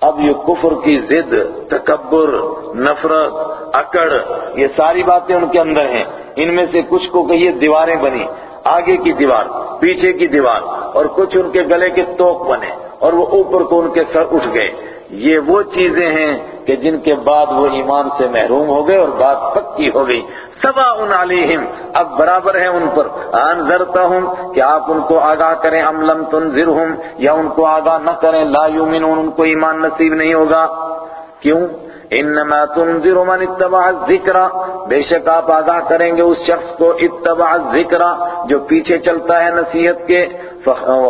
[SPEAKER 1] اب یہ کفر کی ضد، تکبر، نفرت، اکڑ، یہ ساری باتیں ان کے اندر ہیں۔ ان میں سے کچھ کو کہیے دیواریں بنی آگے کی دیوار، پیچھے کی دیوار، اور کچھ ان کے گلے کے توک بنے۔ اور وہ اوپر کو ان کے سر اٹھ گئے۔ یہ وہ چیزیں ہیں کہ جن کے بعد وہ ایمان سے محروم ہو گئے اور بات پکی ہو گئی۔ سوا ان علیہم، اب برابر ہے ان پر۔ انذرتا ہوں کہ آپ ان کو آگاہ کریں، ام لم تنذرہم، یا ان کو آگاہ نہ کریں، لا یومنون ان کو ایمان نصیب نہیں ہوگا۔ کیوں؟ انما تنذر من اتبع الذکر۔ بے شک آپ آگاہ کریں گے اس شخص کو، اتبع الذکر، جو پیچھے چلتا ہے نصیحت کے۔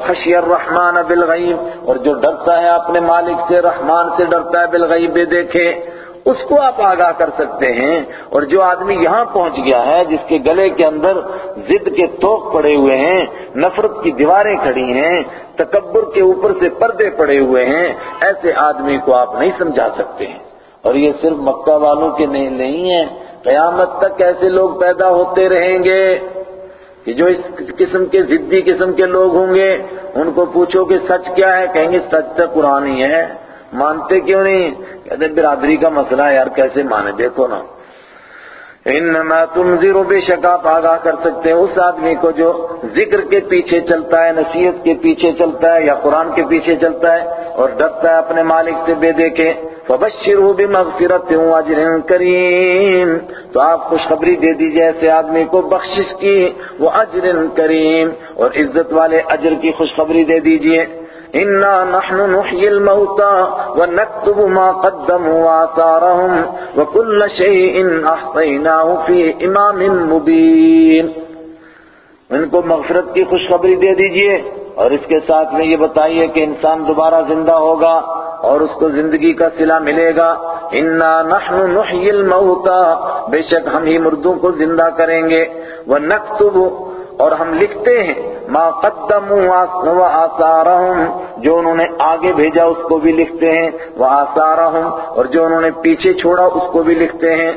[SPEAKER 1] خشی الرحمن بالغیب، اور جو ڈرتا ہے اپنے مالک سے، رحمان سے ڈرتا ہے بالغیب بے دیکھے اس کو آپ آگاہ کر سکتے ہیں۔ اور جو آدمی یہاں پہنچ گیا ہے، جس کے گلے کے اندر ضد کے توق پڑے ہوئے ہیں، نفرت کی دیواریں کھڑی ہیں، تکبر کے اوپر سے پردے پڑے ہوئے ہیں، ایسے آدمی کو آپ نہیں سمجھا سکتے۔ ہیں اور یہ صرف مکہ والوں کے نہیں ہیں قیامت تک ایسے لوگ پیدا ہوتے رہیں گے کہ جو اس قسم کے ضدی قسم کے لوگ ہوں گے، ان کو پوچھو کہ سچ کیا ہے؟ کہیں گے سچ تو قرآن ہی ہے۔ مانتے کیوں نہیں؟ کہتے برادری کا مسئلہ ہے، یار کیسے مانے؟ دیکھو نا۔ انما تنذر بے شک آپ آگاہ کر سکتے ہیں اس آدمی کو جو ذکر کے پیچھے چلتا ہے، نصیحت کے پیچھے چلتا ہے، یا قرآن کے پیچھے چلتا ہے اور ڈرتا ہے اپنے مالک سے، بے دیکھے۔ فبشروا بمغفرت واجر کریم۔ تو آپ خوشخبری دے دیجیے ایسے آدمی کو بخشش کی وہ اجر کریم۔ اور عزت والے اجر کی خوشخبری دے دیجیے۔ انا نحن نحيي الموتى ونكتب ما قدموا واثارهم وكل شيء احصيناه في امام مبين۔ ان کو مغفرت کی خوشخبری دے دیجیے۔ اور اس کے ساتھ میں یہ بتائیے کہ انسان دوبارہ زندہ ہوگا۔ اور اس کو زندگی کا صلہ ملے گا۔ انا نحن نحيي الموتى۔ بے شک ہم ہی مردوں کو زندہ کریں گے۔ ونكتب۔ اور ہم لکھتے ہیں۔ ما قدموا آثارہم جو انہوں نے آگے بھیجا اس کو بھی لکھتے ہیں۔ وہ آثارہم اور جو انہوں نے پیچھے چھوڑا اس کو بھی لکھتے ہیں۔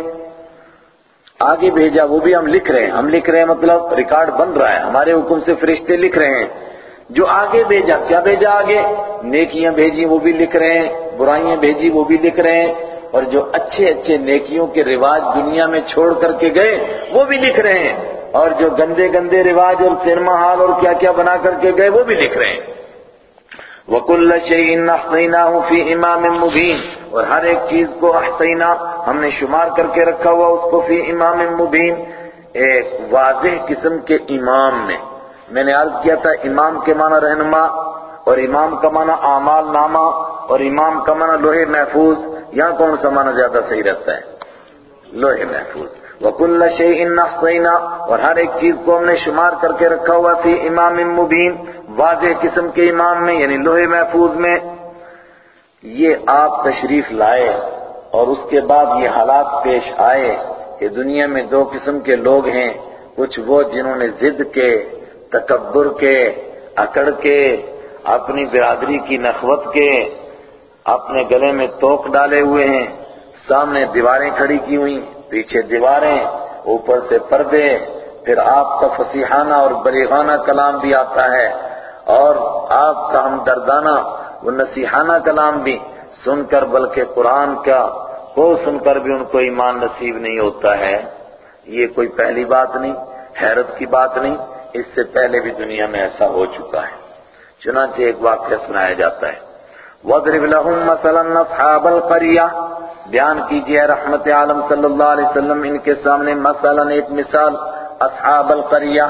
[SPEAKER 1] آگے بھیجا وہ بھی ہم لکھ رہے ہیں۔ ہم لکھ رہے ہیں مطلب ریکارڈ بن رہا ہے۔ ہمارے حکم سے فرشتے لکھ رہے ہیں۔ جو آگے بھیجا، کیا بھیجا آگے؟ نیکیاں بھیجی، وہ بھی لکھ رہے ہیں، برائیاں بھیجی، وہ بھی لکھ رہے ہیں، اور جو اچھے اچھے نیکیوں کے رواج دنیا میں چھوڑ کر کے گئے، وہ بھی لکھ رہے ہیں، اور جو گندے گندے رواج اور سینما ہال اور کیا کیا بنا کر کے گئے، وہ بھی لکھ رہے ہیں۔ وَكُلَّ شَيْءٍ أَحْصَيْنَاهُ فِي إِمَامٍ مُبِينٍ۔ اور ہر ایک چیز کو احصینا ہم نے شمار کر کے رکھا ہوا، اس کو فی امام مبین ایک واضح قسم کے امام میں۔ میں نے عرض کیا تھا امام کے معنی رہنما اور امام کا معنی اعمال نامہ اور امام کا معنی لوہے محفوظ، یہاں کون سا معنی زیادہ صحیح رہتا ہے؟ لوہے محفوظ۔ وَكُلَّ شَيْءٍ أَحْصَيْنَا اور ہر ایک چیز کو ہم نے شمار کر کے رکھا ہوا تھی امام مبین، واضح قسم کے امام میں یعنی لوہے محفوظ میں۔ یہ آپ تشریف لائے اور اس کے بعد یہ حالات پیش آئے کہ دنیا میں دو قسم کے لوگ ہیں، کچھ وہ جنہوں نے ضد کے تکبر کے، اکڑ کے، اپنی برادری کی نخوت کے اپنے گلے میں توک ڈالے ہوئے ہیں۔ سامنے دیواریں کھڑی کی ہوئی پیچھے دیواریں، اوپر سے پردے۔ پھر آپ کا فصیحانہ اور بریغانہ کلام بھی آتا ہے۔ اور آپ کا ہمدردانہ وہ نصیحانہ کلام بھی سن کر، بلکہ قرآن کا کو سن کر بھی ان کو ایمان نصیب نہیں ہوتا ہے۔ یہ کوئی پہلی بات نہیں، حیرت کی بات نہیں۔ اس سے پہلے بھی دنیا میں ایسا ہو چکا ہے۔ چنانچہ ایک واقعہ سنایا جاتا ہے۔ وَضْرِبْ لَهُمْ مَثَلًا أَصْحَابَ الْقَرْيَةِ۔ بیان کیجیے رحمت عالم صلی اللہ علیہ وسلم، ان کے سامنے مثلا ایک مثال اصحاب القریہ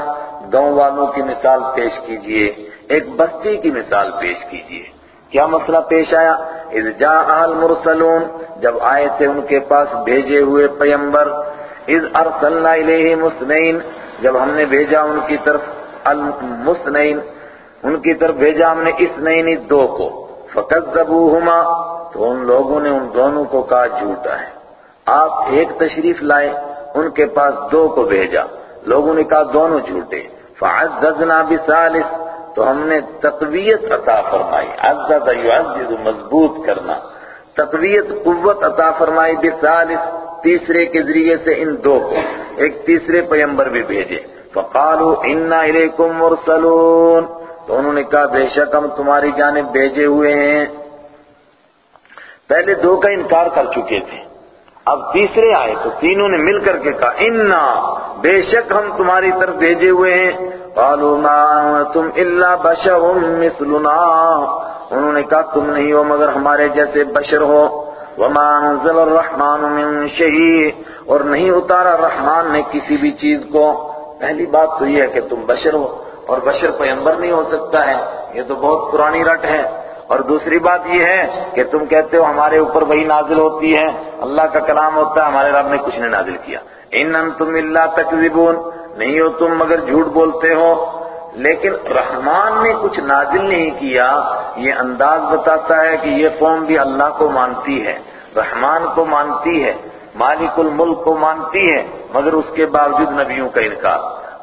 [SPEAKER 1] گاؤں والوں کی مثال پیش کیجیے۔ ایک بستی کی مثال پیش کیجیے۔ کیا مسئلہ پیش آیا؟ اذ جاء المرسلون۔ جب آئے تھے ان کے پاس، بھیجے ہوئے پیمبر اذ ارسلنا الیہم اثنین جب ہم نے بھیجا ان کی طرف المسنین، ان کی طرف بھیجا ہم نے اثنین دو کو۔ فکذبوہما، تو ان لوگوں نے ان دونوں کو کہا جھوٹا ہے۔ آپ ایک تشریف لائے، ان کے پاس دو کو بھیجا۔ لوگوں نے کہا دونوں جھوٹے۔ فعززنا بثالث، تو ہم نے تقویت عطا فرمائی۔ عزد یعزز، مضبوط کرنا۔ تقویت، قوت عطا فرمائی بثالث۔ تیسرے کے ذریعے سے ان دو کو ایک تیسرے پیمبر بھی بھیجے۔ فقالوا انا الیکم مرسلون۔ تو انہوں نے کہا، بے شک ہم تمہاری جانب بھیجے ہوئے ہیں۔ پہلے دو کا انکار کر چکے تھے۔ اب تیسرے آئے تو تینوں نے مل کر کے کہا انا بے شک ہم تمہاری طرف بھیجے ہوئے ہیں۔ قالوا ما انتم الا بشر مثلنا۔ انہوں نے کہا، تم نہیں ہو مگر ہمارے جیسے بشر ہو۔ وما انزل الرحمن من شيء۔ اور نہیں اتارا رحمان نے کسی بھی چیز کو۔ پہلی بات تو یہ ہے کہ تم بشر ہو، اور بشر پیمبر نہیں ہو سکتا ہے۔ یہ تو بہت پرانی رٹ ہے۔ اور دوسری بات یہ ہے کہ تم کہتے ہو ہمارے اوپر وہی نازل ہوتی ہے۔ اللہ کا کلام ہوتا ہے، ہمارے رب نے کچھ نہیں نازل کیا۔ ان انتم الا تکذبون نہیں ہو تم مگر جھوٹ بولتے ہو۔ لیکن رحمان نے کچھ نازل نہیں کیا، یہ انداز بتاتا ہے کہ یہ قوم بھی اللہ کو مانتی ہے، رحمان کو مانتی ہے، مالک الملک کو مانتی ہے، مگر اس کے باوجود نبیوں کا انکار۔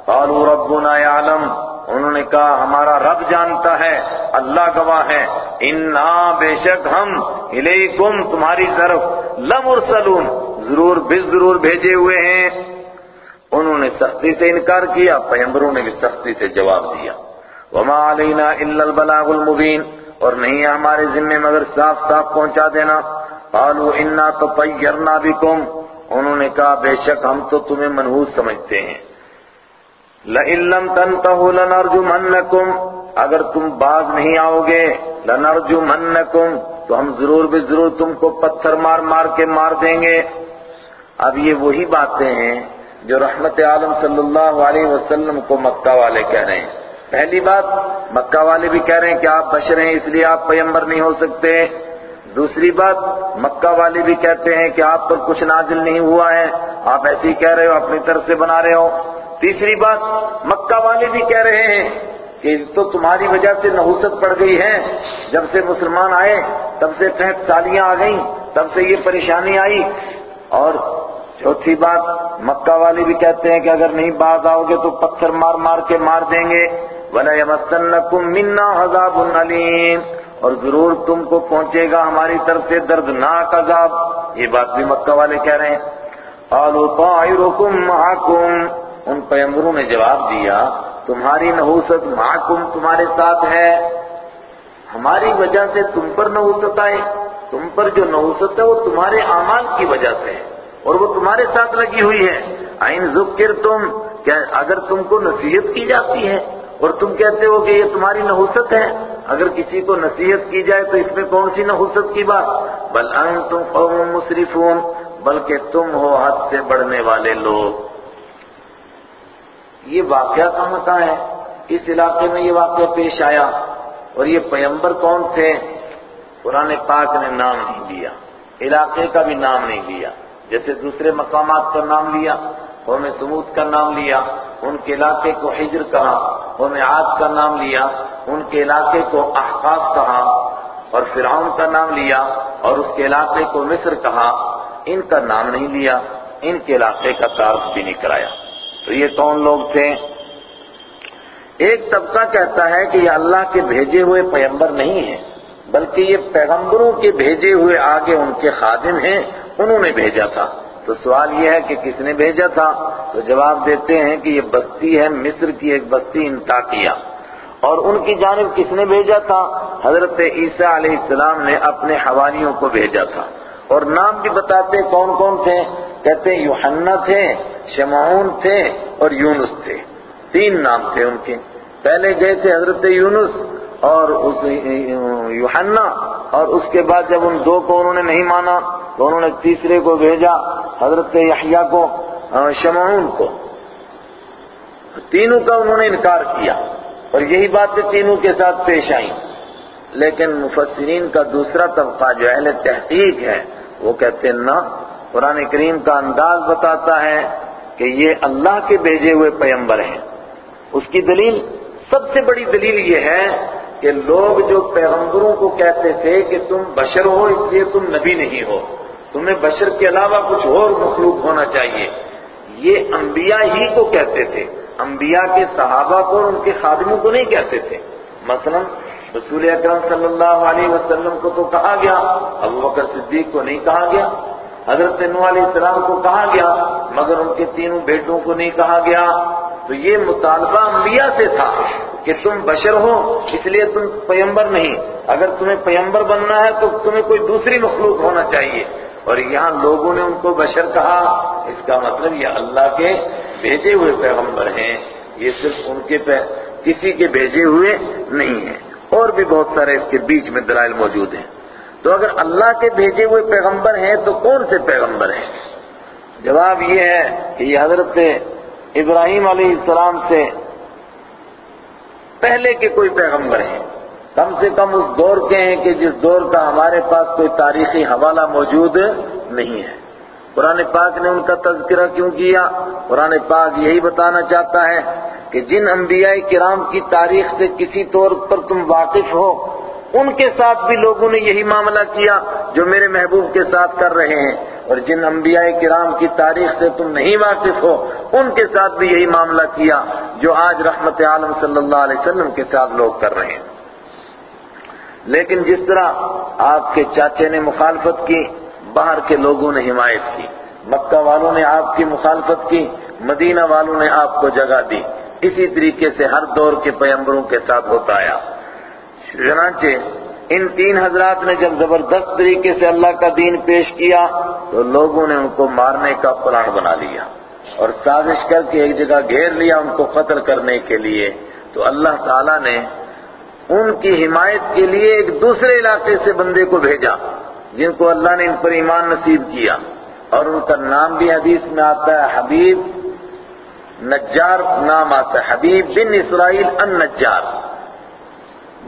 [SPEAKER 1] قالوا ربنا يعلم۔ انہوں نے کہا، ہمارا رب جانتا ہے، اللہ گواہ ہے۔ انا بے شک ہم الیکم، تمہاری طرف لمرسلون۔ ضرور بس ضرور بھیجے ہوئے ہیں۔ انہوں نے سختی سے انکار کیا پیمبروں نے بھی سختی سے جواب دیا۔ وما علینا الا البلاغ المبین اور نہیں ہمارے ذمے مگر صاف صاف پہنچا دینا۔ قالوا انا تطیرنا بکم انہوں نے کہا، بے شک ہم تو تمہیں منحوس سمجھتے ہیں۔ لئن لم تنتهوا لنرجمنکم اگر تم باز نہیں آؤ گے لنرجمنکم تو ہم ضرور بھی ضرور تم کو پتھر مار مار کے مار دیں گے۔ اب یہ وہی باتیں ہیں جو رحمت عالم صلی اللہ علیہ وسلم کو مکہ والے کہہ رہے ہیں۔ پہلی بات، مکہ والے بھی کہہ رہے ہیں کہ آپ بشر ہیں، اس لیے آپ پیمبر نہیں ہو سکتے۔ دوسری بات، مکہ والے بھی کہتے ہیں کہ آپ پر کچھ نازل نہیں ہوا ہے۔ آپ ایسے ہی کہہ رہے ہو، اپنی طرف سے بنا رہے ہو۔ تیسری بات، مکہ والے بھی کہہ رہے ہیں کہ تو تمہاری وجہ سے نحوست پڑ گئی ہے۔ جب سے مسلمان آئے، تب سے تحت سالیاں آ گئیں، تب سے یہ پریشانی آئی۔ اور چوتھی بات، مکہ والے بھی کہتے ہیں کہ اگر نہیں باز آؤ گے تو پتھر مار مار کے مار دیں گے۔ وَلَا يَمَسَّنَّكُم مِّنَّا عَذَابٌ عَلِيمٌ اور ضرور تم کو پہنچے گا ہماری طرف سے دردناک عذاب۔ یہ بات بھی مکہ والے کہہ رہے ہیں۔ قَالُوا طَائِرُكُم مَّعَكُمْ۔ ان پیمبروں نے جواب دیا، تمہاری نحوست معکم تمہارے ساتھ ہے۔ ہماری وجہ سے تم پر نحوست آئے۔ تم پر جو نحوست ہے وہ تمہارے اعمال کی وجہ سے ہے۔ اور وہ تمہارے ساتھ لگی ہوئی ہے۔ آئین ذکر تم کیا اگر تم کو نصیحت کی جاتی ہے، اور تم کہتے ہو کہ یہ تمہاری نحوست ہے، اگر کسی کو نصیحت کی جائے تو اس میں کون سی نحوست کی بات؟ بل انتم قوم مصرفون بلکہ تم ہو حد سے بڑھنے والے لوگ۔ یہ واقعہ کہاں کا ہے؟ اس علاقے میں یہ واقعہ پیش آیا۔ اور یہ پیمبر کون تھے؟ قرآن پاک نے نام نہیں دیا، علاقے کا بھی نام نہیں دیا۔ جیسے دوسرے مقامات کا نام لیا، قوم سمود کا نام لیا، ان کے علاقے کو حجر کہا، قوم عاد کا نام لیا، ان کے علاقے کو احقاف کہا، اور فرعون کا نام لیا، اور اس کے علاقے کو مصر کہا۔ ان کا نام نہیں لیا، ان کے علاقے کا تعارف بھی نہیں کرایا۔ تو یہ کون لوگ تھے؟ ایک طبقہ کہتا ہے کہ یہ اللہ کے بھیجے ہوئے پیمبر نہیں ہیں، بلکہ یہ پیغمبروں کے بھیجے ہوئے آگے ان کے خادم ہیں۔ انہوں نے بھیجا تھا۔ تو سوال یہ ہے کہ کس نے بھیجا تھا؟ تو جواب دیتے ہیں کہ یہ بستی ہے، مصر کی ایک بستی انتاکیہ اور ان کی جانب کس نے بھیجا تھا؟ حضرت عیسیٰ علیہ السلام نے اپنے حوالیوں کو بھیجا تھا۔ اور نام بھی بتاتے کون کون تھے؟ کہتے یوحنا تھے، شمعون تھے اور یونس تھے۔ تین نام تھے ان کے۔ پہلے گئے تھے حضرت یونس اور اس یوحنا، اور اس کے بعد جب ان دو کو انہوں نے نہیں مانا، تو انہوں نے تیسرے کو بھیجا، حضرت یحییٰ کو شمعون کو۔ تینوں کا انہوں نے انکار کیا، اور یہی باتیں تینوں کے ساتھ پیش آئیں۔ لیکن مفسرین کا دوسرا طبقہ جو اہل تحقیق ہے، وہ کہتے ہیں نا قرآن کریم کا انداز بتاتا ہے کہ یہ اللہ کے بھیجے ہوئے پیمبر ہیں۔ اس کی دلیل، سب سے بڑی دلیل یہ ہے کہ لوگ جو پیغمبروں کو کہتے تھے کہ تم بشر ہو، اس لیے تم نبی نہیں ہو۔ تمہیں بشر کے علاوہ کچھ اور مخلوق ہونا چاہیے۔ یہ انبیاء ہی کو کہتے تھے۔ انبیاء کے صحابہ کو اور ان کے خادموں کو نہیں کہتے تھے۔ مثلا رسول اکرم صلی اللہ علیہ وسلم کو تو کہا گیا، ابو بکر صدیق کو نہیں کہا گیا۔ حضرت نو علیہ السلام کو کہا گیا، مگر ان کے تینوں بیٹوں کو نہیں کہا گیا۔ تو یہ مطالبہ انبیاء سے تھا کہ تم بشر ہو، اس لیے تم پیمبر نہیں۔ اگر تمہیں پیمبر بننا ہے تو تمہیں کوئی دوسری مخلوق ہونا چاہیے۔ اور یہاں لوگوں نے ان کو بشر کہا۔ اس کا مطلب یہ اللہ کے بھیجے ہوئے پیغمبر ہیں۔ یہ صرف ان کے پہ، کسی کے بھیجے ہوئے نہیں ہیں۔ اور بھی بہت سارے اس کے بیچ میں دلائل موجود ہیں۔ تو اگر اللہ کے بھیجے ہوئے پیغمبر ہیں تو کون سے پیغمبر ہیں؟ جواب یہ ہے کہ یہ حضرت ابراہیم علیہ السلام سے پہلے کے کوئی پیغمبر ہیں۔ کم سے کم اس دور کے ہیں کہ جس دور کا ہمارے پاس کوئی تاریخی حوالہ موجود نہیں ہے۔ قرآن پاک نے ان کا تذکرہ کیوں کیا؟ قرآن پاک یہی بتانا چاہتا ہے کہ جن انبیاء کرام کی تاریخ سے کسی طور پر تم واقف ہو ان کے ساتھ بھی لوگوں نے یہی معاملہ کیا جو میرے محبوب کے ساتھ کر رہے ہیں۔ اور جن انبیاء کرام کی تاریخ سے تم نہیں واقف ہو، ان کے ساتھ بھی یہی معاملہ کیا جو آج رحمت عالم صلی اللہ علیہ وسلم کے ساتھ لوگ کر رہے ہیں۔ لیکن جس طرح آپ کے چاچے نے مخالفت کی، باہر کے لوگوں نے حمایت کی، مکہ والوں نے آپ کی مخالفت کی، مدینہ والوں نے آپ کو جگہ دی۔ اسی طریقے سے ہر دور کے پیمبروں کے ساتھ ہوتا آیا۔ چنانچہ ان تین حضرات نے جب زبردست طریقے سے اللہ کا دین پیش کیا تو لوگوں نے ان کو مارنے کا پلان بنا لیا اور سازش کر کے ایک جگہ گھیر لیا ان کو قتل کرنے کے لیے تو اللہ تعالیٰ نے ان کی حمایت کے لیے ایک دوسرے علاقے سے بندے کو بھیجا جن کو اللہ نے ان پر ایمان نصیب کیا اور ان کا نام بھی حدیث میں آتا ہے حبیب نجار نام آتا ہے، حبیب بن اسرائیل ان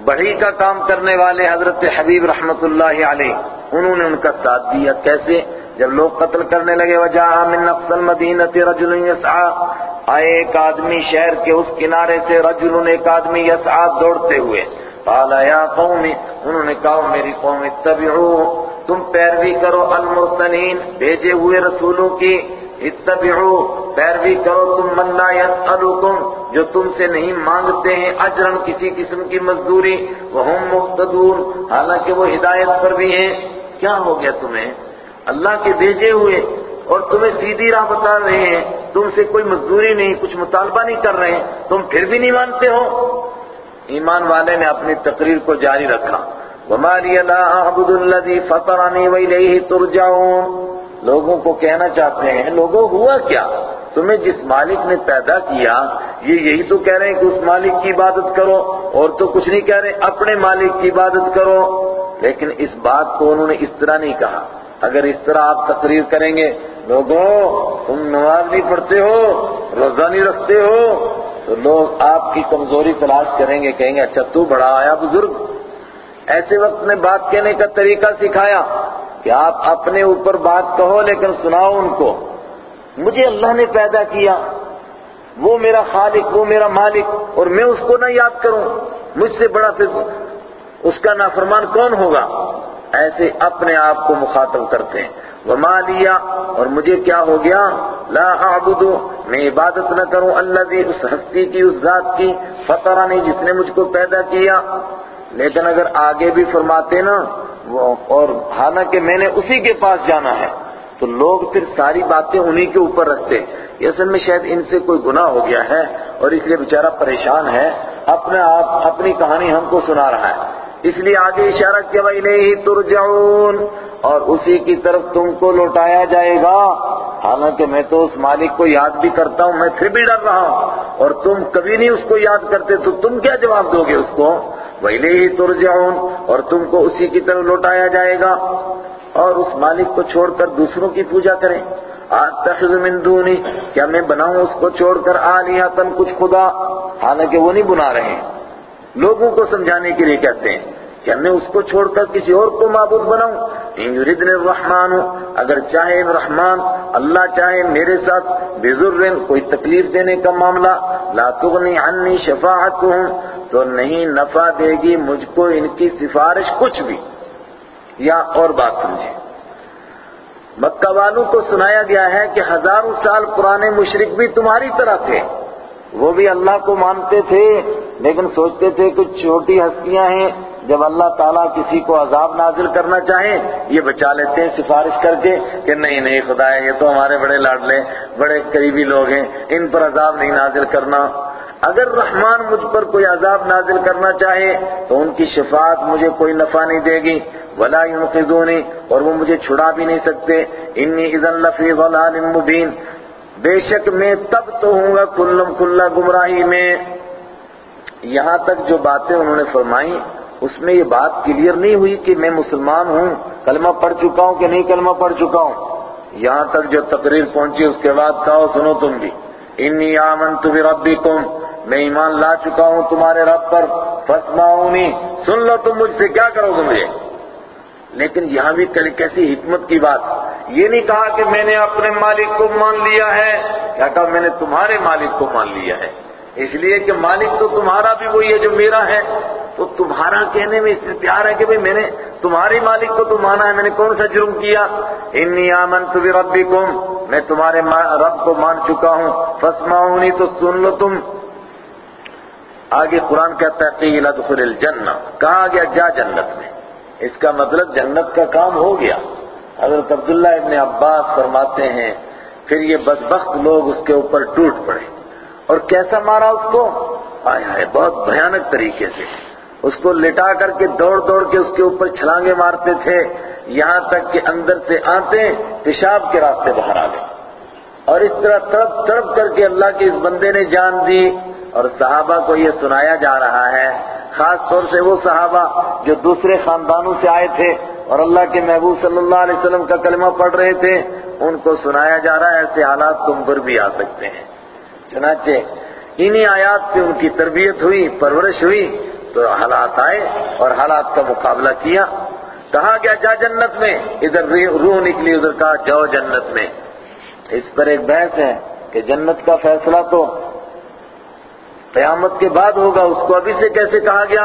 [SPEAKER 1] نجار بڑھی کا کام کرنے والے حضرت حبیب رحمت اللہ علیہ، انہوں نے ان کا ساتھ دیا۔ کیسے؟ جب لوگ قتل کرنے لگے وجہ من نقص المدینت رجل یسعا آئے ایک آدمی شہر کے اس کنارے سے، رجل ایک آدمی یسعا دوڑتے ہوئے۔ قال، یا قوم انہوں نے کہا، میری قوم اتبعو تم پیروی کرو المرسلین، بھیجے ہوئے رسولوں کی۔ اتبعو، پیروی کرو، تم من لا یسألکم جو تم سے نہیں مانگتے ہیں اجرن کسی قسم کی مزدوری، وہم مقتدون، حالانکہ وہ ہدایت پر بھی ہیں۔ کیا ہو گیا تمہیں؟ اللہ کے بھیجے ہوئے اور تمہیں سیدھی راہ بتا رہے ہیں۔ تم سے کوئی مزدوری نہیں، کچھ مطالبہ نہیں کر رہے ہیں۔ تم پھر بھی نہیں مانتے ہو۔ ایمان والے نے اپنی تقریر کو جاری رکھا۔ وَمَا لِيَ لَا أَعْبُدُ الَّذِي فَطَرَنِي وَإِلَيْهِ تُرْجَعُونَ۔ لوگوں کو کہنا چاہتے ہیں، لوگوں، ہوا کیا؟ تمہیں جس مالک نے پیدا کیا، یہ یہی تو کہہ رہے ہیں کہ اس مالک کی عبادت کرو، اور تو کچھ نہیں کہہ رہے، اپنے مالک کی عبادت کرو۔ لیکن اس بات کو انہوں نے اس طرح نہیں کہا۔ اگر اس طرح آپ تقریر کریں گے، لوگوں، تم نماز نہیں پڑھتے ہو، روزہ نہیں رکھتے ہو، تو لوگ آپ کی کمزوری تلاش کریں گے، کہیں گے اچھا تو بڑا آیا بزرگ۔ ایسے وقت میں بات کہنے کا طریقہ سکھایا۔ کہ آپ اپنے اوپر بات کہو لیکن سناؤ ان کو۔ مجھے اللہ نے پیدا کیا۔ وہ میرا خالق، وہ میرا مالک اور میں اس کو نہ یاد کروں۔ مجھ سے بڑا پھر اس کا نافرمان کون ہوگا؟ ایسے اپنے آپ کو مخاطب کرتے ہیں۔ وما لیا اور مجھے کیا ہو گیا؟ لا اعبدو، میں عبادت نہ کروں۔ اللہ اس ہستی کی، اس ذات کی فطرہ نہیں جس نے مجھ کو پیدا کیا۔ لیکن اگر آگے بھی فرماتے نا اور حالانکہ میں نے اسی کے پاس جانا ہے، تو لوگ پھر ساری باتیں انہی کے اوپر رکھتے۔ یہ اصل میں شاید ان سے کوئی گناہ ہو گیا ہے اور اس لیے بیچارہ پریشان ہے۔ اپنے آپ، اپنی کہانی ہم کو سنا رہا ہے۔ اس لیے آگے اشارہ کیا بھائی نہیں ترجعون۔ اور اسی کی طرف تم کو لوٹایا جائے گا۔ حالانکہ میں تو اس مالک کو یاد بھی کرتا ہوں، میں پھر بھی ڈر رہا ہوں۔ اور تم کبھی نہیں اس کو یاد کرتے، تو تم کیا جواب دو گے اس کو؟ ویلے ہی ترجعون، اور تم کو اسی کی طرف لوٹایا جائے گا۔ اور اس مالک کو چھوڑ کر دوسروں کی پوجا کریں۔ آتخذ من دونی کیا میں بناؤں اس کو چھوڑ کر آلیاتن کچھ خدا؟ حالانکہ وہ نہیں بنا رہے۔ ہیں لوگوں کو سمجھانے کے لیے کہتے ہیں کہ میں اس کو چھوڑ کر کسی اور کو معبود بناؤں۔ ان یردن الرحمن اگر چاہے رحمان، اللہ چاہے میرے ساتھ بزر کوئی تکلیف دینے کا معاملہ، لا تغنی عنی شفاعتهم تو نہیں نفع دے گی مجھ کو، ان کی سفارش کچھ بھی۔ یا اور بات سمجھے مکہ والوں کو سنایا گیا ہے کہ ہزاروں سال پرانے مشرق بھی تمہاری طرح تھے۔ وہ بھی اللہ کو مانتے تھے، لیکن سوچتے تھے کچھ چھوٹی ہستیاں ہیں جب اللہ تعالیٰ کسی کو عذاب نازل کرنا چاہیں یہ بچا لیتے ہیں، سفارش کر کے کہ نہیں نہیں، خدا ہے، یہ تو ہمارے بڑے لاڈلے، بڑے قریبی لوگ ہیں، ان پر عذاب نہیں نازل کرنا۔ اگر رحمان مجھ پر کوئی عذاب نازل کرنا چاہے، تو ان کی شفاعت مجھے کوئی نفع نہیں دے گی۔ ولا ينقذوني اور وہ مجھے چھڑا بھی نہیں سکتے۔ انی اذن لفی ضلال مبین بے شک میں تب تو ہوں گا کلم کلا گمراہی میں۔ یہاں تک جو باتیں انہوں نے فرمائی اس میں یہ بات کلیئر نہیں ہوئی کہ میں مسلمان ہوں، کلمہ پڑھ چکا ہوں کہ نہیں کلمہ پڑھ چکا ہوں۔ یہاں تک جو تقریر پہنچی، اس کے بعد کہو سنو تم بھی۔ انی آمنت بربکم، میں ایمان لا چکا ہوں تمہارے رب پر۔ فاسمعونی، سن لو تم مجھ سے کیا کرو گے مجھے؟ لیکن یہاں بھی کیسی حکمت کی بات۔ یہ نہیں کہا کہ میں نے اپنے مالک کو مان لیا ہے کیا کہا میں نے تمہارے مالک کو مان لیا ہے۔ اس لیے کہ مالک تو تمہارا بھی وہی ہے جو میرا ہے۔ تو تمہارا کہنے میں اس سے پیار ہے کہ بھئی میں نے تمہاری مالک کو تو مانا ہے، میں نے کون سا جرم کیا؟ انی آمنت بربکم، میں تمہارے رب کو مان چکا ہوں۔ فاسمعونی، تو سن لو تم۔ آگے قرآن کہتا ہے، قیل ادخل الجنہ۔ کہا گیا، جا جنت میں۔ اس کا مطلب جنت کا کام ہو گیا۔ حضرت عبداللہ ابن عباس فرماتے ہیں، پھر یہ بدبخت لوگ اس کے اوپر ٹوٹ پڑے۔ اور کیسا مارا اس کو؟ آیا ہے بہت بھیانک طریقے سے۔ اس کو لٹا کر کے دوڑ دوڑ کے اس کے اوپر چھلانگے مارتے تھے۔ یہاں تک کہ اندر سے آتے پیشاب کے راستے باہر آ گئے۔ اور اس طرح تڑپ تڑپ کر کے اللہ کے اس بندے نے جان دی۔ اور صحابہ کو یہ سنایا جا رہا ہے۔ خاص طور سے وہ صحابہ جو دوسرے خاندانوں سے آئے تھے اور اللہ کے محبوب صلی اللہ علیہ وسلم کا کلمہ پڑھ رہے تھے، ان کو سنایا جا رہا ہے، ایسے حالات تم پر بھی آ سکتے ہیں۔ چنانچہ انہی آیات سے ان کی تربیت ہوئی، پرورش ہوئی، تو حالات آئے اور حالات کا مقابلہ کیا۔ کہا گیا، جا جنت میں، ادھر روح نکلی، ادھر کہا، جاؤ جنت میں۔ اس پر ایک بحث ہے کہ جنت کا فیصلہ تو قیامت کے بعد ہوگا، اس کو ابھی سے کیسے کہا گیا؟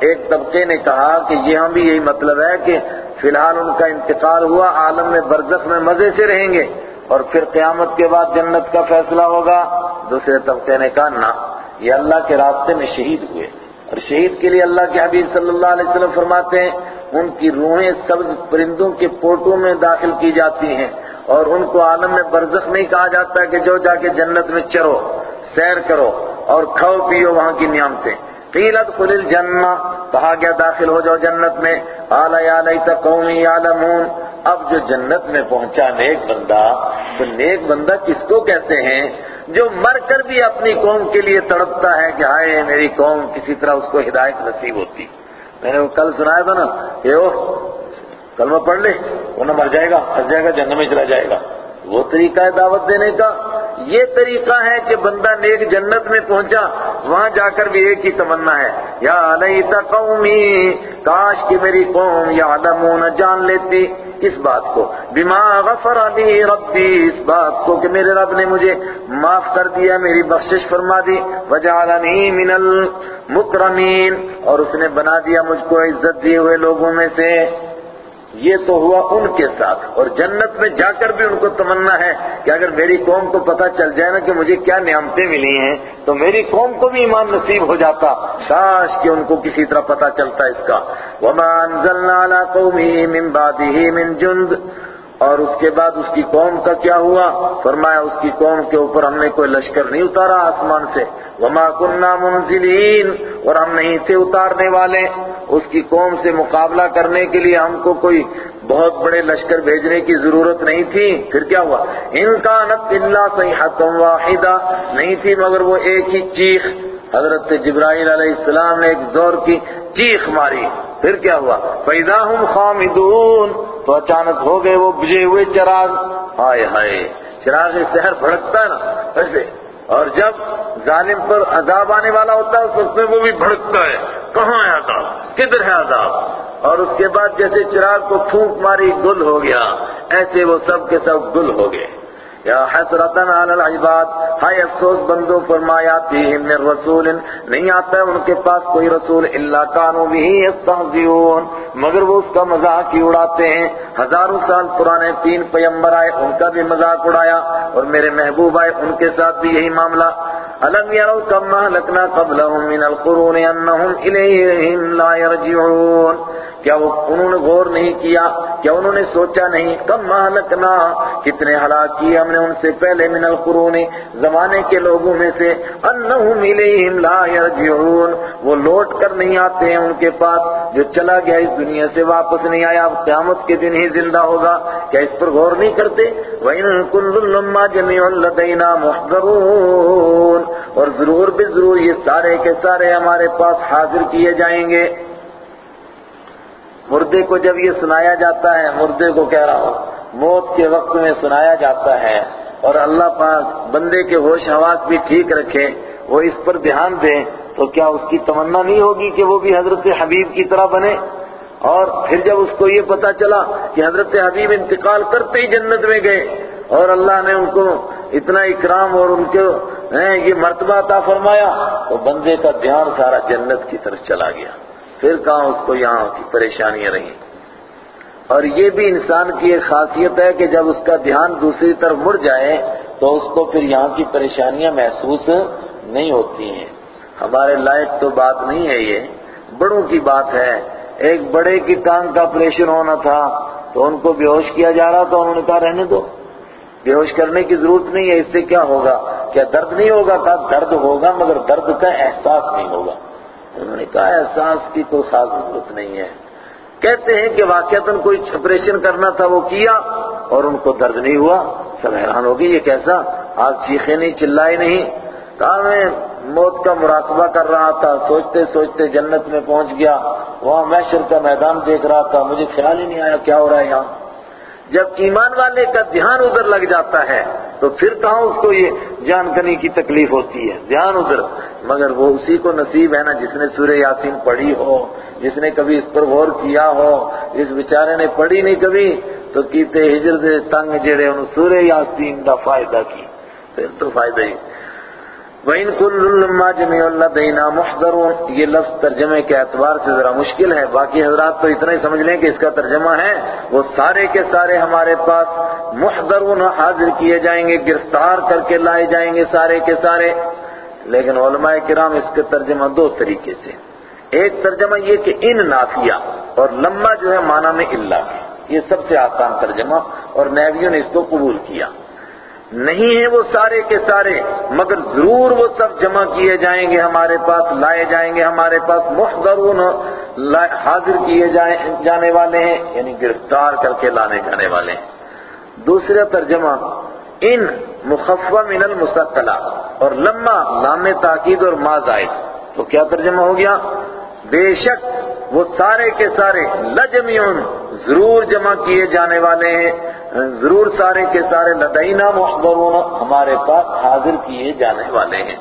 [SPEAKER 1] ایک طبقے نے کہا کہ یہاں بھی یہی مطلب ہے کہ فی الحال ان کا انتقال ہوا، عالم میں برزخ میں مزے سے رہیں گے۔ اور پھر قیامت کے بعد جنت کا فیصلہ ہوگا۔ دوسرے طبقے نے کہا، نہ، یہ اللہ کے راستے میں شہید ہوئے۔ اور شہید کے لیے اللہ کے حبیب صلی اللہ علیہ وسلم فرماتے ہیں، ان کی روحیں سبز پرندوں کے پورٹوں میں داخل کی جاتی ہیں۔ اور ان کو عالم میں برزخ نہیں کہا جاتا کہ جو جا کے جنت میں چرو، سیر کرو اور کھاؤ، پیو وہاں کی نعمتیں۔ قیلت قل الجنہ، کہا گیا، داخل ہو جاؤ جنت میں۔ آل یا لیت قومی یعلمون اب جو جنت میں پہنچا نیک بندہ، تو نیک بندہ کس کو کہتے ہیں؟ جو مر کر بھی اپنی قوم کے لیے تڑپتا ہے کہ ہائے میری قوم، کسی طرح اس کو ہدایت نصیب ہوتی۔ میں نے وہ کل سنایا تھا نا کہ او کلمہ پڑھ لے وہ نہ مر جائے گا ہر جائے گا جنت میں چلا جائے گا۔ وہ طریقہ ہے دعوت دینے کا۔ یہ طریقہ ہے کہ بندہ نیک جنت میں پہنچا، وہاں جا کر بھی ایک ہی تمنا ہے۔ یا لیت قومی، کاش کہ میری قوم یا علمون جان لیتی۔ اس بات کو۔ بما غفر علی ربی اس بات کو کہ میرے رب نے مجھے معاف کر دیا، میری بخشش فرما دی۔ وجعلنی من المکرمین اور اس نے بنا دیا مجھ کو عزت دیے ہوئے لوگوں میں سے۔ یہ تو ہوا ان کے ساتھ اور جنت میں جا کر بھی ان کو تمنا ہے کہ اگر میری قوم کو پتہ چل جائے نا کہ مجھے کیا نعمتیں ملی ہیں، تو میری قوم کو بھی ایمان نصیب ہو جاتا۔ کاش کہ ان کو کسی طرح پتہ چلتا اس کا۔ وَمَا أَنزَلْنَا عَلَىٰ قَوْمِهِ مِن بَعْدِهِ مِن جُنْدٍ۔ اور اس کے بعد اس کی قوم کا کیا ہوا؟ فرمایا اس کی قوم کے اوپر ہم نے کوئی لشکر نہیں اتارا آسمان سے۔ وما كنا منزلین اور ہم نہیں تھے اتارنے والے۔ اس کی قوم سے مقابلہ کرنے کے لیے ہم کو کوئی بہت بڑے لشکر بھیجنے کی ضرورت نہیں تھی۔ پھر کیا ہوا؟ ان کا نت اللہ صحیح واحدہ۔ نہیں تھی مگر وہ ایک ہی چیخ۔ حضرت جبرائیل علیہ السلام نے ایک زور کی چیخ ماری۔ پھر کیا ہوا؟ پیدا ہوں خامدون۔ تو اچانک ہو گئے وہ بجے ہوئے چراغ۔ ہائے ہائے، چراغ شہر بھڑکتا ہے نا۔ ایسے۔ اور جب ظالم پر عذاب آنے والا ہوتا ہے، اس وقت میں وہ بھی بھڑکتا ہے۔ کہاں ہے عذاب؟ کدھر ہے عذاب؟ اور اس کے بعد جیسے چراغ کو پھونک ماری گل ہو گیا، ایسے وہ سب کے سب گل ہو گئے۔ یا حسرتن علی العباد، ہائے افسوس بندوں پر ما یاتیہم من رسول، نہیں آتا ہے ان کے پاس کوئی رسول الا کانوا به یستهزئون مگر وہ اس کا مذاق ہی اڑاتے ہیں۔ ہزاروں سال پرانے تین پیمبر آئے، ان کا بھی مذاق اڑایا، اور میرے محبوب آئے، ان کے ساتھ بھی یہی معاملہ۔ الم یروا کم اهلکنا قبلهم من القرون انهم الیہم لا یرجعون کیا وہ انہوں نے غور نہیں کیا؟ کیا انہوں نے سوچا نہیں؟ کم مہلکنا کتنے ہلاک کیے ہم نے ان سے پہلے من القرون زمانے کے لوگوں میں سے انہم الیہم لا یرجعون وہ لوٹ کر نہیں آتے ہیں ان کے پاس۔ جو چلا گیا اس دنیا سے واپس نہیں آیا، اب قیامت کے دن ہی زندہ ہوگا۔ کیا اس پر غور نہیں کرتے؟ وَإِن كُلُّ لَمَّا جَمِيعٌ لَدَيْنَا مُحْضَرُونَ اور ضرور بھی ضرور یہ سارے کے سارے ہمارے پاس حاضر کیے جائیں گے۔ مردے کو جب یہ سنایا جاتا ہے، مردے کو کہہ رہا ہوں، موت کے وقت میں سنایا جاتا ہے اور اللہ پاک بندے کے ہوش حواس بھی ٹھیک رکھے، وہ اس پر دھیان دے تو کیا اس کی تمنا نہیں ہوگی کہ وہ بھی حضرت حبیب کی طرح بنے؟ اور پھر جب اس کو یہ پتا چلا کہ حضرت حبیب انتقال کرتے ہی جنت میں گئے اور اللہ نے ان کو اتنا اکرام اور ان کو یہ مرتبہ عطا فرمایا تو بندے کا دھیان سارا جنت کی طرف چلا گیا۔ پھر کہاں اس کو یہاں کی پریشانیاں رہیں۔ اور یہ بھی انسان کی ایک خاصیت ہے کہ جب اس کا دھیان دوسری طرف مڑ جائے تو اس کو پھر یہاں کی پریشانیاں محسوس نہیں ہوتی ہیں۔ ہمارے لائق تو بات نہیں ہے یہ، بڑوں کی بات ہے۔ ایک بڑے کی ٹانگ کا آپریشن ہونا تھا تو ان کو بیہوش کیا جا رہا تھا، انہوں نے کہا رہنے دو۔ بیہوش کرنے کی ضرورت نہیں ہے، اس سے کیا ہوگا؟ کیا درد نہیں ہوگا؟ کہا درد ہوگا، مگر درد کا احساس نہیں ہوگا۔ انہوں نے کہا، احساس کی کوئی خاص ضرورت نہیں ہے۔ کہتے ہیں کہ واقعات کوئی آپریشن کرنا تھا، وہ کیا اور ان کو درد نہیں ہوا۔ سب حیران ہو گئی یہ کیسا؟ آپ چیخے نہیں، چلائے نہیں۔ کہا، میں موت کا مراقبہ کر رہا تھا، سوچتے سوچتے جنت میں پہنچ گیا۔ وہاں محشر کا میدان دیکھ رہا تھا، مجھے خیال ہی نہیں آیا کیا ہو رہا ہے یہاں۔ جب ایمان والے کا دھیان ادھر لگ جاتا ہے تو پھر کہاں اس کو یہ جان کرنے کی تکلیف ہوتی ہے؟ دھیان ادھر۔ مگر وہ اسی کو نصیب ہے نا جس نے سورہ یاسین پڑھی ہو، جس نے کبھی اس پر غور کیا ہو اس بیچارے نے پڑھی نہیں کبھی، تو کیتے ہجر دے تنگ جڑے انہوں سورہ یاسین کا فائدہ کی۔ پھر تو فائدہ ہی۔ وَإِن كُلُّ لَمَّا جَمِيعٌ لَدَيْنَا مُحْضَرُونَ، یہ لفظ ترجمے کے اعتبار سے ذرا مشکل ہے، باقی حضرات تو اتنا ہی سمجھ لیں کہ اس کا ترجمہ ہے، وہ سارے کے سارے ہمارے پاس محضرون حاضر کیے جائیں گے، گرفتار کر کے لائے جائیں گے سارے کے سارے۔ لیکن علماء کرام اس کے ترجمہ دو طریقے سے۔ ایک ترجمہ یہ کہ ان نافیہ، اور لمبا جو ہے معنی میں اللہ۔ یہ سب سے آسان ترجمہ، اور نیویوں نے اس کو قبول کیا۔ نہیں ہیں وہ سارے کے سارے، مگر ضرور وہ سب جمع کیے جائیں گے ہمارے پاس، لائے جائیں گے ہمارے پاس، محضرون حاضر کیے جانے والے ہیں یعنی گرفتار کر کے لانے جانے والے ہیں۔ دوسرا ترجمہ، ان مخفہ من المستقلہ اور لمحہ لام تاکید اور ما زائد۔ تو کیا ترجمہ ہو گیا؟ بے شک وہ سارے کے سارے، لجمیون، ضرور جمع کیے جانے والے ہیں۔ ضرور سارے کے سارے لدینا محضرون ہمارے پاس حاضر کیے جانے والے ہیں۔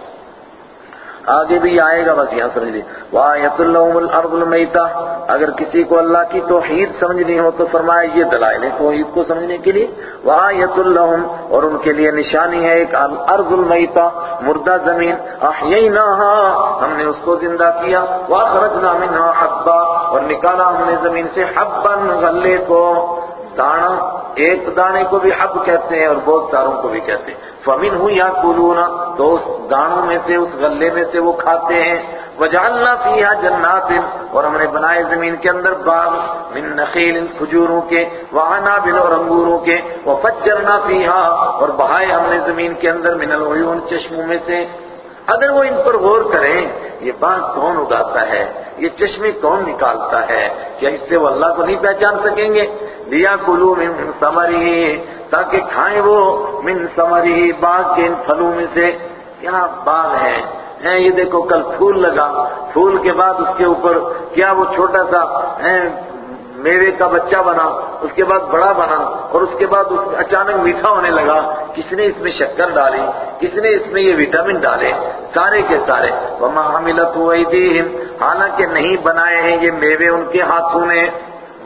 [SPEAKER 1] آگے بھی آئے گا، بس یہاں سمجھ لیجیے وَآيَةُ اللَّهُمُ الْأَرْضُ الْمَيْتَةِ۔ اگر کسی کو اللہ کی توحید سمجھنی ہو تو فرمایا یہ دلائل ہے توحید کو سمجھنے کے لیے۔ وَآيَةُ اللَّهُمْ، اور ان کے لیے نشانی ہے ایک الارض المیتہ مردہ زمین۔ احییناها ہم نے اس کو زندہ کیا۔ وَأَخْرَجْنَا مِنْهَا حَبًّا، اور نکالا ہم نے زمین سے حبا غلے کو۔ دانا، ایک دانے کو بھی حب کہتے ہیں اور بہت ساروں کو بھی کہتے ہیں۔ فمن ہوں یا کلونا تو اس دانوں میں سے، اس غلے میں سے وہ کھاتے ہیں۔ وجعلنا فیہا جنات، اور ہم نے بنائے زمین کے اندر باغ، من نخیل کھجوروں کے وعنابل اور انگوروں کے۔ وفجرنا فیہا اور بہائے ہم نے زمین کے اندر، من العیون چشموں میں سے اگر وہ ان پر غور کریں، یہ باغ کون اگاتا ہے؟ یہ چشمے کون نکالتا ہے کیا اس سے وہ اللہ کو نہیں پہچان سکیں گے؟ لیا کلو من سمری تاکہ کھائیں وہ من سمری باغ کے ان پھلوں میں سے۔ کیا باغ ہے؟ یہ دیکھو، کل پھول لگا۔ پھول کے بعد اس کے اوپر کیا وہ چھوٹا سا میوے کا بچہ بنا، اس کے بعد بڑا بنا، اور اس کے بعد اس اچانک میٹھا ہونے لگا، کس نے اس میں شکر ڈالی؟ کس نے اس میں یہ وٹامن ڈالے؟ سارے کے سارے۔ وما حملت ویدیہم حالانکہ نہیں بنائے ہیں یہ میوے ان کے ہاتھوں نے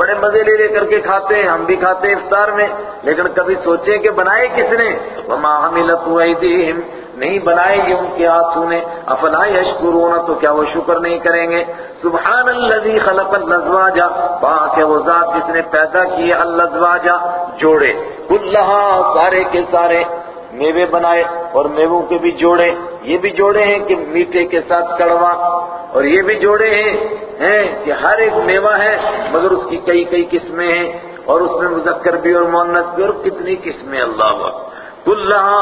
[SPEAKER 1] بڑے مزے لے لے کر کے کھاتے ہیں، ہم بھی کھاتے ہیں افطار میں۔ لیکن کبھی سوچیں کہ بنائے کس نے؟ وما حملت ویدیہم نہیں بنائے گے ان کے ہاتھوں نے۔ افلا یشکرون تو کیا وہ شکر نہیں کریں گے؟ سبحان الذی خلق الازواج۔ پاک ہے وہ ذات جس نے پیدا کیے الازواج جوڑے۔ کلھا سارے کے سارے۔ میوے بنائے اور میووں کے بھی جوڑے، یہ بھی جوڑے ہیں کہ میٹھے کے ساتھ کڑوا، اور یہ بھی جوڑے ہیں کہ ہر ایک میوہ ہے، مگر اس کی کئی کئی قسمیں ہیں، اور اس میں مذکر بھی اور مونس بھی، اور کتنی قسمیں، اللہ کلہا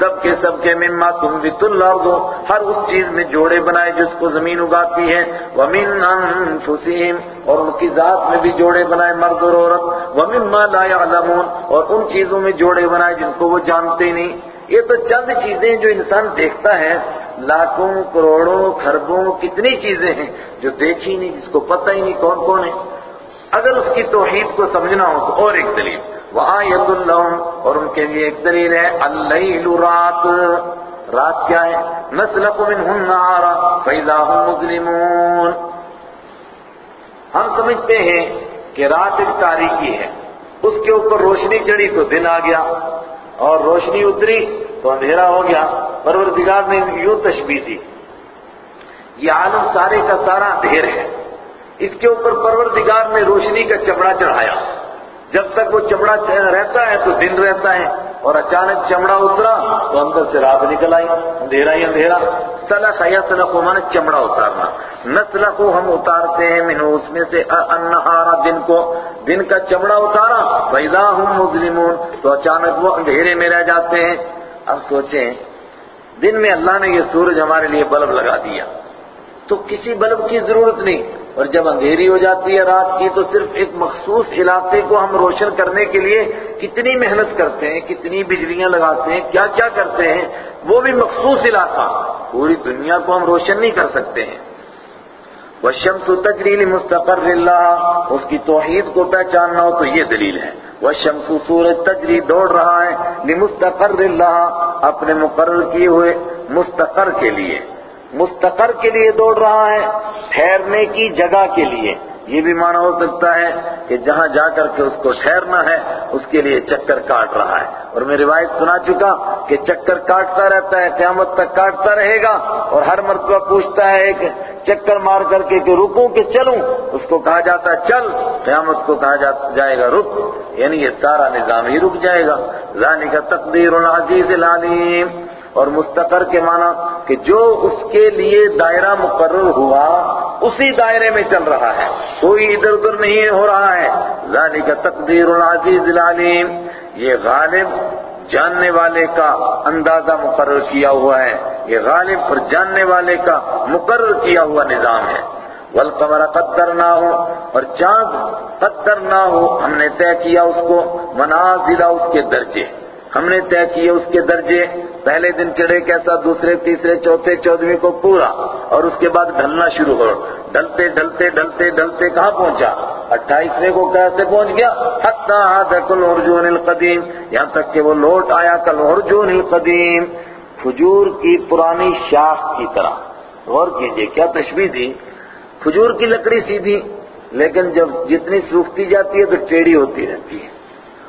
[SPEAKER 1] سب کے سب کے مما تم بھی الارض ہر اس چیز میں جوڑے بنائے جس کو زمین اگاتی ہے۔ ومن انفسہم اور ان کی ذات میں بھی جوڑے بنائے مرد اور عورت۔ ومما لا يعلمون، اور ان چیزوں میں جوڑے بنائے جن کو وہ جانتے نہیں۔ یہ تو چند چیزیں جو انسان دیکھتا ہے۔ لاکھوں، کروڑوں خربوں کتنی چیزیں ہیں جو دیکھی نہیں، جس کو پتہ ہی نہیں کون کون ہے اگر اس کی توحید کو سمجھنا ہو تو اور ایک دلیل۔ وآیت اللہم اور ان کے لیے ایک دلیل ہے اللیل رات۔ رات کیا ہے؟ نسلق منہ النار فیضا ہم مظلمون۔ ہم سمجھتے ہیں کہ رات ایک تاریخی ہے۔ اس کے اوپر روشنی چڑھی تو دن آ گیا، اور روشنی اتری تو اندھیرا ہو گیا۔ پروردگار نے یوں تشبیح دی۔ یہ عالم سارے کا سارا اندھیر ہے۔ اس کے اوپر پروردگار نے روشنی کا چمڑا چڑھایا۔ جب تک وہ چمڑا رہتا ہے تو دن رہتا ہے اور اچانک چمڑا اترا تو اندر سے رات نکل آئی، اندھیرا ہی اندھیرا۔ سلق یا سلق کو مانا چمڑا اتارنا۔ نسل کو ہم اتارتے ہیں منو اس میں سے انہارا دن کو۔ دن کا چمڑا اتارا فیضا ہم مظلمون، تو اچانک وہ اندھیرے میں رہ جاتے ہیں۔ اب سوچیں، دن میں اللہ نے یہ سورج ہمارے لیے بلب لگا دیا۔ تو کسی بلب کی ضرورت نہیں۔ اور جب اندھیری ہو جاتی ہے رات کی تو صرف ایک مخصوص علاقے کو ہم روشن کرنے کے لیے کتنی محنت کرتے ہیں، کتنی بجلیاں لگاتے ہیں، کیا کیا کرتے ہیں؟ وہ بھی مخصوص علاقہ۔ پوری دنیا کو ہم روشن نہیں کر سکتے ہیں۔ وشمس تجریل مستقر اللہ اس کی توحید کو پہچاننا ہو تو یہ دلیل ہے۔ وشمس سورج تجری دوڑ رہا ہے لمستقر اللہ اپنے مقرر کیے ہوئے مستقر کے لیے۔ مستقر کے لیے دوڑ رہا ہے، ٹھہرنے کی جگہ کے لیے۔ یہ بھی معنی ہو سکتا ہے کہ جہاں جا کر کے اس کو ٹھہرنا ہے، اس کے لیے چکر کاٹ رہا ہے۔ اور میں روایت سنا چکا کہ چکر کاٹتا رہتا ہے، قیامت تک کاٹتا رہے گا۔ اور ہر مرتبہ پوچھتا ہے کہ چکر مار کر کے کہ رکوں کہ چلوں؟ اس کو کہا جاتا ہے چل، قیامت کو کہا جائے گا رک۔ یعنی یہ سارا نظام ہی رک جائے گا۔ ذالک کا تقدیر العزیز العلیم۔ اور مستقر کے معنی کہ جو اس کے لیے دائرہ مقرر ہوا، اسی دائرے میں چل رہا ہے۔ کوئی ادھر ادھر نہیں ہو رہا ہے۔ ذالک تقدیر العزیز العلیم۔ یہ غالب جاننے والے کا اندازہ مقرر کیا ہوا ہے۔ یہ غالب اور جاننے والے کا مقرر کیا ہوا نظام ہے۔ والقمر قدر نہ ہو اور چاند قدر نہ ہو ہم نے طے کیا اس کو منازلہ اس کے درجے۔ ہم نے طے کیے اس کے درجے، پہلے دن چڑھے کیسا، دوسرے، تیسرے، چوتھے چودہویں کو پورا، اور اس کے بعد ڈھلنا شروع ہو۔ ڈلتے ڈلتے ڈلتے ڈلتے کہاں پہنچا؟ اٹھائیسویں کو کیسے پہنچ گیا؟ حتی عاد کل القدیم۔ یہاں تک کہ وہ لوٹ آیا کل ارجون القدیم۔ کھجور کی پرانی شاخ کی طرح۔ غور کیجیے، کیا تشبیح تھی؟ کھجور کی لکڑی سیدھی، لیکن جب جتنی سوکھتی جاتی ہے تو ٹیڑھی ہوتی رہتی ہے۔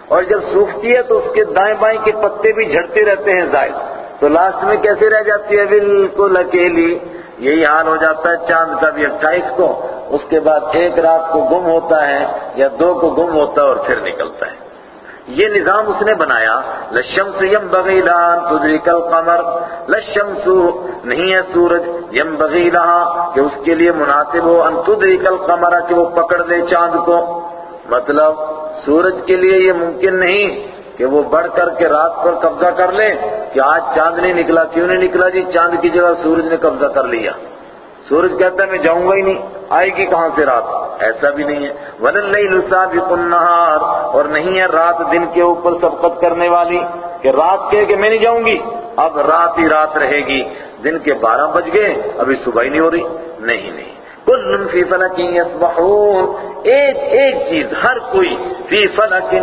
[SPEAKER 1] اور جب سوکھتی ہے تو اس کے دائیں بائیں کے پتے بھی جھڑتے رہتے ہیں زائد۔ تو لاسٹ میں کیسے رہ جاتی ہے؟ بالکل اکیلی۔ یہی حال ہو جاتا ہے چاند کا بھی۔ اٹھائیس کو۔ اس کے بعد ایک رات کو گم ہوتا ہے یا دو کو گم ہوتا ہے اور پھر نکلتا ہے۔ یہ نظام اس نے بنایا۔ لشمس یم بغیلان تدریک القمر۔ لشمس نہیں ہے سورج یم بغیلہ کہ اس کے لیے مناسب ہو۔ ان تدریک القمر کہ وہ پکڑ لے چاند کو۔ مطلب سورج کے لیے یہ ممکن نہیں کہ وہ بڑھ کر کے رات پر قبضہ کر لے کہ آج چاند نہیں نکلا، کیوں نہیں نکلا جی؟ چاند کی جگہ سورج نے قبضہ کر لیا۔ سورج کہتا ہے، میں جاؤں گا ہی نہیں، آئے گی کہاں سے رات؟ ایسا بھی نہیں ہے۔ وَلَلَّيْلُ سَابِقُ النَّهَارِ، اور نہیں ہے رات دن کے اوپر سبقت کرنے والی کہ رات کہے کہ میں نہیں جاؤں گی؟ اب رات ہی رات رہے گی۔ دن کے بارہ بج گئے، ابھی صبح ہی نہیں ہو رہی۔ نہیں نہیں۔ کل فی فلک یسبحون ایک ایک چیز، ہر کوئی فی فلک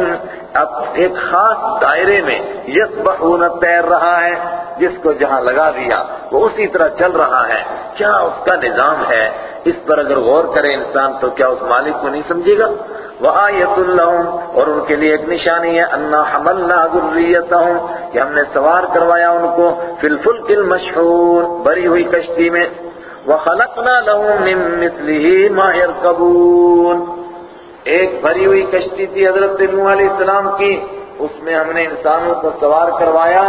[SPEAKER 1] ایک خاص دائرے میں یسبحون تیر رہا ہے، جس کو جہاں لگا دیا، وہ اسی طرح چل رہا ہے۔ کیا اس کا نظام ہے؟ اس پر اگر غور کرے انسان تو کیا اس مالک کو نہیں سمجھے گا؟ وآیت اللہم اور ان کے لیے ایک نشانی ہے، انا حملنا ذریتہم، کہ ہم نے سوار کروایا ان کو فی الفلک المشحور بری ہوئی کشتی میں۔ وَخَلَقْنَا لَهُم مِّن مِّثْلِهِ مَا يَرْكَبُونَ ایک بھری ہوئی کشتی تھی حضرت نوح علیہ السلام کی، اس میں ہم نے انسانوں کو سوار کروایا۔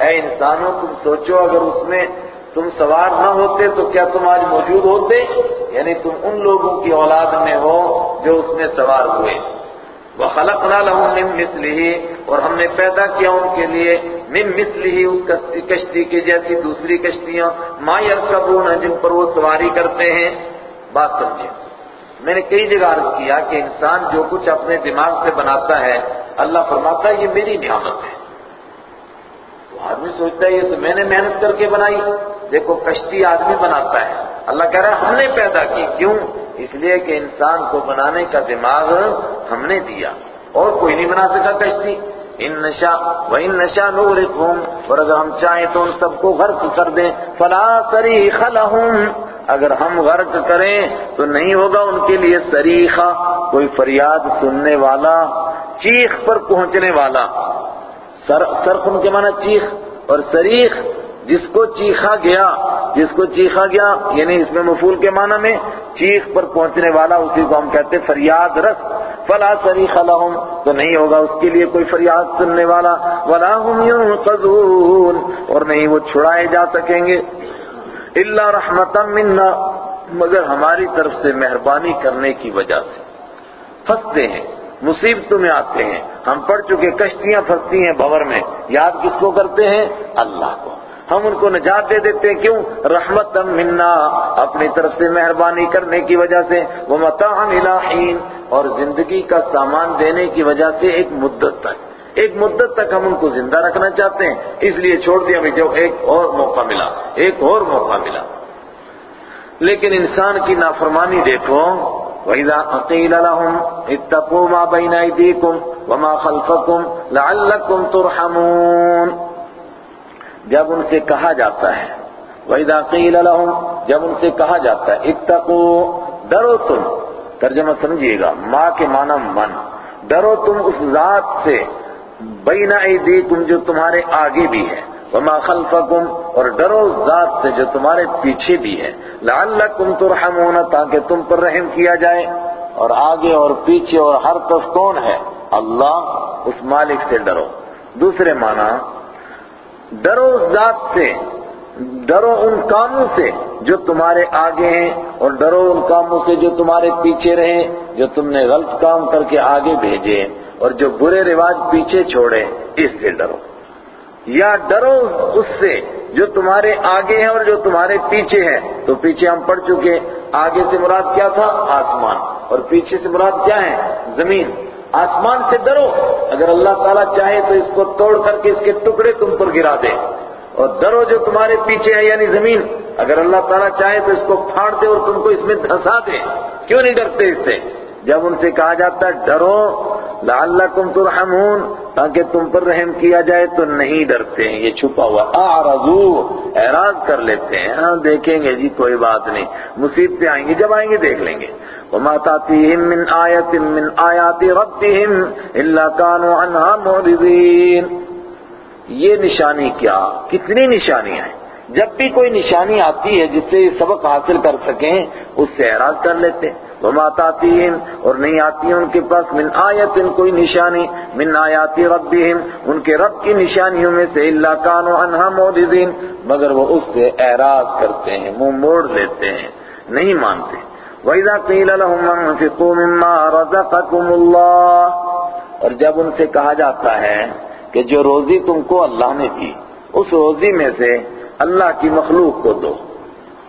[SPEAKER 1] اے انسانوں، تم سوچو، اگر اس میں تم سوار نہ ہوتے تو کیا تم آج موجود ہوتے؟ یعنی تم ان لوگوں کی اولاد میں ہو جو اس میں سوار ہوئے۔ وَخَلَقْنَا لَهُم مِّن مِّثْلِهِ، اور ہم نے پیدا کیا ان کے لیے من مثلی اس کشتی کے جیسی دوسری کشتیاں۔ ما یرکبون جن پر وہ سواری کرتے ہیں۔ بات سمجھے میں نے کئی جگہ عرض کیا کہ انسان جو کچھ اپنے دماغ سے بناتا ہے، اللہ فرماتا ہے، یہ میری نعمت ہے۔ تو آدمی سوچتا ہے، یہ تو میں نے محنت کر کے بنائی۔ دیکھو، کشتی آدمی بناتا ہے۔ اللہ کہہ رہا ہے، ہم نے پیدا کی۔ کیوں؟ اس لیے کہ انسان کو بنانے کا دماغ ہم نے دیا۔ اور کوئی نہیں بنا سکا کشتی۔ ان نشا وہ ان نشا نور اور اگر ہم چاہیں تو ان سب کو غرق کر دیں۔ فلا سریخ لہم۔ اگر ہم غرق کریں تو نہیں ہوگا ان کے لیے سریخا کوئی فریاد سننے والا، چیخ پر پہنچنے والا۔ سرخ ان کے معنی چیخ اور سریخ، جس کو چیخا گیا، جس کو چیخا گیا یعنی اس میں مفول کے معنی میں، چیخ پر پہنچنے والا، اسی کو ہم کہتے فریاد رس۔ فلا صریخ لهم تو نہیں ہوگا اس کے لیے کوئی فریاد سننے والا۔ ولا هم ينقذون، اور نہیں وہ چھڑائے جا سکیں گے۔ الا رحمتا منا، مگر ہماری طرف سے مہربانی کرنے کی وجہ سے۔ پھنستے ہیں، مصیبتوں میں آتے ہیں۔ ہم پڑھ چکے، کشتیاں پھنستی ہیں بھور میں۔ یاد کس کو کرتے ہیں؟ اللہ کو۔ ہم ان کو نجات دے دیتے ہیں۔ کیوں؟ رحمت منا، اپنی طرف سے مہربانی کرنے کی وجہ سے۔ وہ متعن الہین اور زندگی کا سامان دینے کی وجہ سے ایک مدت تک۔ ایک مدت تک ہم ان کو زندہ رکھنا چاہتے ہیں، اس لیے چھوڑ دیا بھی جو ایک اور موقع ملا، ایک اور موقع ملا۔ لیکن انسان کی نافرمانی دیکھو، وَإِذَا قِيلَ لَهُمْ اتَّقُوا مَا بَيْنَ أَيْدِيكُمْ وَمَا خَلْفَكُمْ لَعَلَّكُمْ تُرْحَمُونَ۔ جب ان سے کہا جاتا ہے، وَإِذَا قِيلَ لَهُمْ جب ان سے کہا جاتا ہے، اتقوا، ڈرو تم۔ ترجمہ سمجھیے گا، ماں کے معنی من۔ ڈرو تم اس ذات سے۔ بین ایدیکم جو تمہارے آگے بھی ہے، وما خلفکم، اور ڈرو ذات سے جو تمہارے پیچھے بھی ہے۔ لعلکم ترحمون، تاکہ تم پر رحم کیا جائے۔ اور آگے اور پیچھے اور ہر طرف کون ہے؟ اللہ، اس مالک سے ڈرو۔ دوسرے معنی، ڈرو ذات سے، ڈرو ان کاموں سے جو تمہارے آگے ہیں، اور ڈرو ان کاموں سے جو تمہارے پیچھے رہے جو تم نے غلط کام کر کے آگے بھیجے۔ اور جو برے رواج پیچھے چھوڑے، اس سے ڈرو۔ یا ڈرو اس سے جو تمہارے آگے ہے اور جو تمہارے پیچھے ہے تو پیچھے ہم پڑھ چکے۔ آگے سے مراد کیا تھا؟ آسمان۔ اور پیچھے سے مراد کیا ہے؟ زمین۔ آسمان سے ڈرو۔ اگر اللہ تعالیٰ چاہے تو اس کو توڑ کر کے اس کے ٹکڑے تم پر گرا دے۔ اور ڈرو جو تمہارے پیچھے ہے یعنی زمین۔ اگر اللہ تعالیٰ چاہے تو اس کو پھاڑ دے اور تم کو اس میں دھسا دے۔ کیوں نہیں ڈرتے اس سے؟ جب ان سے کہا جاتا ہے، ڈرو۔ لعلکم ترحمون۔ تاکہ تم پر رحم کیا جائے تو نہیں ڈرتے ہیں۔ یہ چھپا ہوا اعرضو، اعراض کر لیتے ہیں۔ ہاں دیکھیں گے جی کوئی بات نہیں۔ مصیبتیں آئیں گی، جب آئیں گے دیکھ لیں گے۔ وما تاتيهم من آیت من آیات ربهم الا كانوا عنها معرضين۔ یہ نشانی کیا؟ کتنی نشانیاں ہیں؟ جب بھی کوئی نشانی آتی ہے جس سے یہ سبق حاصل کر سکیں، اس سے اعراض کر لیتے ہیں۔ وما تاتيهم اور نہیں آتی ہیں ان کے پاس۔ من آیت، کوئی نشانی۔ من آیات ربهم، ان کے رب کی نشانیوں میں سے۔ الا كانوا عنها معرضين۔ مگر وہ اس سے اعراض کرتے ہیں، منہ موڑ لیتے ہیں۔ نہیں مانتے۔ وَإِذَا قِيلَ لَهُمْ أَنفِقُوا مِمَّا رَزَقَكُمُ اللَّهُ۔ اور جب ان سے کہا جاتا ہے کہ جو روزی تم کو اللہ نے دی، اس روزی میں سے اللہ کی مخلوق کو دو۔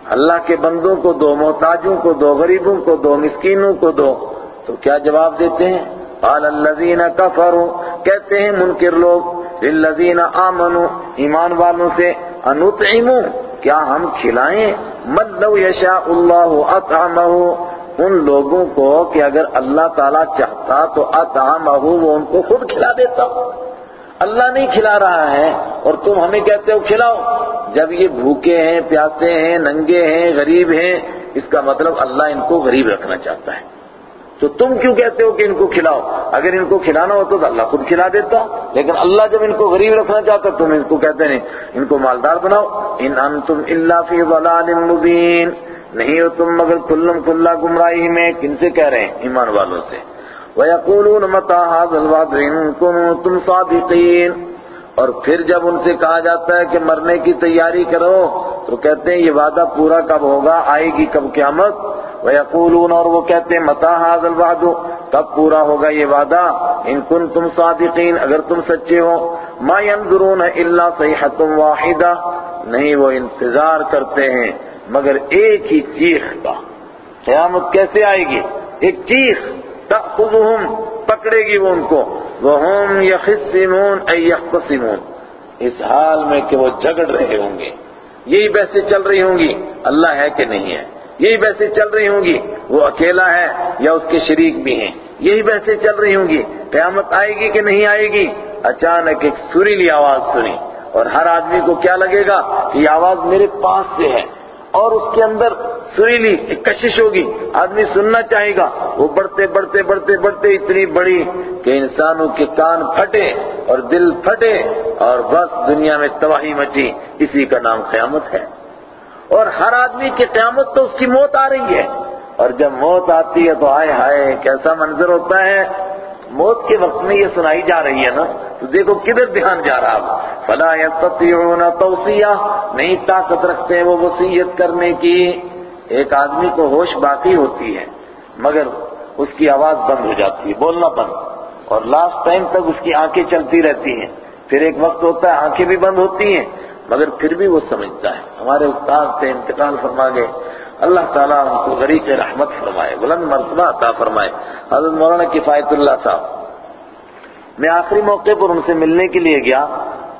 [SPEAKER 1] اللہ کے بندوں کو دو، محتاجوں کو دو، غریبوں کو دو، مسکینوں کو دو۔ تو کیا جواب دیتے ہیں؟ قال الذین کفروا۔ کہتے ہیں منکر لوگ، للذین آمنوا۔ ایمان والوں سے، انطعموا۔ کیا ہم کھلائیں؟ من لو یشاء اللہ اطعمہ۔ ان لوگوں کو کہ اگر اللہ تعالیٰ چاہتا تو اطعمہ، وہ ان کو خود کھلا دیتا۔ اللہ نہیں کھلا رہا ہے اور تم ہمیں کہتے ہو کھلاؤ۔ جب یہ بھوکے ہیں، پیاسے ہیں، ننگے ہیں، غریب ہیں، اس کا مطلب اللہ ان کو غریب رکھنا چاہتا ہے۔ تو تم کیوں کہتے ہو کہ ان کو کھلاؤ؟ اگر ان کو کھلانا ہوتا تو اللہ خود کھلا دیتا۔ لیکن اللہ جب ان کو غریب رکھنا چاہتا تم ان کو کہتے نہیں۔ ان کو مالدار بناؤ۔ ان انتم الا فی ضلال مبین۔ نہیں ہو تم مگر کلم کلا گمراہی میں۔ کن سے کہہ رہے ہیں؟ ایمان والوں سے۔ وَيَقُولُونَ مَتَى هَذَا الْوَعْدُ إِن كُنتُمْ صَادِقِينَ اور پھر جب ان سے کہا جاتا ہے کہ مرنے کی تیاری کرو تو کہتے ہیں یہ وعدہ پورا کب ہوگا؟ آئے گی کب قیامت؟ وَيَقُولُونَ اور وہ کہتے ہیں مَتَى هَذَا الْوَعْدُ کب پورا ہوگا یہ وعدہ؟ ان كنتم صادقین اگر تم سچے ہو ما ينظرون الا صيحة واحدہ نہیں وہ انتظار کرتے ہیں مگر ایک ہی چیخ کا قیامت کیسے آئے گی؟ ایک چیخ۔ تأخذهم، پکڑے گی وہ ان کو۔ وَهُمْ يَخِصِّمُونَ اَيْ يَخْقَصِمُونَ اس حال میں کہ وہ جھگڑ رہے ہوں گے۔ یہی بحثیں چل رہی ہوں گی۔ اللہ ہے کہ نہیں ہے۔ یہی بحثیں چل رہی ہوں گی۔ وہ اکیلا ہے یا اس کے شریک بھی ہیں۔ یہی بحثیں چل رہی ہوں گی۔ قیامت آئے گی کہ نہیں آئے گی؟ اچانک ایک سریلی آواز سنی۔ اور ہر آدمی کو کیا لگے گا کہ یہ آواز میرے پاس سے ہے۔ اور اس کے اندر سریلی ایک کشش ہوگی، آدمی سننا چاہے گا، وہ بڑھتے بڑھتے بڑھتے بڑھتے اتنی بڑی کہ انسانوں کے کان پھٹے اور دل پھٹے اور بس دنیا میں تباہی مچی، اسی کا نام قیامت ہے۔ اور ہر آدمی کی قیامت تو اس کی موت آ رہی ہے۔ اور جب موت آتی ہے تو آئے ہائے، کیسا منظر ہوتا ہے۔ موت کے وقت میں یہ سنائی جا رہی ہے نا۔ تو دیکھو کدھر دھیان جا رہا فلا یستطیعون توصیہ، نہیں طاقت رکھتے ہیں وہ وصیت کرنے کی۔ ایک آدمی کو ہوش باقی ہوتی ہے، مگر اس کی آواز بند ہو جاتی ہے، بولنا بند۔ اور لاسٹ ٹائم تک اس کی آنکھیں چلتی رہتی ہیں۔ پھر ایک وقت ہوتا ہے، آنکھیں بھی بند ہوتی ہیں، مگر پھر بھی وہ سمجھتا ہے۔ ہمارے استاد سے انتقال فرما گئے۔ اللہ تعالیٰ ان کو غریق رحمت فرمائے، بلند مرتبہ عطا فرمائے۔ حضرت مولانا کفایت اللہ صاحب میں آخری موقع پر ان سے ملنے کے لیے گیا۔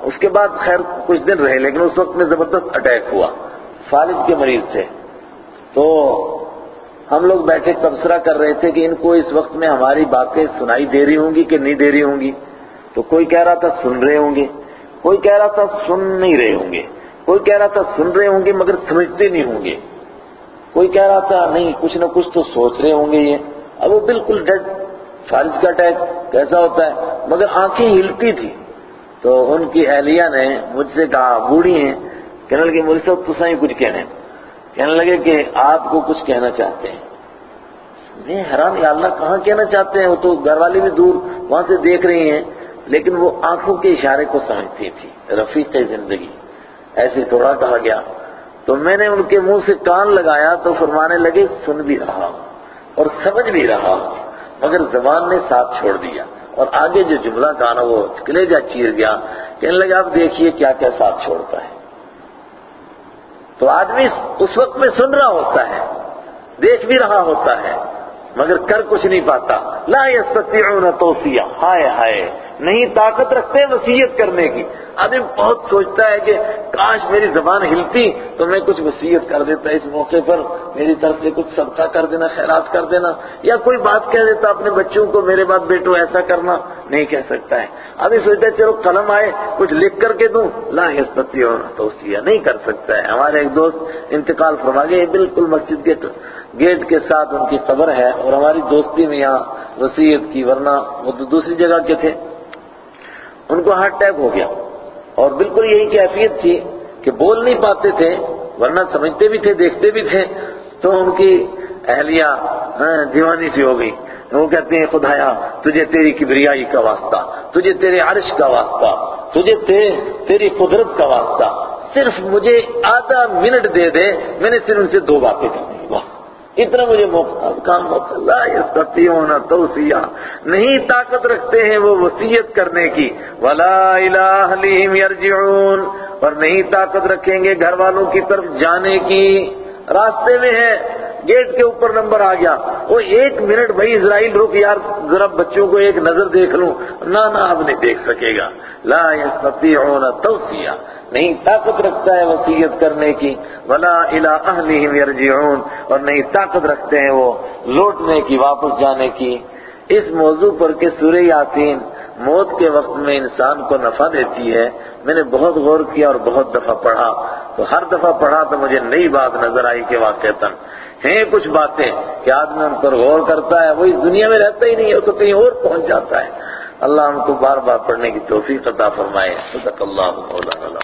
[SPEAKER 1] اس کے بعد خیر، کچھ دن رہے، لیکن اس وقت میں زبردست اٹیک ہوا۔ فالج کے مریض تھے۔ تو ہم لوگ بیٹھے، تبصرہ کر رہے تھے کہ ان کو اس وقت میں ہماری باتیں سنائی دے رہی ہوں گی کہ نہیں دے رہی ہوں گی۔ تو کوئی کہہ رہا تھا سن رہے ہوں گے۔ کوئی کہہ رہا تھا سن نہیں رہے ہوں گے۔ کوئی کہہ رہا تھا سن رہے ہوں گے مگر سمجھتے نہیں ہوں گے۔ کوئی کہہ رہا تھا نہیں، کچھ نہ کچھ تو سوچ رہے ہوں گے یہ۔ اب وہ بالکل ڈیڈ فالج کا اٹیک کیسا ہوتا ہے؟ مگر آنکھیں ہلتی تھی۔ تو ان کی اہلیہ نے مجھ سے کہا، بوڑھی ہیں۔ کہنے لگے، مجھ سے تو سائیں کچھ کہنے کہنے لگے کہ آپ کو کچھ کہنا چاہتے ہیں۔ میں حیران، یا اللہ، کہاں کہنا چاہتے ہیں؟ وہ تو گھر والی بھی دور وہاں سے دیکھ رہی ہیں، لیکن وہ آنکھوں کے اشارے کو سمجھتی تھی۔ رفیق زندگی۔ ایسے تھوڑا کہا گیا۔ تو میں نے ان کے منہ سے کان لگایا تو فرمانے لگے، سن بھی رہا ہوں اور سمجھ بھی رہا ہوں۔ مگر زبان نے ساتھ چھوڑ دیا اور آگے جو جملہ کہا وہ کلیجا چیر گیا، کہنے لگے آپ دیکھیے کیا کیا ساتھ چھوڑتا ہے۔ تو آدمی اس وقت میں سن رہا ہوتا ہے، دیکھ بھی رہا ہوتا ہے، مگر کر کچھ نہیں پاتا۔ لا یستطیعون توسیع ہائے ہائے۔ نہیں طاقت رکھتے وسیعت کرنے کی۔ آدمی بہت سوچتا ہے کہ کاش میری زبان ہلتی تو میں کچھ وسیعت کر دیتا اس موقع پر، میری طرف سے کچھ صدقہ کر دینا، خیرات کر دینا، یا کوئی بات کہہ دیتا اپنے بچوں کو، میرے بات بیٹو ایسا کرنا، نہیں کہہ سکتا ہے۔ ابھی سوچتا ہے، چلو قلم آئے، کچھ لکھ کر کے دوں۔ لا ہسپتی یستطیعون توصیہ نہیں کر سکتا ہے۔ ہمارے ایک دوست انتقال فرما گئے، بالکل مسجد کے گیٹ کے ساتھ ان کی قبر ہے اور ہماری دوستی میں یہاں وسیعت کی، ورنہ وہ تو دوسری جگہ کے تھے۔ ان کو ہارٹ اٹیک ہو گیا۔ اور بالکل یہی کیفیت تھی کہ بول نہیں پاتے تھے، ورنہ سمجھتے بھی تھے، دیکھتے بھی تھے۔ تو ان کی اہلیہ ہاں، دیوانی سی ہو گئی۔ وہ کہتے ہیں، خدایا، تجھے تیری کبریائی کا واسطہ، تجھے تیرے عرش کا واسطہ، تجھے تیری قدرت کا واسطہ۔ صرف مجھے آدھا منٹ دے دے، میں نے صرف ان سے دو باتیں کرنی بس۔ اتنا مجھے موقع کام موقع لا یستطیعون توسیع نہیں طاقت رکھتے ہیں وہ وسیعت کرنے کی۔ ولا الہ لہم یرجعون۔ اور نہیں طاقت رکھیں گے گھر والوں کی طرف جانے کی۔ راستے میں ہے۔ گیٹ کے اوپر نمبر آ گیا۔ وہ ایک منٹ بھائی اسرائیل رک یار، ذرا بچوں کو ایک نظر دیکھ لوں۔ نہ نہ اب نہیں دیکھ سکے گا۔ لا یستطیعون توسیع نہیں طاقت رکھتا ہے وسیعت کرنے کی۔ ولا الى اہلہم یرجعون اور نہیں طاقت رکھتے ہیں وہ لوٹنے کی، واپس جانے کی۔ اس موضوع پر کہ سورہ یاسین موت کے وقت میں انسان کو نفع دیتی ہے، میں نے بہت غور کیا اور بہت دفعہ پڑھا۔ تو ہر دفعہ پڑھا تو مجھے نئی بات نظر آئی کہ واقعتاً ہیں کچھ باتیں کہ آدمی ان پر غور کرتا ہے، وہ اس دنیا میں رہتا ہی نہیں ہے تو کہیں اور پہنچ جاتا ہے۔ اللہ ہم کو بار بار پڑھنے کی توفیق عطا فرمائے۔ صدق اللہ مولانا